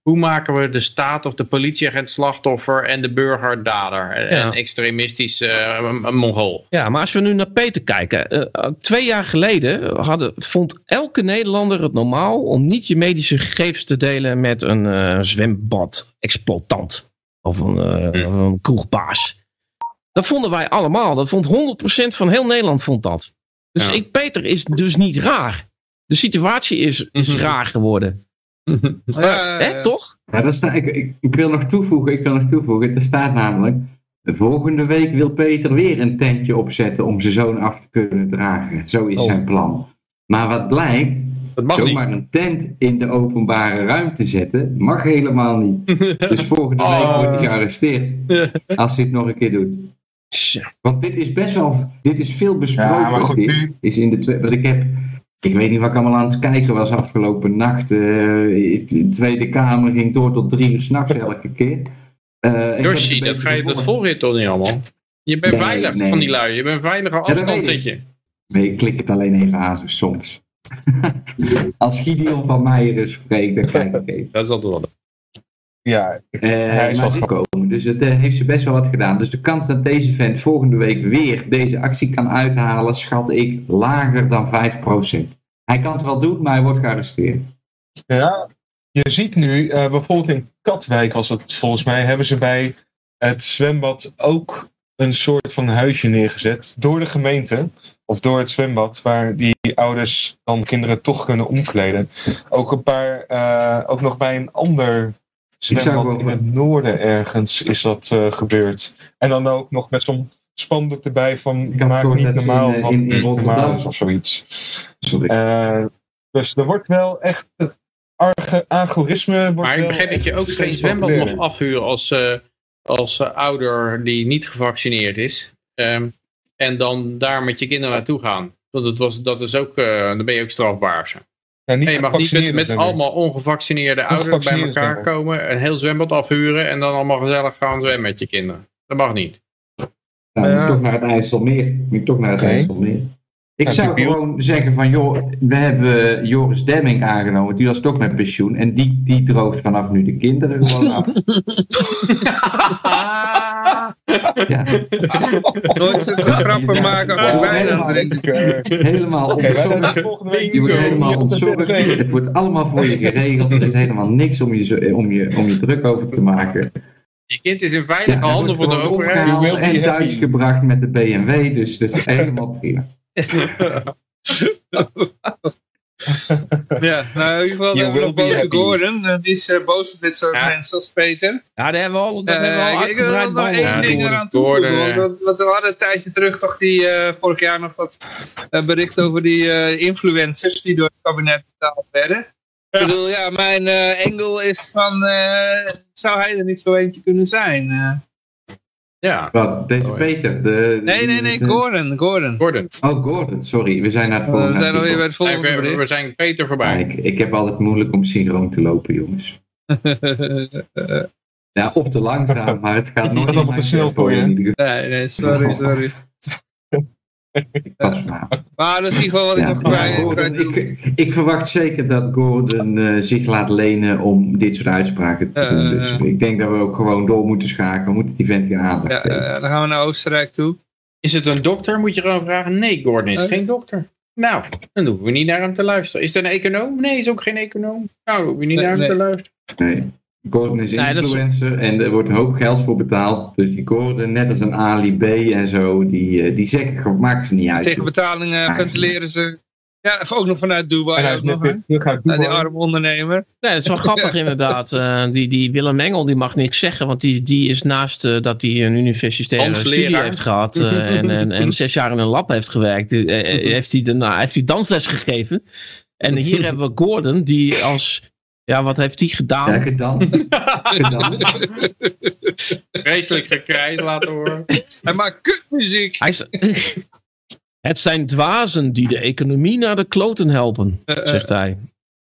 hoe maken we de staat of de politieagent slachtoffer en de burger dader? En, Ja. extremistisch eh, een- een mongool. Ja, maar als we nu naar Peter kijken. eh, eh, twee jaar geleden hadden, vond elke Nederlander het normaal om niet je medische gegevens te delen met een eh zwembad-exploitant. Of een, eh, of een kroegbaas. Dat vonden wij allemaal. Dat vond 100% van heel Nederland vond dat. Dus Ja. ik, Peter is dus niet raar. De situatie is, is Mhm. raar geworden. Ja, Hè, toch? Ja, dat staat, ik, ik, ik wil nog toevoegen, ik wil nog toevoegen. Er staat namelijk, de volgende week wil Peter weer een tentje opzetten om zijn zoon af te kunnen dragen. Zo is Oh. zijn plan. Maar wat blijkt, Dat mag niet. zomaar een tent in de openbare ruimte zetten, mag helemaal niet. Dus volgende week Oh. wordt hij gearresteerd. Als hij het nog een keer doet. Want dit is best wel, dit is veel besproken. Ja, maar goed, nu- Is in de want ik heb, ik weet niet wat ik allemaal aan het kijken was afgelopen nacht. eh, de Tweede Kamer ging door tot drie uur s'nachts elke keer. Yoshi, een dat, ga je, dat volg je toch niet allemaal? Je bent Nee, veilig nee. van die lui. Je bent veilig op dat afstand zit je. Nee, ik klik het alleen even aan zo soms. Als Gideon van Meijeren spreekt, dan krijg ik even. Dat is altijd wel. Ja, ik- Eh, hij is al dit komen. Dus het eh, heeft ze best wel wat gedaan. Dus de kans dat deze vent volgende week weer deze actie kan uithalen, schat ik lager dan 5%. Hij kan het wel doen, maar hij wordt gearresteerd. Ja, je ziet nu, eh, bijvoorbeeld in Katwijk was het volgens mij, hebben ze bij het zwembad ook een soort van huisje neergezet door de gemeente of door het zwembad, waar die ouders dan kinderen toch kunnen omkleden. Ook een paar, ook nog bij een ander zwembad ook in het noorden ergens is dat eh, gebeurd. En dan ook nog met zo'n spandoek erbij van Ik had maak gehoord niet normaal in, eh, wat in, in niet normaal is of zoiets. Sorry. Eh, dus er wordt wel echt. Het arge- algoritme wordt Maar ik wel begreep dat je ook geen zwembad mag afhuren als, eh, als eh, ouder die niet gevaccineerd is. Ehm, en dan daar met je kinderen naartoe gaan. Want dat, was, dat is ook, eh, dan ben je ook strafbaar. Ja, niet Nee, je mag niet met, allemaal ongevaccineerde ouderen bij elkaar komen. Een heel zwembad afhuren en dan allemaal gezellig gaan zwemmen met je kinderen. Dat mag niet. Ja. moet toch naar het IJsselmeer. Moet toch naar het. IJsselmeer. Ik zou gewoon zeggen van, joh, we hebben Joris Demming aangenomen. Die was toch met pensioen. En die, die droogt vanaf nu de kinderen gewoon af. Ja, Nooit zitten grappen Ja. maken Ja. over wijn aan het Helemaal. drinken. helemaal Oké, wij zijn ontzorgd. volgende week. Je wordt helemaal ontzorgd. Het wordt allemaal voor je geregeld. Er is helemaal niks om je, zo- om je, om je druk over te maken. Je kind is in veilige handen voor de overheid. en thuisgebracht met de BMW. Dus dat is helemaal prima. Ja, nou in ieder geval You hebben we nog be boze. Gordon. En die is eh, boos op dit soort Ja. mensen als Peter. Ja, daar hebben we al, daar Eh, hebben we al ik- wil nog één ding eraan toevoegen. Want we- want we hadden een tijdje terug toch die, eh, vorig jaar nog dat eh, bericht over die eh, influencers die door het kabinet betaald werden. Ik bedoel, ja, mijn eh, engel is van, eh, zou hij er niet zo eentje kunnen zijn? Eh, Ja, Wat? Deze Oh, ja. Peter? De, nee, nee, nee, Gordon, Gordon. Gordon. Oh, Gordon, sorry. We zijn naar het Eh, volgende. we zijn alweer bij het Nee, volgende we, zijn Peter Ja, voorbij. ik, ik heb altijd moeilijk om synchroon te lopen, jongens. Ja, of te langzaam, maar het gaat nooit allemaal in mijn te snel tempo voor je. nee, nee, sorry, sorry. Maar, dat is in ieder geval wat ik nog kwijt ik, ik verwacht zeker dat Gordon eh, zich laat lenen om dit soort uitspraken te doen. Dus ik denk dat we ook gewoon door moeten schakelen. We moeten die vent gaan aandacht Ja, geven. dan gaan we naar Oostenrijk toe. Is het een dokter? Moet je gewoon vragen. Nee, Gordon is geen dokter. Nou, dan hoeven we niet naar hem te luisteren. Is het een econoom? Nee, is ook geen econoom. Nou, dan hoeven we niet Nee, naar hem nee. te luisteren. Nee. Gordon is Nee, dat is- influencer en er wordt een hoop geld voor betaald. Dus die Gordon, net als een Ali B en zo, die, eh, die zeggen, maakt ze niet uit. Tegen joh. betalingen ventileren ze. Ja, of ook nog vanuit Dubai. hij Ook nog, die arme ondernemer. Nee, het is wel grappig inderdaad. Eh, die, die Willem Engel die mag niks zeggen, want die, die is naast eh, dat hij een universitaire studie heeft gehad eh, en, en, en zes jaar in een lab heeft gewerkt, heeft, hij daarna, heeft hij dansles gegeven. En hier hebben we Gordon die als, ja wat heeft hij gedaan? Ja, gedanst. gedanst. Vreselijk gekrijs laten horen. Hij maakt kutmuziek. Hij is- het zijn dwazen die de economie naar de kloten helpen, Eh, eh, zegt hij.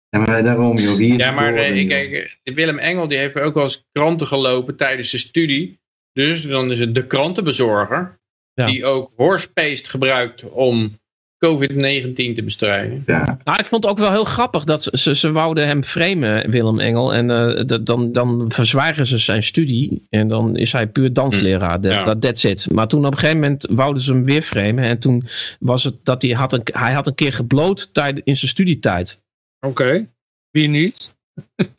Ja, maar daarom joh, Ja, maar eh, ik kijk, de Willem Engel die heeft ook wel eens kranten gelopen tijdens zijn studie. Dus dan is het de krantenbezorger. Ja. Die ook horsepaste gebruikt om COVID-19 te bestrijden. Ja, Nou, ik vond het ook wel heel grappig dat ze, ze, ze wouden hem framen, Willem Engel. En eh, dat- dan, dan verzwijgen ze zijn studie. En dan is hij puur dansleraar. Dat Ja. that's it. Maar toen op een gegeven moment wouden ze hem weer framen. En toen was het dat hij had een, hij had een keer gebloot tijd, in zijn studietijd. Oké. Wie niet?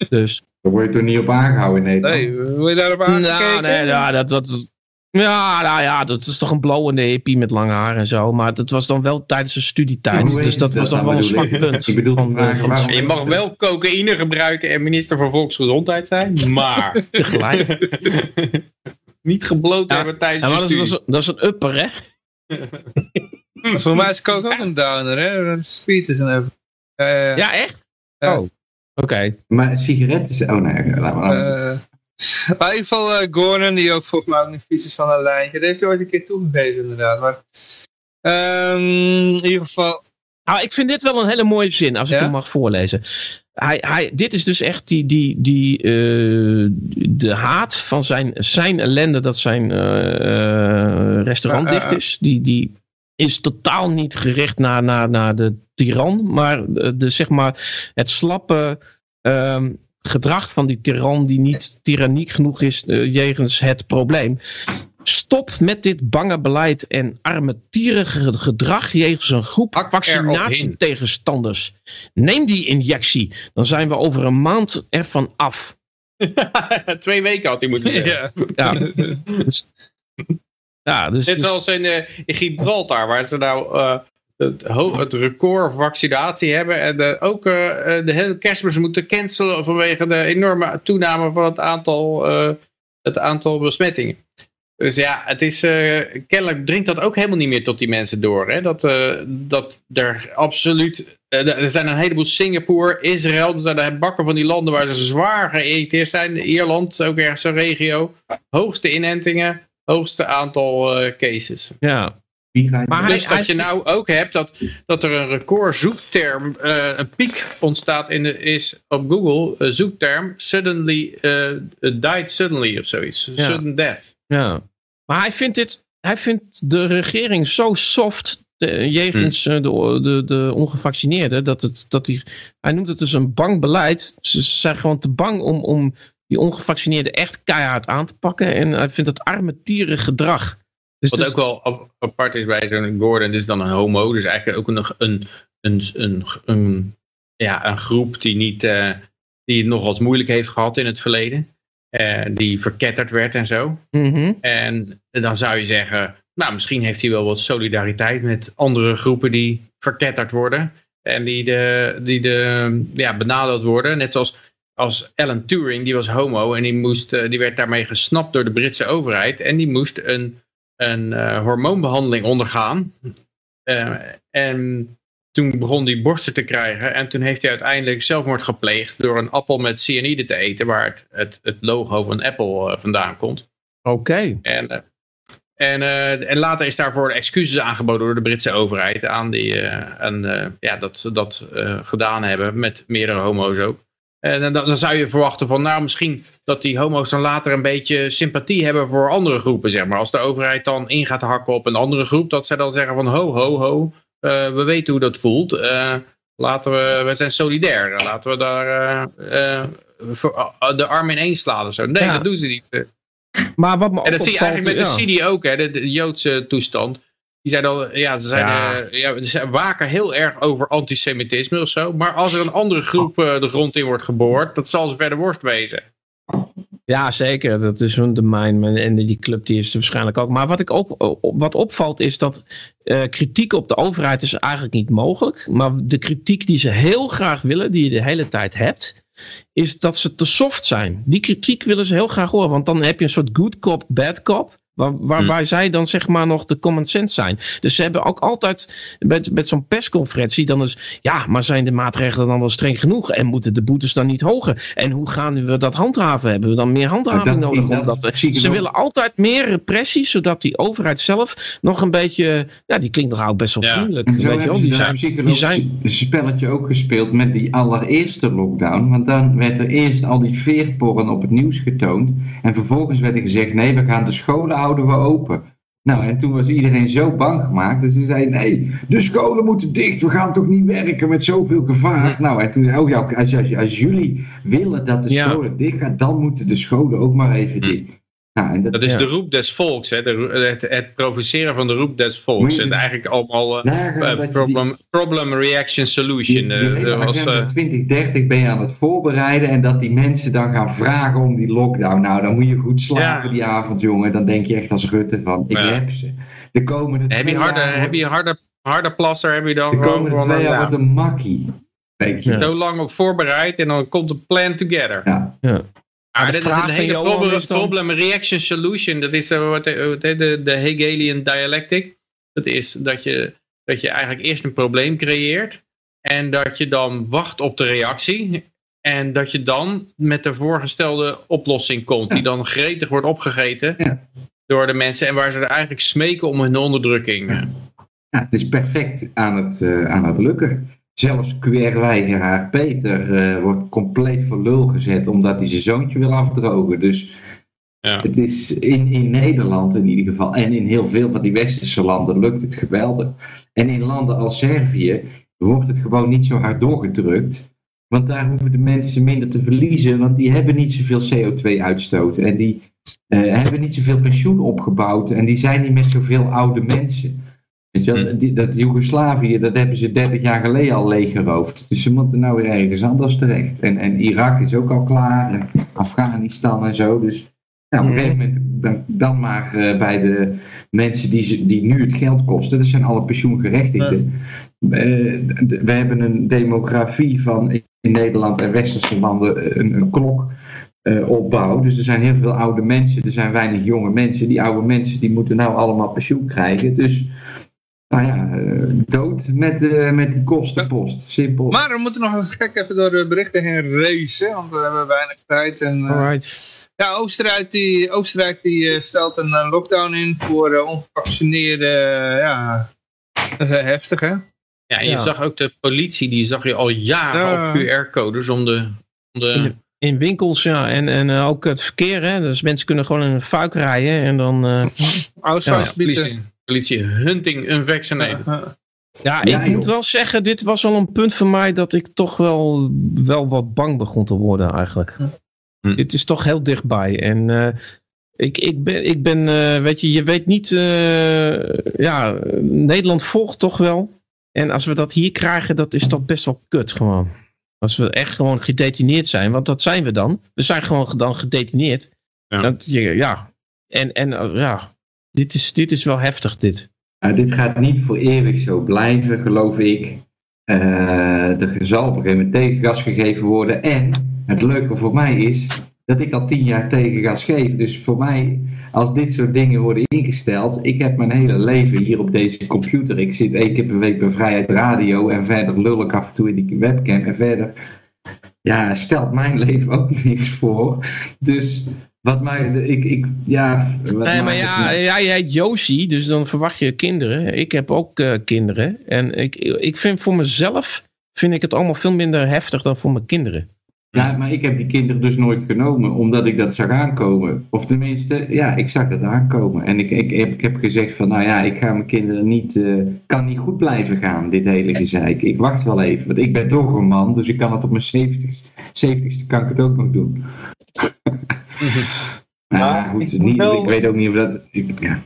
Dus, daar word je toch niet op aangehouden in Nederland? Nee, wil je daarop aangekeken? nou, nee, ja, dat, dat, ja, nou ja, dat is toch een blowende hippie met lang haar en zo. Maar dat was dan wel tijdens zijn studietijd. Hoe dus dat dat was dan wel een zwak punt. Ik bedoel van, eh, vragen van waarom- En je mag wel cocaïne gebruiken en minister van Volksgezondheid zijn. Maar tegelijk. niet gebloot Ja, hebben tijdens Ja, je dat, is, dat, studie. is, dat is een upper, hè? Hm, Voor mij is coke ook een downer, hè? Speed is een up. Ja, echt? Oh, oké. Maar sigaretten... zijn- Oh nee, laat maar. Eh, maar in ieder geval Gordon, die ook volgens mij ook niet vies is van een lijntje. Dat heeft hij ooit een keer toegegeven inderdaad. Maar, ehm, in ieder geval, Nou, ik vind dit wel een hele mooie zin, als ik Ja? hem mag voorlezen. Hij, hij, dit is dus echt die, die, die, eh, de haat van zijn, zijn ellende dat zijn eh, restaurant dicht is. Die, die is totaal niet gericht naar, naar, naar de tiran, maar de, de, zeg maar het slappe ehm, gedrag van die tiran die niet tyranniek genoeg is uh, jegens het probleem. Stop met dit bange beleid en armetierige gedrag jegens een groep vaccinatietegenstanders. Neem die injectie, dan zijn we over een maand ervan af. Twee weken had hij moeten zeggen. Ja. ja. Dus, ja, dus, Net dus- zoals in, uh, in Gibraltar, waar ze nou uh, het, het, record vaccinatie hebben. En uh, ook de hele kerstmis moeten cancelen vanwege de enorme toename van het aantal, het aantal besmettingen. Dus ja, het is, kennelijk dringt dat ook helemaal niet meer tot die mensen door. Hè? Dat, dat er absoluut, er zijn een heleboel Singapore, Israël, er zijn de bakken van die landen waar ze zwaar geïrriteerd zijn. Ierland, ook ergens een regio. Hoogste inentingen, hoogste aantal cases. Ja. Maar dus hij, dat hij je nou ook hebt dat, dat er een record zoekterm, uh, een piek ontstaat in de, is op Google, uh, zoekterm suddenly died suddenly of zoiets. Ja. Sudden death. Ja. Maar hij vindt, dit, hij vindt de regering zo soft de, jegens hmm. de, de, de ongevaccineerden, dat, het, dat hij, hij noemt het dus een bang beleid. Ze zijn gewoon te bang om, om die ongevaccineerden echt keihard aan te pakken. En hij vindt het armetieren gedrag. Dus Wat dus, ook wel apart is bij zo'n Gordon, is dan een homo. Dus eigenlijk ook een, een, een, een, een ja, een groep die, niet, uh, die het nog wat moeilijk heeft gehad in het verleden. Uh, die verketterd werd en zo. Mm -hmm. En dan zou je zeggen, nou misschien heeft hij wel wat solidariteit met andere groepen die verketterd worden. En die, de, die de, ja, benadeeld worden. Net zoals als Alan Turing, die was homo en die, moest, uh, die werd daarmee gesnapt door de Britse overheid. En die moest een, een uh, hormoonbehandeling ondergaan. Uh, en toen begon hij borsten te krijgen. En toen heeft hij uiteindelijk zelfmoord gepleegd door een appel met cyanide te eten. Waar het, het, het logo van Apple vandaan komt. Oké. Okay. En, en, en later is daarvoor excuses aangeboden door de Britse overheid. Aan die en, ja, dat, dat gedaan hebben met meerdere homo's ook. En dan, dan, zou je verwachten van, nou misschien dat die homo's dan later een beetje sympathie hebben voor andere groepen, zeg maar. Als de overheid dan in gaat hakken op een andere groep, dat zij dan zeggen van, ho, ho, ho, uh, we weten hoe dat voelt. Uh, laten we, we zijn solidair, laten we daar uh, de arm in één slaan of zo. Nee, ja. dat doen ze niet. Maar wat me en dat zie je eigenlijk met ja. de CD ook, hè, de, de Joodse toestand. Die zijn al, ja, ze, zijn, ja. Uh, ja, ze waken heel erg over antisemitisme of zo. Maar als er een andere groep uh, de grond in wordt geboord, dat zal ze verder worst wezen. Ja, zeker. Dat is hun domein. En die club die is er waarschijnlijk ook. Maar wat, ik ook, wat opvalt is dat uh, kritiek op de overheid is eigenlijk niet mogelijk. Maar de kritiek die ze heel graag willen, die je de hele tijd hebt, is dat ze te soft zijn. Die kritiek willen ze heel graag horen. Want dan heb je een soort good cop, bad cop. Waar, waarbij hmm. zij dan zeg maar nog de common sense zijn. Dus ze hebben ook altijd met, met zo'n persconferentie dan is ja, maar zijn de maatregelen dan wel streng genoeg en moeten de boetes dan niet hoger? En hoe gaan we dat handhaven? Hebben we dan meer handhaving dat, nodig? Omdat dat, ze willen altijd meer repressie, zodat die overheid zelf nog een beetje, ja, die klinkt nog ook best wel vriendelijk. En zo weet je wel? Die zijn, die zijn een spelletje ook gespeeld met die allereerste lockdown. Want dan werd er eerst al die veerporren op het nieuws getoond. En vervolgens werd er gezegd, nee, we gaan de scholen houden we open. Nou, en toen was iedereen zo bang gemaakt dat ze zeiden: nee, de scholen moeten dicht, we gaan toch niet werken met zoveel gevaar. Nou, en toen, oh ja, als, als, als jullie willen dat de Ja. scholen dicht gaan, dan moeten de scholen ook maar even dicht. En dat, Dat is Ja. de roep des volks, hè? De, het, het provoceren van de roep des volks. Je- En eigenlijk allemaal eh, eh, die- problem, problem reaction solution. die eh, hele dat was, agenda eh, 2030 ben je aan het voorbereiden en dat die mensen dan gaan vragen om die lockdown. Nou, dan moet je goed slapen Ja. die avond, jongen. Dan denk je echt als Rutte van, ik Ja. heb ze. De komende heb je harde, jaar heb je harde, harde plasser, heb je dan De gewoon komende twee jaar ja, wordt een makkie. Je. Ja. zo lang op voorbereid en dan komt een plan together. Ja. Maar dat is een hele problem, reaction solution. Dat is eh, wat de, Hegelian dialectic. Dat is dat je, dat je eigenlijk eerst een probleem creëert. En dat je dan wacht op de reactie. En dat je dan met de voorgestelde oplossing komt. Die dan gretig wordt opgegeten Ja. door de mensen. En waar ze er eigenlijk smeken om hun onderdrukking. Ja, het is perfect aan het, eh, aan het lukken. Zelfs QR-weigeraar Peter eh, wordt compleet voor lul gezet omdat hij zijn zoontje wil afdrogen. Dus Ja. het is in, in Nederland in ieder geval en in heel veel van die westerse landen lukt het geweldig. En in landen als Servië wordt het gewoon niet zo hard doorgedrukt. Want daar hoeven de mensen minder te verliezen, want die hebben niet zoveel CO2-uitstoot. En die uh, hebben niet zoveel pensioen opgebouwd. En die zijn niet met zoveel oude mensen. Weet je, wel? die, dat Joegoslavië, dat hebben ze 30 jaar geleden al leeggeroofd. Dus ze moeten nou weer ergens anders terecht. En, en Irak is ook al klaar. En Afghanistan en zo. Dus ja, op een gegeven moment dan, dan maar uh, bij de mensen die, ze- die nu het geld kosten. Dat zijn alle pensioengerechtigden. Eh, we hebben een demografie van in Nederland en westerse landen eh, een, een klok eh, opbouw. Dus er zijn heel veel oude mensen, er zijn weinig jonge mensen. Die oude mensen die moeten nou allemaal pensioen krijgen. Dus nou ja, eh, dood met, eh, met die kostenpost. Simpel. Maar we moeten nog eens gek even door de berichten heen racen, want we hebben weinig tijd. En, eh, Alright. ja, Oostenrijk, die, Oostenrijk die, stelt een lockdown in voor ongevaccineerde, ja, dat is heftig hè? Ja, en je Ja. zag ook de politie, die zag je al jaren Ja. op QR-codes om de... Om de In winkels, ja. En, en ook het verkeer, hè. Dus mensen kunnen gewoon in een fuik rijden en dan... eh, Auswijsgebieden. Politie, hunting unvaccinated. Ja, Ja, ik moet wel zeggen, dit was wel een punt voor mij dat ik toch wel, wel wat bang begon te worden eigenlijk. Hm. Dit is toch heel dichtbij. En eh, ik, ik ben, ik ben eh, weet je, je weet niet, eh, ja, Nederland volgt toch wel. En als we dat hier krijgen, dat is toch best wel kut gewoon. Als we echt gewoon gedetineerd zijn, want dat zijn we dan. We zijn gewoon dan gedetineerd. Ja. Dat, je, ja. En, en ja, dit is, dit is wel heftig dit. Dit gaat niet voor eeuwig zo blijven, geloof ik. Eh, er zal op een gegeven moment tegengas gegeven worden. En het leuke voor mij is dat ik al tien jaar tegengas geef. Dus voor mij, als dit soort dingen worden ingesteld, ik heb mijn hele leven hier op deze computer. Ik zit één keer per week bij Vrijheid Radio en verder lul ik af en toe in die webcam. En verder, ja, stelt mijn leven ook niks voor. Dus wat mij, ik, ik ja. Wat Nee, maar ja, het- ja, jij heet Josie, dus dan verwacht je kinderen. Ik heb ook eh, kinderen. En ik, ik vind voor mezelf vind ik het allemaal veel minder heftig dan voor mijn kinderen. Ja, maar ik heb die kinderen dus nooit genomen, omdat ik dat zag aankomen. Of tenminste, ja, ik zag dat aankomen. En ik, ik, heb, ik heb gezegd van, nou ja, ik ga mijn kinderen niet, eh, kan niet goed blijven gaan, dit hele gezeik. Ik wacht wel even, want ik ben toch een man, dus ik kan het op mijn 70 70ste kan ik het ook nog doen. maar ja, Ja, goed, ik niet, wel- ik weet ook niet of dat... Ik, ja.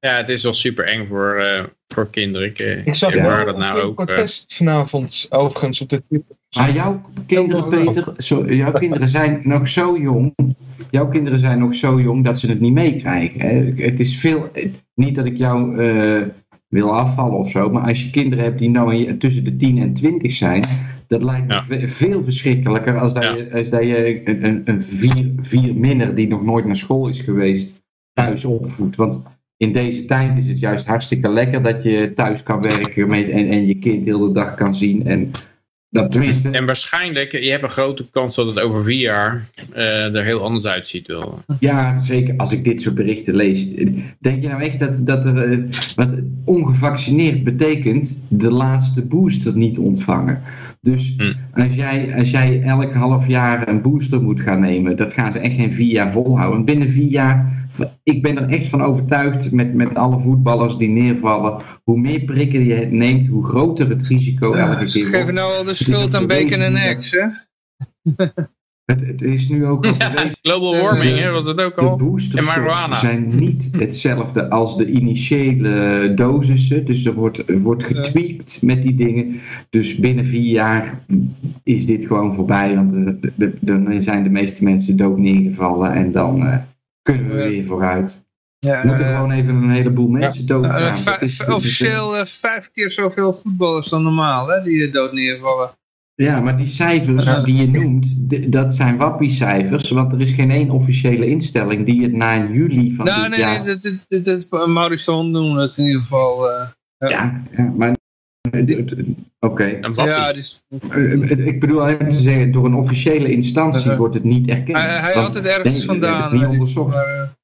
Ja, het is wel super eng voor, eh, voor kinderen. Ik, eh, Ik zag Ja. waar dat nou ook. eh, protest vanavond, overigens, op de Twitter. Maar jouw kinderen, Peter, zo, jouw kinderen zijn nog zo jong. Jouw kinderen zijn nog zo jong dat ze het niet meekrijgen. hè. Het is veel. Niet dat ik jou eh, wil afvallen of zo, maar als je kinderen hebt die nou tussen de 10 en 20 zijn, dat lijkt me Ja. veel verschrikkelijker als dat Ja. je, als dat je een, een, een vier, vier minner die nog nooit naar school is geweest, thuis opvoedt. Want in deze tijd is het juist hartstikke lekker dat je thuis kan werken met, en, en je kind heel de dag kan zien. En dat tenminste. En waarschijnlijk, je hebt een grote kans dat het over vier jaar eh, er heel anders uitziet. Wel. Ja, zeker als ik dit soort berichten lees. Denk je nou echt dat, dat er. eh, wat ongevaccineerd betekent de laatste booster niet ontvangen? Dus Hm. als, jij, als jij elk half jaar een booster moet gaan nemen, dat gaan ze echt geen vier jaar volhouden. Binnen vier jaar, ik ben er echt van overtuigd met, met alle voetballers die neervallen. Hoe meer prikken je neemt, hoe groter het risico elke Ze keer geven wordt. nou al de is schuld aan bacon en eggs, hè? Het, het is nu ook al Ja, global warming, hè, was dat ook De al? boosters En marijuana. zijn niet hetzelfde als de initiële dosissen. Dus er wordt, er wordt getweakt met die dingen. Dus binnen vier jaar is dit gewoon voorbij. Want de- de- dan zijn de meeste mensen dood neergevallen. En dan eh, kunnen we Ja. weer vooruit. Ja, Er moeten eh, gewoon even een heleboel mensen eh, doodgaan. eh, officieel vijf keer zoveel voetballers dan normaal, hè? Die dood neervallen. Ja, maar die cijfers Ja. die je noemt, dat zijn wappiecijfers. Want er is geen één officiële instelling die het na juli van nou, dit nee, jaar... nee, dit, dit, dit, dit, Maurice de Hond doen het in ieder geval. eh. Ja, ja, maar... Oké. Ja, Eh, Ik bedoel alleen te zeggen, door een officiële instantie Uh-huh. wordt het niet erkend. hij had het ergens vandaan. Het niet onderzocht. maar,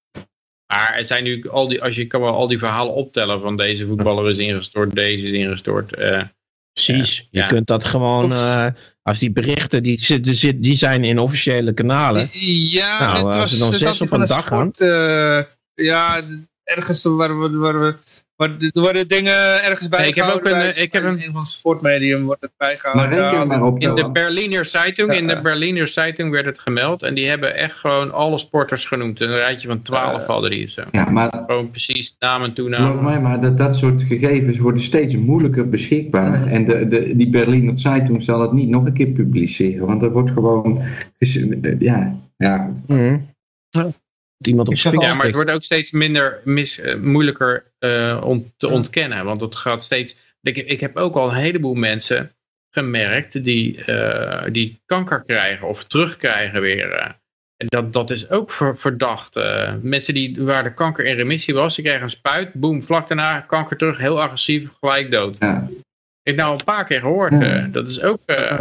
Maar er zijn nu al die, als je kan wel al die verhalen optellen van deze voetballer is ingestort, deze is ingestort. eh, Precies. Ja. Je kunt dat gewoon, eh, als die berichten, die, zitten, zit- die zijn in officiële kanalen. Ja, Nou, het als was er dan zes op een dag sport, eh, ja, ergens waar we, waar we Maar er worden dingen ergens Nee, ik heb bijgehouden. ook een, bij- eh, ik heb bij een- een van sportmedium wordt het bijgehouden. Maar reken maar op, In de. Berliner Zeitung, in de Berliner Zeitung werd het gemeld. En die hebben echt gewoon alle sporters genoemd. Een rijtje van 12 hadden die zo. Ja, maar Gewoon precies naam en geloof toenaam. mij maar, dat, dat soort gegevens worden steeds moeilijker beschikbaar. En de, de, die Berliner Zeitung zal het niet nog een keer publiceren. Want er wordt gewoon... Ja, ja, Mhm. Iemand op Ja, maar het wordt ook steeds minder mis, eh, moeilijker eh, om te ontkennen. Want het gaat steeds. Ik, ik heb ook al een heleboel mensen gemerkt die, eh, die kanker krijgen of terugkrijgen weer. En dat, dat is ook ver- verdacht. eh. mensen die, waar de kanker in remissie was, die kregen een spuit, boem, vlak daarna kanker terug, heel agressief, gelijk dood. ja. Ik heb nou een paar keer gehoord. Ja. dat is ook. eh,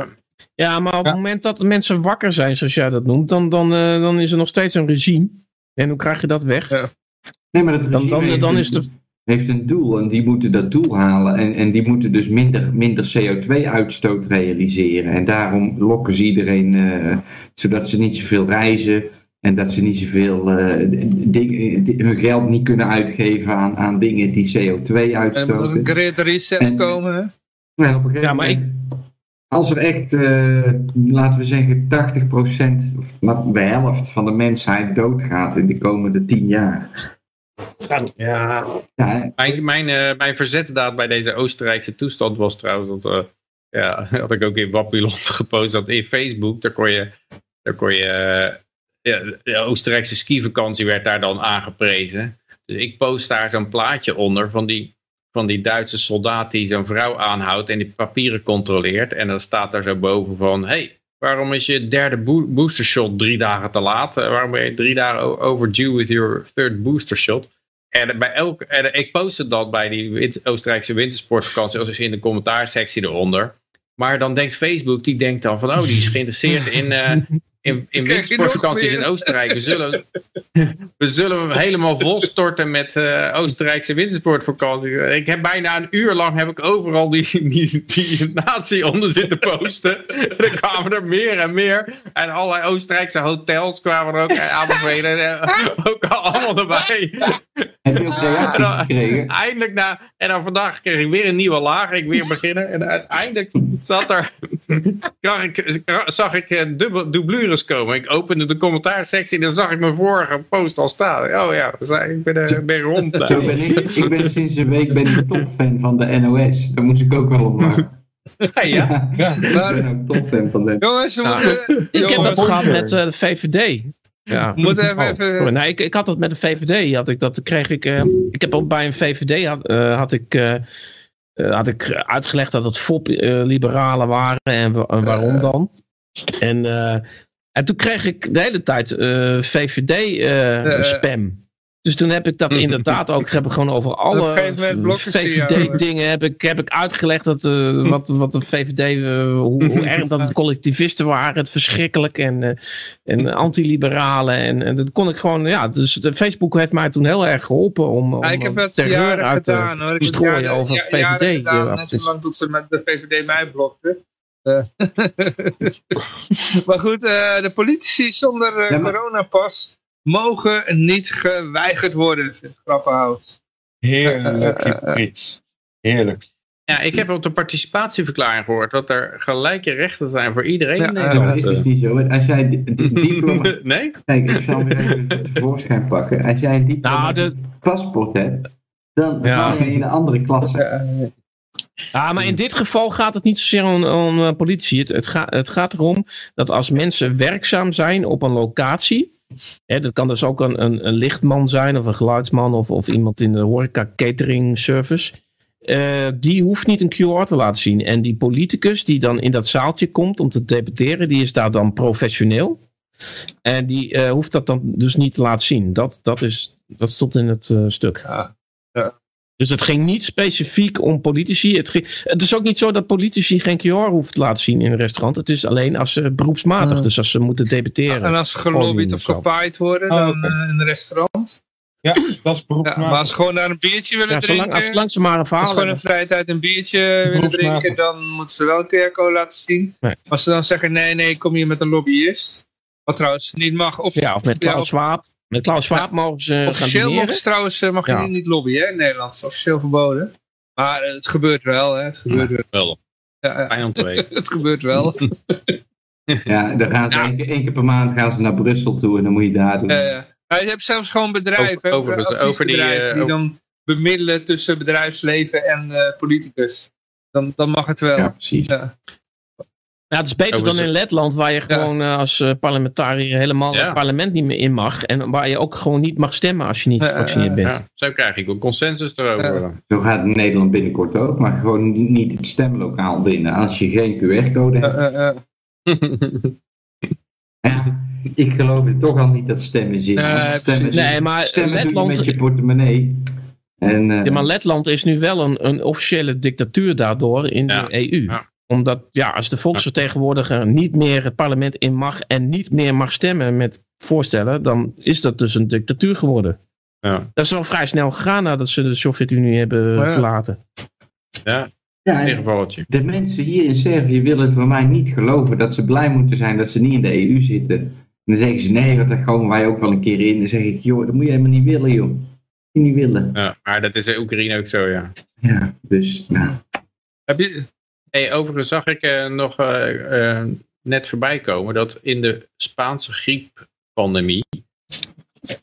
Ja, maar op Ja. het moment dat de mensen wakker zijn, zoals jij dat noemt, dan, dan, eh, dan is er nog steeds een regime. En hoe krijg je dat weg? Ja. Nee, maar Dan, regime dan, heeft dan een- is de... heeft een doel en die moeten dat doel halen. En, en die moeten dus minder, minder CO2-uitstoot realiseren. En daarom lokken ze iedereen, eh, zodat ze niet zoveel reizen. En dat ze niet zoveel eh, ding- hun geld niet kunnen uitgeven aan, aan dingen die CO2 Er moet ook een uitstoten. grid reset En- komen. Hè? En op een gegeven Ja, maar moment, als er echt, eh, laten we zeggen, 80% of de helft van de mensheid doodgaat in de komende 10 jaar. ja, Ja, Mijn, mijn, eh, mijn verzetsdaad bij deze Oostenrijkse toestand was trouwens dat, eh, ja, had ik ook in Babylon gepost dat in Facebook, daar kon je, daar kon je, ja, de Oostenrijkse skivakantie werd daar dan aangeprezen. Dus ik post daar zo'n plaatje onder van die, van die Duitse soldaat die zo'n vrouw aanhoudt en die papieren controleert. En dan staat daar zo boven van, hey, waarom is je derde bo- booster shot drie dagen te laat? Eh, waarom ben je drie dagen overdue with your third booster shot? En, bij elk, en ik postte dat bij die Oostenrijkse wintersportvakantie, in de commentaarsectie eronder. Maar dan denkt Facebook, die denkt dan van, oh, die is geïnteresseerd in, eh, in, in wintersportvakanties in. Oostenrijk. We zullen, we zullen hem helemaal volstorten met eh, Oostenrijkse wintersportvakantie. Ik heb bijna een uur lang heb ik overal die, die, die nazi onder zitten posten. En dan kwamen er meer en meer. En allerlei Oostenrijkse hotels kwamen er ook aanbevelen. Eh, Ook allemaal erbij. heb je ook reacties En dan- gekregen? Eindelijk na, en dan vandaag kreeg ik weer een nieuwe laag, ik weer beginnen. En uiteindelijk zat er, zag ik, zag ik eh, dubbel, komen. Ik opende de commentaarsectie en dan zag ik mijn vorige post al staan. Oh ja, dus ik ben, eh, ben rond. Zo ben ik. Ik ben sinds een week ben ik topfan van de NOS. Daar moest ik ook wel op maken. Ja, Ja. ik ben ook topfan van de Jongens, we Nou, moeten, Ik heb dat gehad met eh, de VVD. Ja. we moeten even, Oh, even nee, ik, ik had dat met de VVD. Had ik, dat kreeg ik, eh, ik heb ook bij een VVD had, eh, had ik, eh, eh, had ik uitgelegd dat het FOP-liberalen waren en, wa- en waarom dan. En, eh, en toen kreeg ik de hele tijd Eh, eh. VVD-spam. dus toen heb ik dat inderdaad ook heb ik gewoon over alle. VVD-dingen heb ik, heb ik uitgelegd dat, eh, wat, wat de VVD, eh, hoe, hoe erg dat het collectivisten waren, het verschrikkelijk en, eh, en anti-liberalen. En, en dat kon ik gewoon, ja, dus Facebook heeft mij toen heel erg geholpen om, om Ja, ik heb het terreur jaren uit te gedaan hoor. Ik strooien jaren- over ja- jaren VVD. gedaan, eh, net zolang tot ze met de VVD mij blokte. Eh, maar goed, eh, de politici zonder eh, Ja, maar- coronapas mogen niet geweigerd worden, vindt Grappenhaus. Heerlijk, hypocriet. Heerlijk. ja, ik heb op de participatieverklaring gehoord dat er gelijke rechten zijn voor iedereen Ja, in Ja, maar dat Nederland. is dus niet zo. Als jij di- di- diploma... nee? Kijk, ik zal hem weer even tevoorschijn pakken. Als jij een diploma Nou, de- paspoort hebt, dan Ja. val je in een andere klasse. Ja, maar in dit geval gaat het niet zozeer om, om eh, politie. Het, het, gaat het gaat erom dat als mensen werkzaam zijn op een locatie. Hè, dat kan dus ook een, een, lichtman zijn of een geluidsman of, of iemand in de horeca catering service. eh, die hoeft niet een QR te laten zien. En die politicus die dan in dat zaaltje komt om te debatteren, die is daar dan professioneel. En die eh, hoeft dat dan dus niet te laten zien. Dat, dat, is, dat stond in het stuk. Ja. Dus het ging niet specifiek om politici. Het, ging, het is ook niet zo dat politici geen QR hoeven te laten zien in een restaurant. Het is alleen als ze beroepsmatig, dus als ze moeten debatteren. En als ze gelobbyd of gepaaid worden Oh, dan eh, in een restaurant. Ja, dat is Ja, beroepsmatig. maar als ze gewoon daar een biertje willen ja, drinken, zolang, als, ze maar een als ze gewoon in hebben. vrije tijd een biertje willen drinken, dan moeten ze wel een QR-code laten zien. Nee. Als ze dan zeggen, nee, nee, ik kom hier met een lobbyist. Wat trouwens niet mag. Of, Ja, of met Klaus Schwab. Met Klaus Schwab mogen ze gaan Officieel dineren. mag, trouwens, eh, mag je Ja. niet lobbyen hè, in Nederland. Dat is officieel verboden. Maar eh, het gebeurt wel. Hè. Het gebeurt wel. Wel, Ja, ja, weten. het gebeurt wel. Ja, dan gaan ze Ja. één, keer, één keer per maand gaan ze naar Brussel toe en dan moet je daar doen. Eh, maar je hebt zelfs gewoon bedrijven, Over- die, adviesbedrijven, eh, die over- dan bemiddelen tussen bedrijfsleven en eh, politicus. Dan, dan mag het wel. ja, precies. Ja. Ja, het is beter Overigens- dan in Letland, waar je gewoon eh, als eh, parlementariër helemaal Ja. het parlement niet meer in mag. En waar je ook gewoon niet mag stemmen als je niet gevaccineerd bent. Ja, zo krijg ik ook consensus erover. Zo gaat het Nederland binnenkort ook, maar gewoon niet- het stemlokaal binnen. Als je geen QR-code hebt. Eh, eh, eh. Ja, ik geloof het toch al niet dat stemmen zin. Nee, stemmen, maar stemmen doe je Letland- met je portemonnee. En, eh, Ja, maar Letland is nu wel een, een officiële dictatuur daardoor in Ja. de EU. Ja. Omdat ja, als de volksvertegenwoordiger niet meer het parlement in mag en niet meer mag stemmen met voorstellen, dan is dat dus een dictatuur geworden. Ja. Dat is al vrij snel gegaan nadat ze de Sovjet-Unie hebben Oh ja. verlaten. Ja, ja, de mensen hier in Servië willen voor mij niet geloven dat ze blij moeten zijn dat ze niet in de EU zitten. En dan zeggen ze, nee, dat daar komen wij ook wel een keer in. Dan zeg ik, joh, dat moet je helemaal niet willen, joh. Moet je niet willen. Ja, maar dat is in Oekraïne ook zo, ja. Ja, dus, nou, Heb je, Hey, overigens zag ik eh, nog eh, eh, net voorbij komen dat in de Spaanse grieppandemie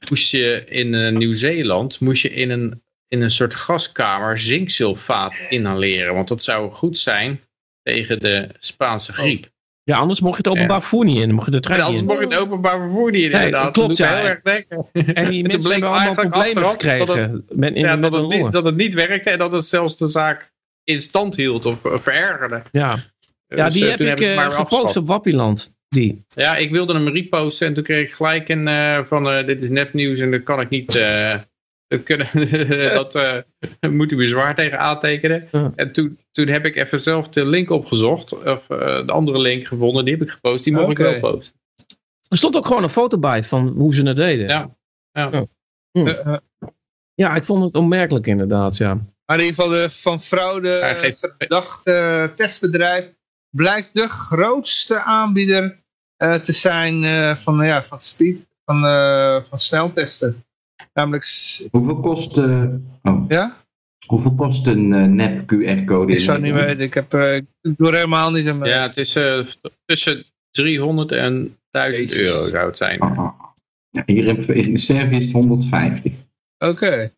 moest je in eh, Nieuw-Zeeland moest je in een, in een soort gaskamer zinksulfaat inhaleren. Want dat zou goed zijn tegen de Spaanse griep. Ja, anders mocht je het openbaar vervoer niet in. Dan mocht je de En trein anders in. mocht je het openbaar vervoer niet in, Nee, inderdaad. klopt, ja. heel erg denken. En die mensen bleek hebben allemaal problemen dat gekregen. Met, in, Ja, met dat, het niet, dat het niet werkte en dat het zelfs de zaak in stand hield of verergerde. Ja, ja Dus, die eh, heb ik eh, maar gepost op Wappieland. Die. Ja, ik wilde hem reposten en toen kreeg ik gelijk een eh, van eh, dit is nepnieuws en dat kan ik niet. eh, dat kunnen, dat eh, moet u bezwaar tegen aantekenen. Ja. En toen, toen heb ik even zelf de link opgezocht, of eh, de andere link gevonden, die heb ik gepost, die mocht ik wel posten. Er stond ook gewoon een foto bij van hoe ze het deden. Ja. Ja. Hm. Ja, ik vond het onmerkelijk inderdaad, ja. Maar in ieder geval de van fraude Hij geeft- verdachte testbedrijf blijkt de grootste aanbieder eh, te zijn eh, van, ja, van speed, van, eh, van sneltesten. Namelijk, hoeveel kost, eh, oh, ja? hoeveel kost een nep QR-code? Ik zou niet weten. Ik, heb, eh, ik doe er helemaal niet aan. Ja, het is eh, tussen 300 en 1000 Jezus. euro zou het zijn. Oh, oh. Ja, hier in, in Servië is het 150. Oké.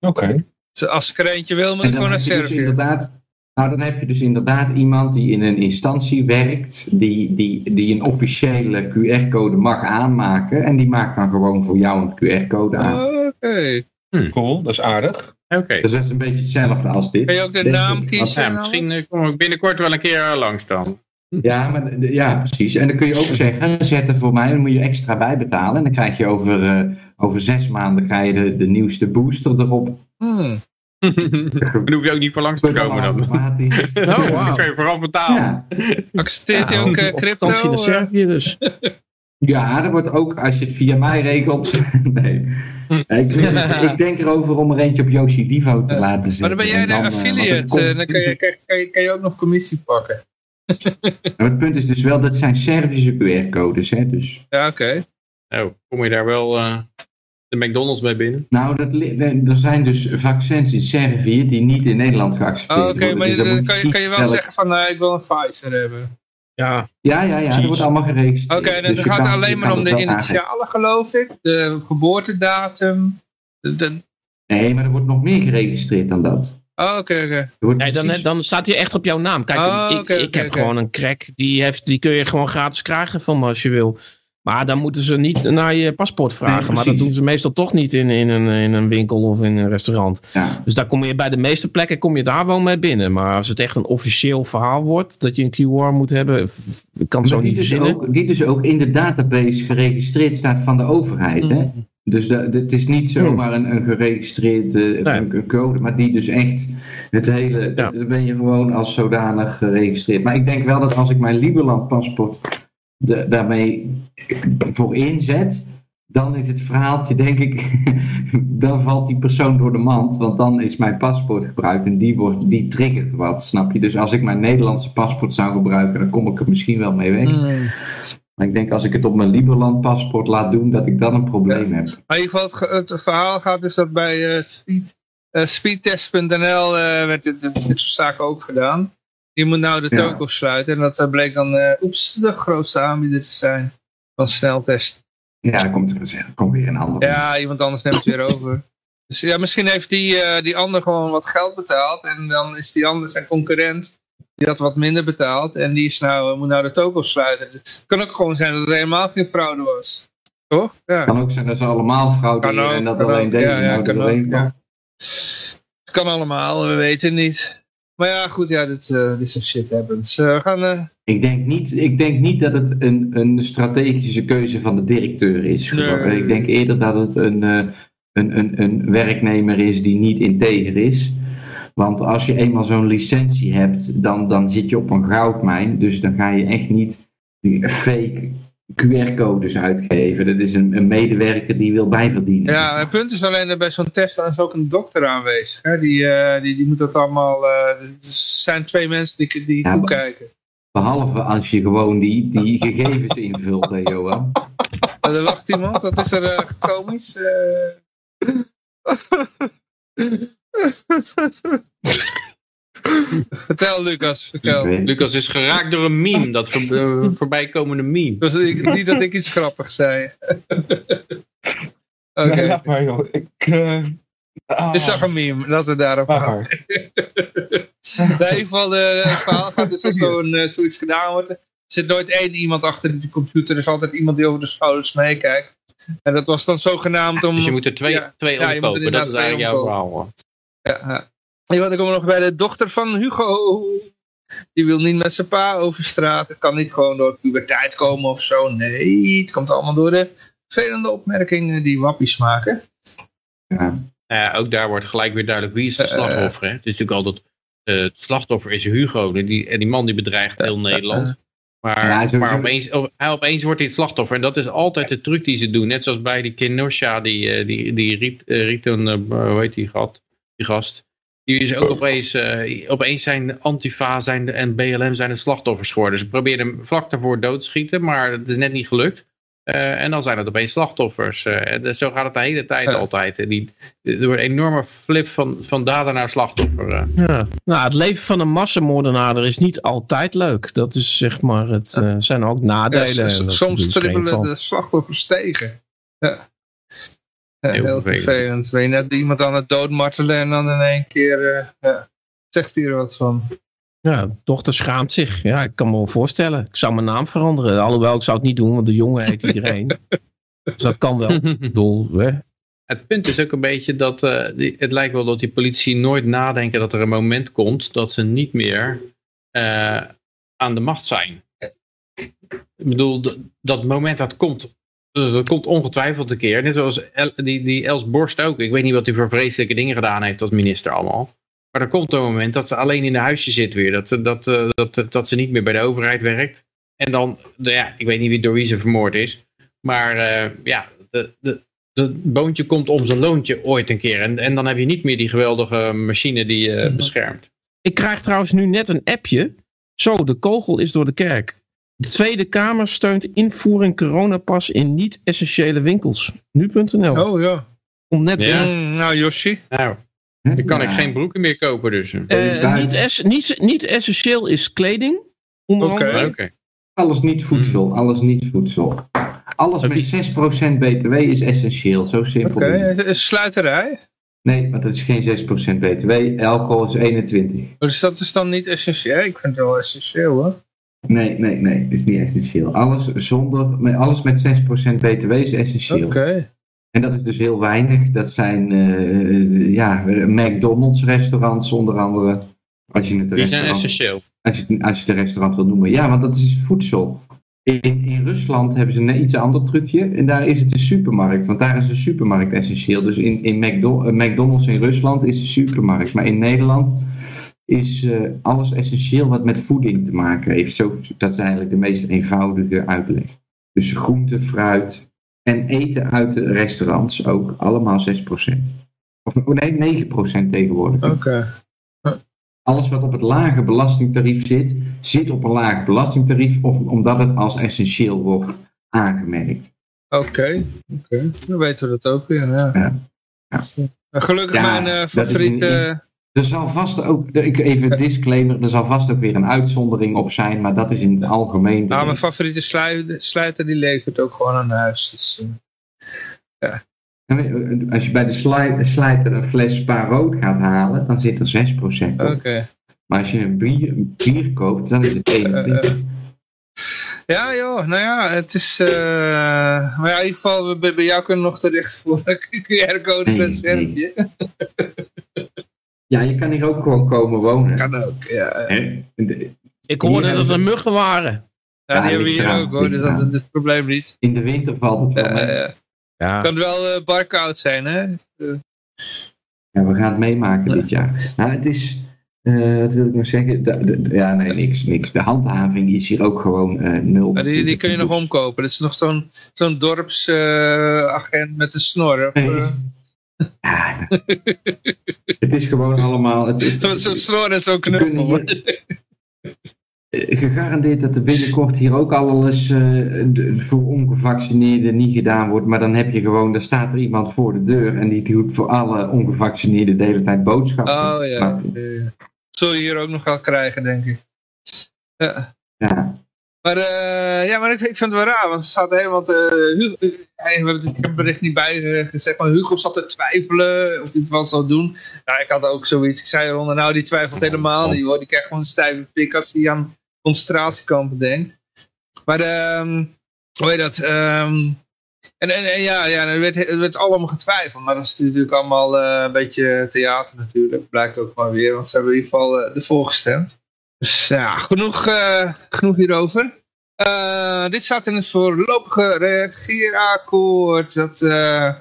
Oké. Als ik er eentje wil, moet En ik dan gewoon naar heb je dus Servië. inderdaad, nou dan heb je dus inderdaad iemand die in een instantie werkt, die, die, die een officiële QR-code mag aanmaken. En die maakt dan gewoon voor jou een QR-code aan. Oké. Cool, dat is aardig. Oké. Dus dat is een beetje hetzelfde als dit. Kan je ook de denk naam kiezen? Ja, misschien eh, kom ik binnenkort wel een keer eh, langs dan. Ja, maar, ja, precies. En dan kun je ook zeggen, zet er voor mij, dan moet je extra bijbetalen. En dan krijg je over, eh, over zes maanden krijg je de, de nieuwste booster erop. Hmm. Dan hoef je ook niet voor langs te komen dan. Oh, Dan wauw. kun je vooral betalen. Ja. Accepteert hij ook eh, crypto? vakantie naar eh? Servië dus. ja, er wordt ook, als je het via mij regelt. nee. Ja, ik, ik denk erover om er eentje op Yoshi Divo te laten zetten. Maar dan ben jij En de dan, eh, affiliate. komt- eh, dan kan je, kan, kan je, kan je ook nog commissie pakken. Maar het punt is dus wel, dat zijn Servische QR-codes. Hè? Dus, Ja, oké. Oh, kom je daar wel eh, de McDonald's mee binnen? nou, dat, er zijn dus vaccins in Servië die niet in Nederland geaccepteerd Oh, Oké, worden. maar Dus dan kan je, kan je wel zelf- zeggen van eh, ik wil een Pfizer hebben. Ja, Ja, ja, ja, dat wordt allemaal geregistreerd. Oké, dan Dus gaat het alleen maar om de aangeven. initialen geloof ik. De geboortedatum. De- de- Nee, maar er wordt nog meer geregistreerd dan dat. Oh, oké, oké. Nee, dan, dan staat hij echt op jouw naam. Kijk, Oh, ik, oké, ik oké, heb oké. gewoon een crack. Die, heeft, die kun je gewoon gratis krijgen van me als je wil. Maar dan moeten ze niet naar je paspoort vragen. Nee, maar dat doen ze meestal toch niet in, in, een, in een winkel of in een restaurant. ja. Dus daar kom je bij de meeste plekken kom je daar wel mee binnen. Maar als het echt een officieel verhaal wordt, dat je een QR moet hebben, kan het zo niet dus, verzinnen. ook, die dus ook in de database geregistreerd staat van de overheid. Hè? Mm. Dus da- het is niet zomaar een, een geregistreerd eh, code, maar die dus echt het hele, Ja. dan ben je gewoon als zodanig geregistreerd. Maar ik denk wel dat als ik mijn Liberland paspoort de- daarmee voor inzet, dan is het verhaaltje denk ik, dan valt die persoon door de mand, want dan is mijn paspoort gebruikt en die, wordt, die triggert wat, snap je? Dus als ik mijn Nederlandse paspoort zou gebruiken, dan kom ik er misschien wel mee weg. Mm. Maar ik denk als ik het op mijn Liberland paspoort laat doen, dat ik dan een probleem heb. Maar in ieder geval, het, verhaal gaat dus dat bij eh, speed, eh, speedtest.nl eh, werd dit, dit soort zaken ook gedaan. Je moet nou de Ja. toko sluiten en dat eh, bleek dan, eh, oeps, de grootste aanbieder te zijn van sneltest. Ja, dan komt er er komt weer een ander. Ja, iemand anders neemt het weer over. Dus ja, misschien heeft die, eh, die ander gewoon wat geld betaald. En dan is die ander zijn concurrent. Die had wat minder betaald. En die is nou, eh, moet nou de toko sluiten. Dus het kan ook gewoon zijn dat het helemaal geen fraude was. Toch? Ja. Het kan ook zijn dat ze allemaal frauderen Kan ook, en dat alleen ook. deze Ja, ja, kan ook, ja. Het kan allemaal, we weten het niet. Maar ja, goed, ja, dit, eh, dit is een shit happens. Eh, we gaan... eh, Ik denk, niet, ik denk niet dat het een, een strategische keuze van de directeur is. Nee. Ik denk eerder dat het een, een, een, een werknemer is die niet integer is. Want als je eenmaal zo'n licentie hebt, dan, dan zit je op een goudmijn. Dus dan ga je echt niet fake QR-codes uitgeven. Dat is een, een medewerker die wil bijverdienen. ja, het punt is alleen dat bij zo'n test dan is ook een dokter aanwezig. Hè? Die, eh, die, die moet dat allemaal... eh, er zijn twee mensen die, die Ja, toekijken. Behalve als je gewoon die, die gegevens invult, hè, Johan. Oh, er wacht iemand, dat is er eh, komisch. eh. vertel Lucas, vertel. Lucas is geraakt door een meme, dat voor, eh, voorbijkomende meme. Dus ik, niet dat ik iets grappigs zei. Oké, Nee, laat maar joh. Ik, eh, ah, zag een meme, laten we daarop maar. In ieder geval, de, het verhaal gaat dus als zo'n, eh, zoiets gedaan wordt. Er zit nooit één iemand achter de computer, er is altijd iemand die over de schouders meekijkt. En dat was dan zogenaamd om... Dus je moet er twee, Ja. twee Ja, omkopen, dat is eigenlijk jouw verhaal. Ja, ja. Want ik kom nog bij de dochter van Hugo. Die wil niet met zijn pa over straat. Het kan niet gewoon door puberteit komen of zo. Nee, het komt allemaal door de vervelende opmerkingen die wappies maken. Ja. Nou ja, ook daar wordt gelijk weer duidelijk wie is de Eh, slachtoffer. Hè? Het is natuurlijk altijd, eh, het slachtoffer is Hugo. En die, en die man die bedreigt heel Nederland. Maar, Ja, sowieso. maar opeens, op- hij opeens wordt hij het slachtoffer. En dat is altijd de truc die ze doen. Net zoals bij die Kenosha, die, eh, die, die Riet, eh, Rieten, eh, hoe heet die, gat, die gast. Die is ook opeens, eh, opeens zijn Antifa zijn de, en BLM zijn de slachtoffers geworden. Ze probeerden hem vlak daarvoor doodschieten, maar dat is net niet gelukt. Eh, en dan zijn het opeens slachtoffers. Eh, en dus zo gaat het de hele tijd Ja. altijd. En die, er wordt een enorme flip van, van dader naar slachtoffer. eh. Ja. Nou, het leven van een massamoordenaar is niet altijd leuk. Dat is zeg maar, het eh, zijn ook Ja, nadelen. dat soms geen trippelen de slachtoffers tegen. Ja. Heel heel vervelend. Ben je net iemand aan het doodmartelen en dan in één keer eh, ja, zegt hij er wat van. Ja, de dochter schaamt zich. Ja, ik kan me wel voorstellen. Ik zou mijn naam veranderen. Alhoewel, ik zou het niet doen, want de jongen heet iedereen. dus dat kan wel. Bedoel, hè. Het punt is ook een beetje dat eh, die, het lijkt wel dat die politici nooit nadenken dat er een moment komt dat ze niet meer eh, aan de macht zijn. Ik bedoel, dat moment dat komt, eh, dat komt ongetwijfeld een keer. Net zoals El- die, die Els Borst ook. Ik weet niet wat hij voor vreselijke dingen gedaan heeft als minister allemaal. Maar er komt een moment dat ze alleen in een huisje zit weer. Dat, dat, eh, dat, dat ze niet meer bij de overheid werkt. En dan, de- ja, ik weet niet wie door wie ze vermoord is. Maar eh, ja, de, de, het boontje komt om zijn loontje ooit een keer. En, en dan heb je niet meer die geweldige machine die je Mhm. beschermt. Ik krijg trouwens nu net een appje. Zo, de kogel is door de kerk. De Tweede Kamer steunt invoering coronapas in niet-essentiële winkels. Nu.nl. Oh ja. Komt net Ja. binnen. Mm, nou Yoshi. Nou, dan kan Ja. ik geen broeken meer kopen dus. Eh, niet, niet, niet essentieel is kleding. Onder Oké. andere. Alles niet voedsel, alles niet voedsel. Alles met 6% btw is essentieel, zo simpel. Oké, een sluiterij. Nee, want het is geen 6% btw, alcohol is 21. Dus dat is dan niet essentieel. Ik vind het wel essentieel hoor. Nee, nee, nee, het is niet essentieel. Alles, zonder, met, alles met 6% btw is essentieel. Oké. En dat is dus heel weinig. Dat zijn eh, ja, McDonald's restaurants onder andere. Als je het Die zijn restaurant- essentieel. Als je, het- als je het restaurant wil noemen. Ja, want dat is voedsel. In, in Rusland hebben ze een iets ander trucje. En daar is het een supermarkt. Want daar is de supermarkt essentieel. Dus in, in McDo- eh, McDonald's in Rusland is de supermarkt. Maar in Nederland is eh, alles essentieel wat met voeding te maken heeft. Zo, dat is eigenlijk de meest eenvoudige uitleg. Dus groente, fruit en eten uit de restaurants ook. Allemaal 6%. Of oh nee, 9% tegenwoordig. Oké. Alles wat op het lage belastingtarief zit, zit op een laag belastingtarief of omdat het als essentieel wordt aangemerkt. Oké, oké. Dan weten we dat ook weer. Ja. Ja. Ja. Gelukkig Ja, mijn eh, favoriete... Er zal vast ook, ik even een disclaimer, er zal vast ook weer een uitzondering op zijn, maar dat is in het algemeen. Nou, mijn favoriete sluiter, sluiter die levert ook gewoon aan huis. Dus, eh, Als je bij de sli- slijter een fles spa rood gaat halen, dan zit er 6% op. Oké. Maar als je een bier, een bier koopt, dan is het 21. Ja joh, nou ja, het is... eh, maar ja, in ieder geval, we- bij, bij jou kunnen nog terecht voor QR-codes uit Servië. Ja, je kan hier ook gewoon komen wonen. Kan ook, ja. De- Ik hoorde dat er muggen waren. Ja, Ja, die hebben we hier ook hoor, dus dat, is het probleem niet. In de winter valt het wel mee. Ja. kan het wel eh, barkoud zijn, hè? Ja, we gaan het meemaken dit jaar. Nou, het is, eh, wat wil ik nog zeggen? De- de- de- ja, nee, niks, niks. De handhaving is hier ook gewoon eh, nul. Maar die, die kun je nog omkopen. Dat is nog zo'n zo'n dorpsagent met een snor. Of, Nee, Ja, het is gewoon allemaal... Het, het- Zo'n zo'n snor en zo'n knuppel. gegarandeerd dat er binnenkort hier ook alles eh, voor ongevaccineerden niet gedaan wordt. Maar dan heb je gewoon, daar staat er iemand voor de deur en die doet voor alle ongevaccineerden de hele tijd boodschappen. Oh ja. Maar, ja. Zul je hier ook nog wel krijgen, denk ik. Ja. ja. Maar, eh, ja, maar ik, ik vind het wel raar, want er staat helemaal... Hugo, eh, het- ik heb het bericht niet bij eh, gezegd, maar Hugo zat te twijfelen of hij het wel zou doen. Nou, ik had ook zoiets. Ik zei eronder, nou, die twijfelt helemaal niet, hoor. Die krijgt gewoon een stijve pik als hij aan concentratiekampen denkt. Maar, ehm hoe heet dat? ehm, en, en, ja, ja er, werd, er werd allemaal getwijfeld, maar dat is natuurlijk allemaal een beetje theater natuurlijk. Blijkt ook maar weer, want ze hebben in ieder geval eh, ervoor gestemd. Dus ja, genoeg, eh, genoeg hierover. Eh, dit staat in het voorlopige regeerakkoord dat eh,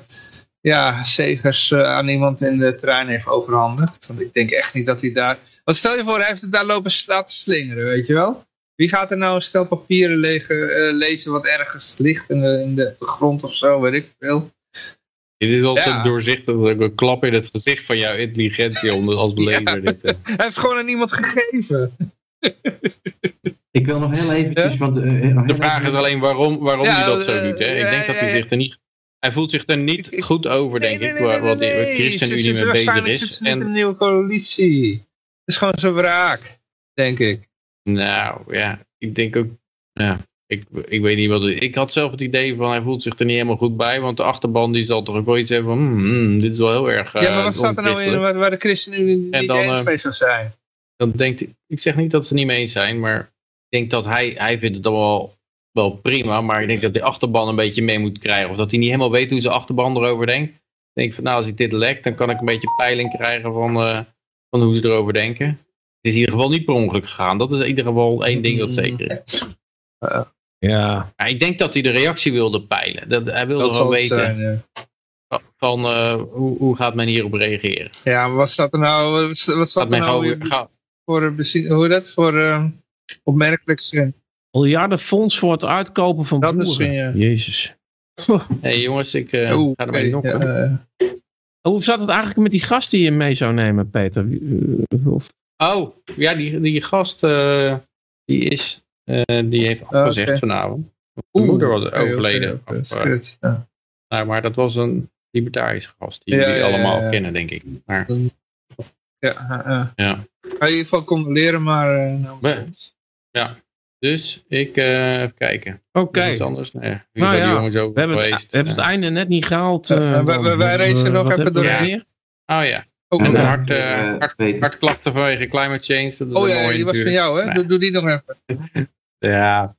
ja, Segers eh, aan iemand in de trein heeft overhandigd. Want ik denk echt niet dat hij daar... Want stel je voor, hij heeft het daar lopen laten slingeren, weet je wel? Wie gaat er nou een stel papieren eh, lezen wat ergens ligt in de, in de grond of zo, weet ik veel. Dit is wel Ja. zo doorzichtig dat ik een klap in het gezicht van jouw intelligentie om, als belezer. Dit, eh. Hij heeft gewoon aan iemand gegeven. Ik wil nog heel eventjes, want... eh, heel De vraag is alleen waarom, waarom Ja, hij dat zo eh, doet. Hè? Ik ja, denk dat hij ja, zich er niet... Hij voelt zich er niet Ik- goed over, denk ik, wat, wat die wat ChristenUnie mee bezig is. zit En een nieuwe coalitie. Het is gewoon zo wraak, denk ik. Nou ja, ik denk ook. Ja, ik, ik weet niet wat. Ik had zelf het idee van hij voelt zich er niet helemaal goed bij. Want de achterban die zal toch ook wel iets hebben van. hmm, hmm, dit is wel heel erg. ja, maar eh, wat staat er nou in waar, waar de ChristenUnie niet En dan, eens eh, mee zou zijn? Dan denkt, ik ik zeg niet dat ze niet mee eens zijn. Maar ik denk dat hij, hij vindt het allemaal wel prima. Maar ik denk dat de achterban een beetje mee moet krijgen. Of dat hij niet helemaal weet hoe zijn achterban erover denkt. Ik denk van nou als ik dit lekt. Dan kan ik een beetje peiling krijgen van, eh, van hoe ze erover denken. Het is in ieder geval niet per ongeluk gegaan. Dat is in ieder geval één ding dat zeker is. Ja. Ja, ik denk dat hij de reactie wilde peilen. Dat, hij wilde Dat gewoon weten zijn, ja. van eh, hoe, hoe gaat men hierop reageren. Ja, maar wat staat er nou, wat, staat er nou weer ga- voor, eh, hoe dat, voor uh, opmerkelijk zin? Miljardenfonds voor het uitkopen van Dat boeren. misschien, ja. Jezus. hey, jongens, ik eh, Oeh, ga ermee oké, nokken. ja, eh, Hoe zat het eigenlijk met die gast die je mee zou nemen, Peter? Eh, Of, Oh, ja, die, die gast, eh, die is, eh, die heeft afgezegd oké. vanavond. De Oeh, moeder was overleden. Of, dat eh, ja. nou, maar dat was een libertarische gast, die Ja, jullie ja, ja, allemaal ja. kennen, denk ik. Maar Ja, ja, ja. ja. Ga je in ieder geval condoleren, maar... eh, nou, Maar- Dus ik, eh even kijken. Oké. Iets anders? Nee. Nou ja, jongens ook We hebben, het, geweest. we hebben het einde net niet gehaald. Ja, eh, we- we- wij racen eh, nog even weer? Oh ja. Oh, En dan, hart, eh, eh, hart, hartklachten vanwege climate change. Dat is oh ja, die was van jou, hè? Nee. Doe, doe die nog even. Ja,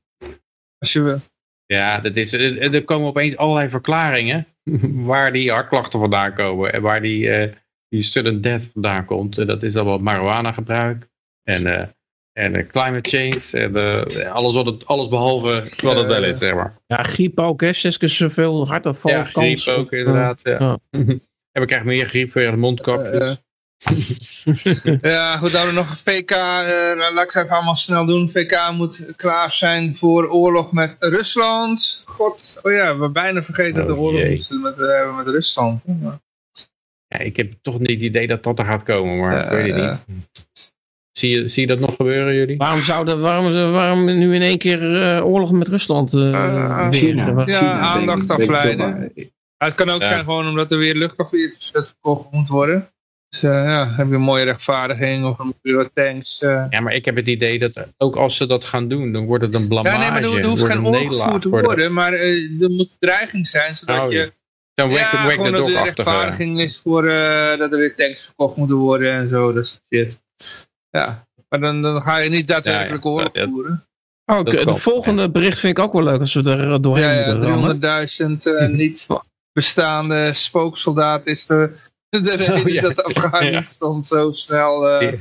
Als je wil. ja dat is, er er komen opeens allerlei verklaringen waar die hartklachten vandaan komen. En waar die, eh, die sudden death vandaan komt. En dat is allemaal marijuana gebruik. En, eh, en eh, climate change. En eh, alles, wat het, alles behalve wat het wel is, zeg maar. Ja, griep ook, hè? Zes keer zoveel hartaanval. Ja, griep ook eh, inderdaad. Ja. ja. En we krijgen meer griep weer de mondkapjes. Eh, Ja, goed, dan nog een VK. eh, laat ik het even allemaal snel doen. VK moet klaar zijn voor oorlog met Rusland. God, oh ja, we hebben bijna vergeten dat de Oh, oorlog jee. met, eh, met Rusland. ja, ik heb toch niet het idee dat dat er gaat komen, maar ik weet het niet. Zie je, zie je dat nog gebeuren, jullie? Waarom, zouden, waarom, waarom nu in één keer uh, oorlog met Rusland uh, uh, China. Ja, China, aandacht afleiden. Het kan ook Ja. zijn gewoon omdat er weer luchtafweertjes verkocht moet worden. Dus eh, ja, heb je een mooie rechtvaardiging of een bureau tanks. eh. Ja, maar ik heb het idee dat ook als ze dat gaan doen, dan wordt het een blamage. Ja, nee, maar er, er hoeft geen een oorlog te worden, maar eh, er moet dreiging zijn, zodat Oh, je... ja. Zo'n Ja, gewoon dat er rechtvaardiging is voor eh, dat er weer tanks verkocht moeten worden en zo, dat soort shit. Ja, maar dan, dan ga je niet daadwerkelijk Ja, ja. oorlog Ja, ja. voeren. Oh, de volgende bericht vind ik ook wel leuk als we er doorheen Ja, ja 300.000 eh, niet bestaande spooksoldaten is de, de reden Oh, ja. dat Afghanistan zo snel... eh,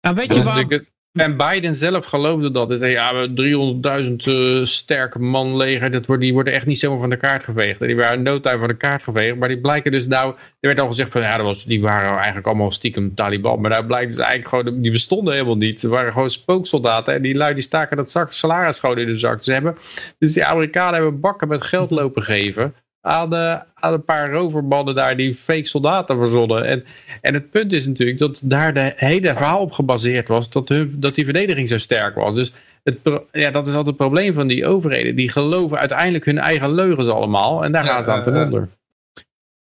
En weet Dat je waar... het- En Biden zelf geloofde dat. Zei, ja, we hebben 300.000 eh, sterke man leger, dat die worden echt niet zomaar van de kaart geveegd. Die waren in no time van de kaart geveegd. Maar die blijken dus nou, er werd al gezegd van, ja, dat die waren eigenlijk allemaal stiekem Taliban. Maar daar blijkt dus eigenlijk gewoon, die bestonden helemaal niet. Er waren gewoon spooksoldaten en die lui die staken dat zak, salaris gewoon in de zak. Hebben, dus die Amerikanen hebben bakken met geld lopen geven aan, de, aan een paar rovermannen daar die fake soldaten verzonnen. En, en het punt is natuurlijk dat daar de hele verhaal op gebaseerd was dat, hun, dat die verdediging zo sterk was. Dus het, ja, dat is altijd het probleem van die overheden. Die geloven uiteindelijk hun eigen leugens allemaal en daar Ja, gaan ze aan ten eh, onder.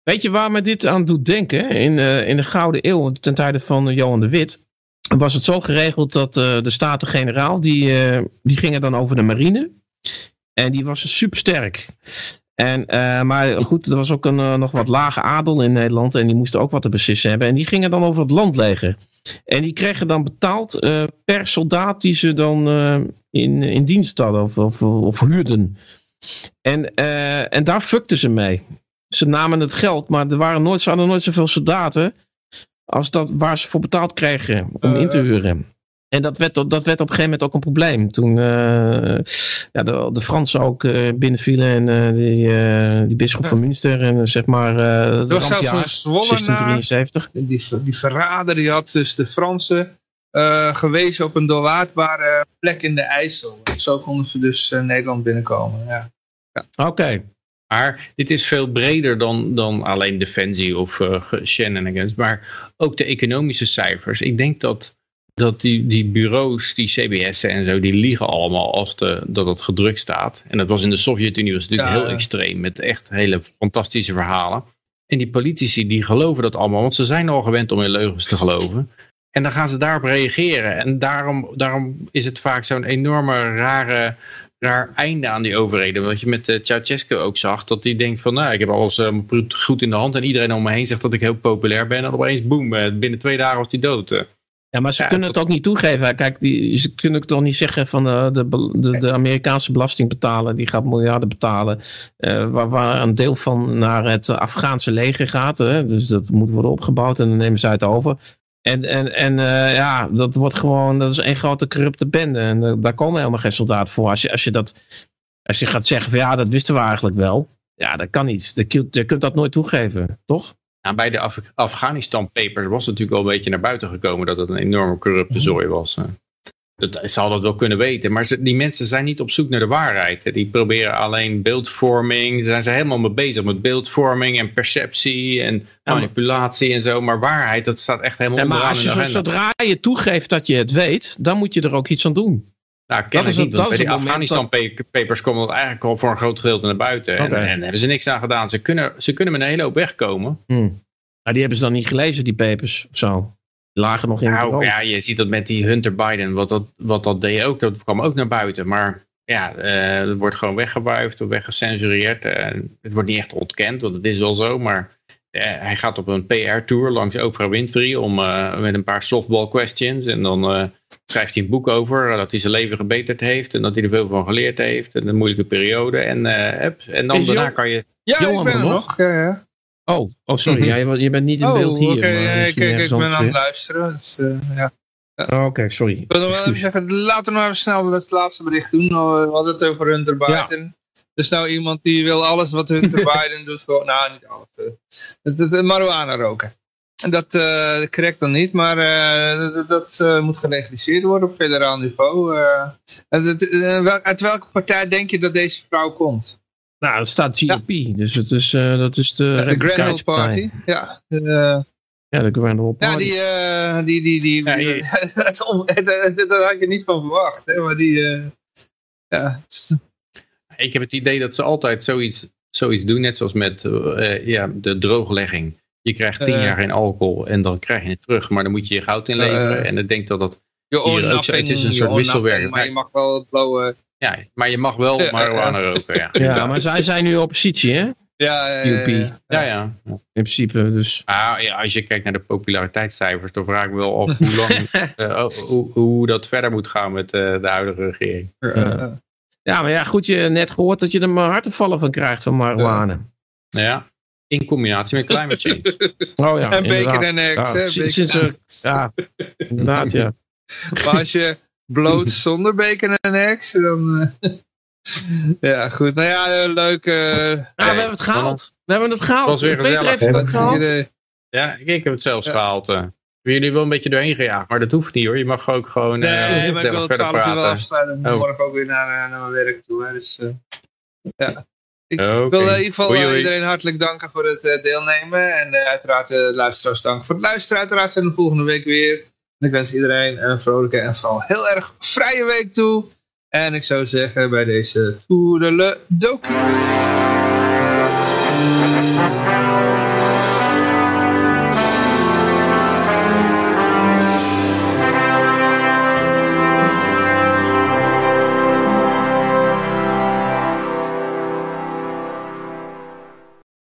Weet je waar me dit aan doet denken? In, eh, in de Gouden Eeuw, ten tijde van eh, Johan de Wit, was het zo geregeld dat eh, de Staten-Generaal, die, eh, die gingen dan over de marine. En die was supersterk. En, eh, maar goed, er was ook een eh, nog wat lage adel in Nederland en die moesten ook wat te beslissen hebben. En die gingen dan over het landleger. En die kregen dan betaald eh, per soldaat die ze dan in, in dienst hadden of, of, of huurden. En, en daar fukten ze mee ze namen het geld, maar er waren nooit, ze hadden nooit zoveel soldaten als dat waar ze voor betaald kregen om in te huren. En dat werd, dat werd op een gegeven moment ook een probleem. Toen eh, ja, de, de Fransen ook eh, binnenvielen en eh, die, eh, die bisschop van Münster en zeg maar was zelfs een Zwollenaar, 1673. die, die verrader, die had dus de Fransen eh, gewezen op een doorwaardbare plek in de IJssel. Zo konden ze dus eh, Nederland binnenkomen. Ja. Oké. Maar dit is veel breder dan, dan alleen defensie of uh, shenanigans. Maar ook de economische cijfers. Ik denk dat, dat die, die bureaus, die CBS'en en zo, die liegen allemaal als de, dat het gedrukt staat. En dat was in de Sovjet-Unie was natuurlijk Ja. heel extreem. Met echt hele fantastische verhalen. En die politici die geloven dat allemaal. Want ze zijn al gewend om in leugens te geloven. En dan gaan ze daarop reageren. En daarom, daarom is het vaak zo'n enorme rare raar einde aan die overheden. Wat je met uh, Ceausescu ook zag. Dat hij denkt van, nou, ik heb alles uh, goed in de hand. En iedereen om me heen zegt dat ik heel populair ben. En opeens, boem, uh, binnen twee dagen was hij dood. Ja, maar ze ja, kunnen het ook niet toegeven. Kijk, die, ze kunnen toch niet zeggen van uh, de, de, de, Amerikaanse belastingbetaler, die gaat miljarden betalen, uh, waar, waar, een deel van naar het Afghaanse leger gaat. Hè? Dus dat moet worden opgebouwd en dan nemen zij het over. En, en, en uh, ja, dat wordt gewoon, dat is één grote corrupte bende. En uh, daar komen helemaal geen soldaten voor. Als je, als je dat, als je gaat zeggen van ja, dat wisten we eigenlijk wel. Ja, dat kan niet. Je kunt dat nooit toegeven, toch? Nou, bij de Af Afghanistan papers was het natuurlijk wel een beetje naar buiten gekomen dat het een enorme corrupte zooi was. Dat, ze hadden het wel kunnen weten, maar ze, die mensen zijn niet op zoek naar de waarheid. Die proberen alleen beeldvorming, daar zijn ze helemaal mee bezig met beeldvorming en perceptie en manipulatie en zo. Maar waarheid, dat staat echt helemaal ja, maar onderaan als je zodra je toegeeft dat je het weet, dan moet je er ook iets aan doen. Nou, dat is niet, want bij die Afghanistan papers komen dat eigenlijk al voor een groot gedeelte naar buiten. Okay. En, en daar hebben ze niks aan gedaan. Ze kunnen, ze kunnen met een hele hoop wegkomen. Hmm. Maar die hebben ze dan niet gelezen, die papers, of zo? Die lagen nog in nou, ja, je ziet dat met die Hunter Biden, wat dat, wat dat deed ook, dat kwam ook naar buiten. Maar ja, uh, het wordt gewoon weggewuifd of weggecensureerd. Uh, het wordt niet echt ontkend, want het is wel zo, maar hij gaat op een PR-tour langs Oprah Winfrey om, uh, met een paar softball questions. En dan uh, schrijft hij een boek over dat hij zijn leven gebeterd heeft en dat hij er veel van geleerd heeft en een moeilijke periode. En, en dan daarna kan je... Ja, Johan ik ben er nog? nog. Ja, ja. Oh, oh sorry, Mhm. ja, je, je bent niet in Oh, beeld hier. maar misschien ik, ik, ben aan het weer. luisteren. Dus, uh, ja. Oh, Oké, sorry. Ik wil nog wel even zeggen, laten we nog even snel het laatste bericht doen. We hadden het over Hunter Biden. Dus nou iemand die wil alles wat Hunter Biden doet, gewoon, nou niet alles. Uh, het, het, het marijuana roken. En dat uh, correct dan niet, maar uh, dat, dat uh, moet gelegaliseerd worden op federaal niveau. En het, wel, uit welke partij denk je dat deze vrouw komt? Nou, het staat GOP, dus het is, dat is de de Party. Ja, Ja, de Granville Ja, Party. die, eh, die, die, die, Ja, hier. dat is dat- dat- dat had je niet van verwacht, hè, maar die, eh, ja, is- Ik heb het idee dat ze altijd zoiets, zoiets doen, net zoals met eh, ja, de drooglegging. Je krijgt tien Eh. jaar geen alcohol en dan krijg je het terug, maar dan moet je je goud inleveren. Eh. en ik denk dat dat, je Hier ook zo, het is een soort wisselwerking. Maar je mag wel het blauwe, ja, maar je mag wel Ja, marihuana roken. Ja, Ja, maar zij zijn nu oppositie, hè? ja, ja, ja, ja. ja, ja. In principe, dus... Ah, ja, als je kijkt naar de populariteitscijfers, dan vraag ik me wel af hoe, lang, eh, hoe, hoe dat verder moet gaan met eh, de huidige regering. Ja. Ja, maar ja, goed, je hebt net gehoord dat je er maar hartenvallen van krijgt van marihuana. Ja, in combinatie met climate change. Oh ja, En bacon inderdaad. en eggs, Ja, sinds er- ja, inderdaad, ja. Maar als je bloot zonder bacon en eggs, dan... eh, ja, goed. Nou ja, eh, leuk. eh, Ja, we hebben het gehaald. We hebben het gehaald. was weer Peter heeft het ook gehaald. Ja, ik, ik heb het zelfs Ja. gehaald. eh. Ik heb jullie wel een beetje doorheen gejaagd, maar dat hoeft niet hoor. Je mag ook gewoon eh, Nee, maar ik wil verder 12 uur wel afsluiten. Ik Oh. morgen ook weer naar, eh, naar mijn werk toe. Hè, dus, eh, ja. Ik wil eh, in ieder geval Oei, eh, oei. iedereen hartelijk danken voor het eh, deelnemen. En eh, uiteraard de luisteraars danken voor het luisteren. Uiteraard zijn we volgende week weer. En ik wens iedereen een vrolijke en vooral heel erg vrije week toe. En ik zou zeggen bij deze toedele dokie.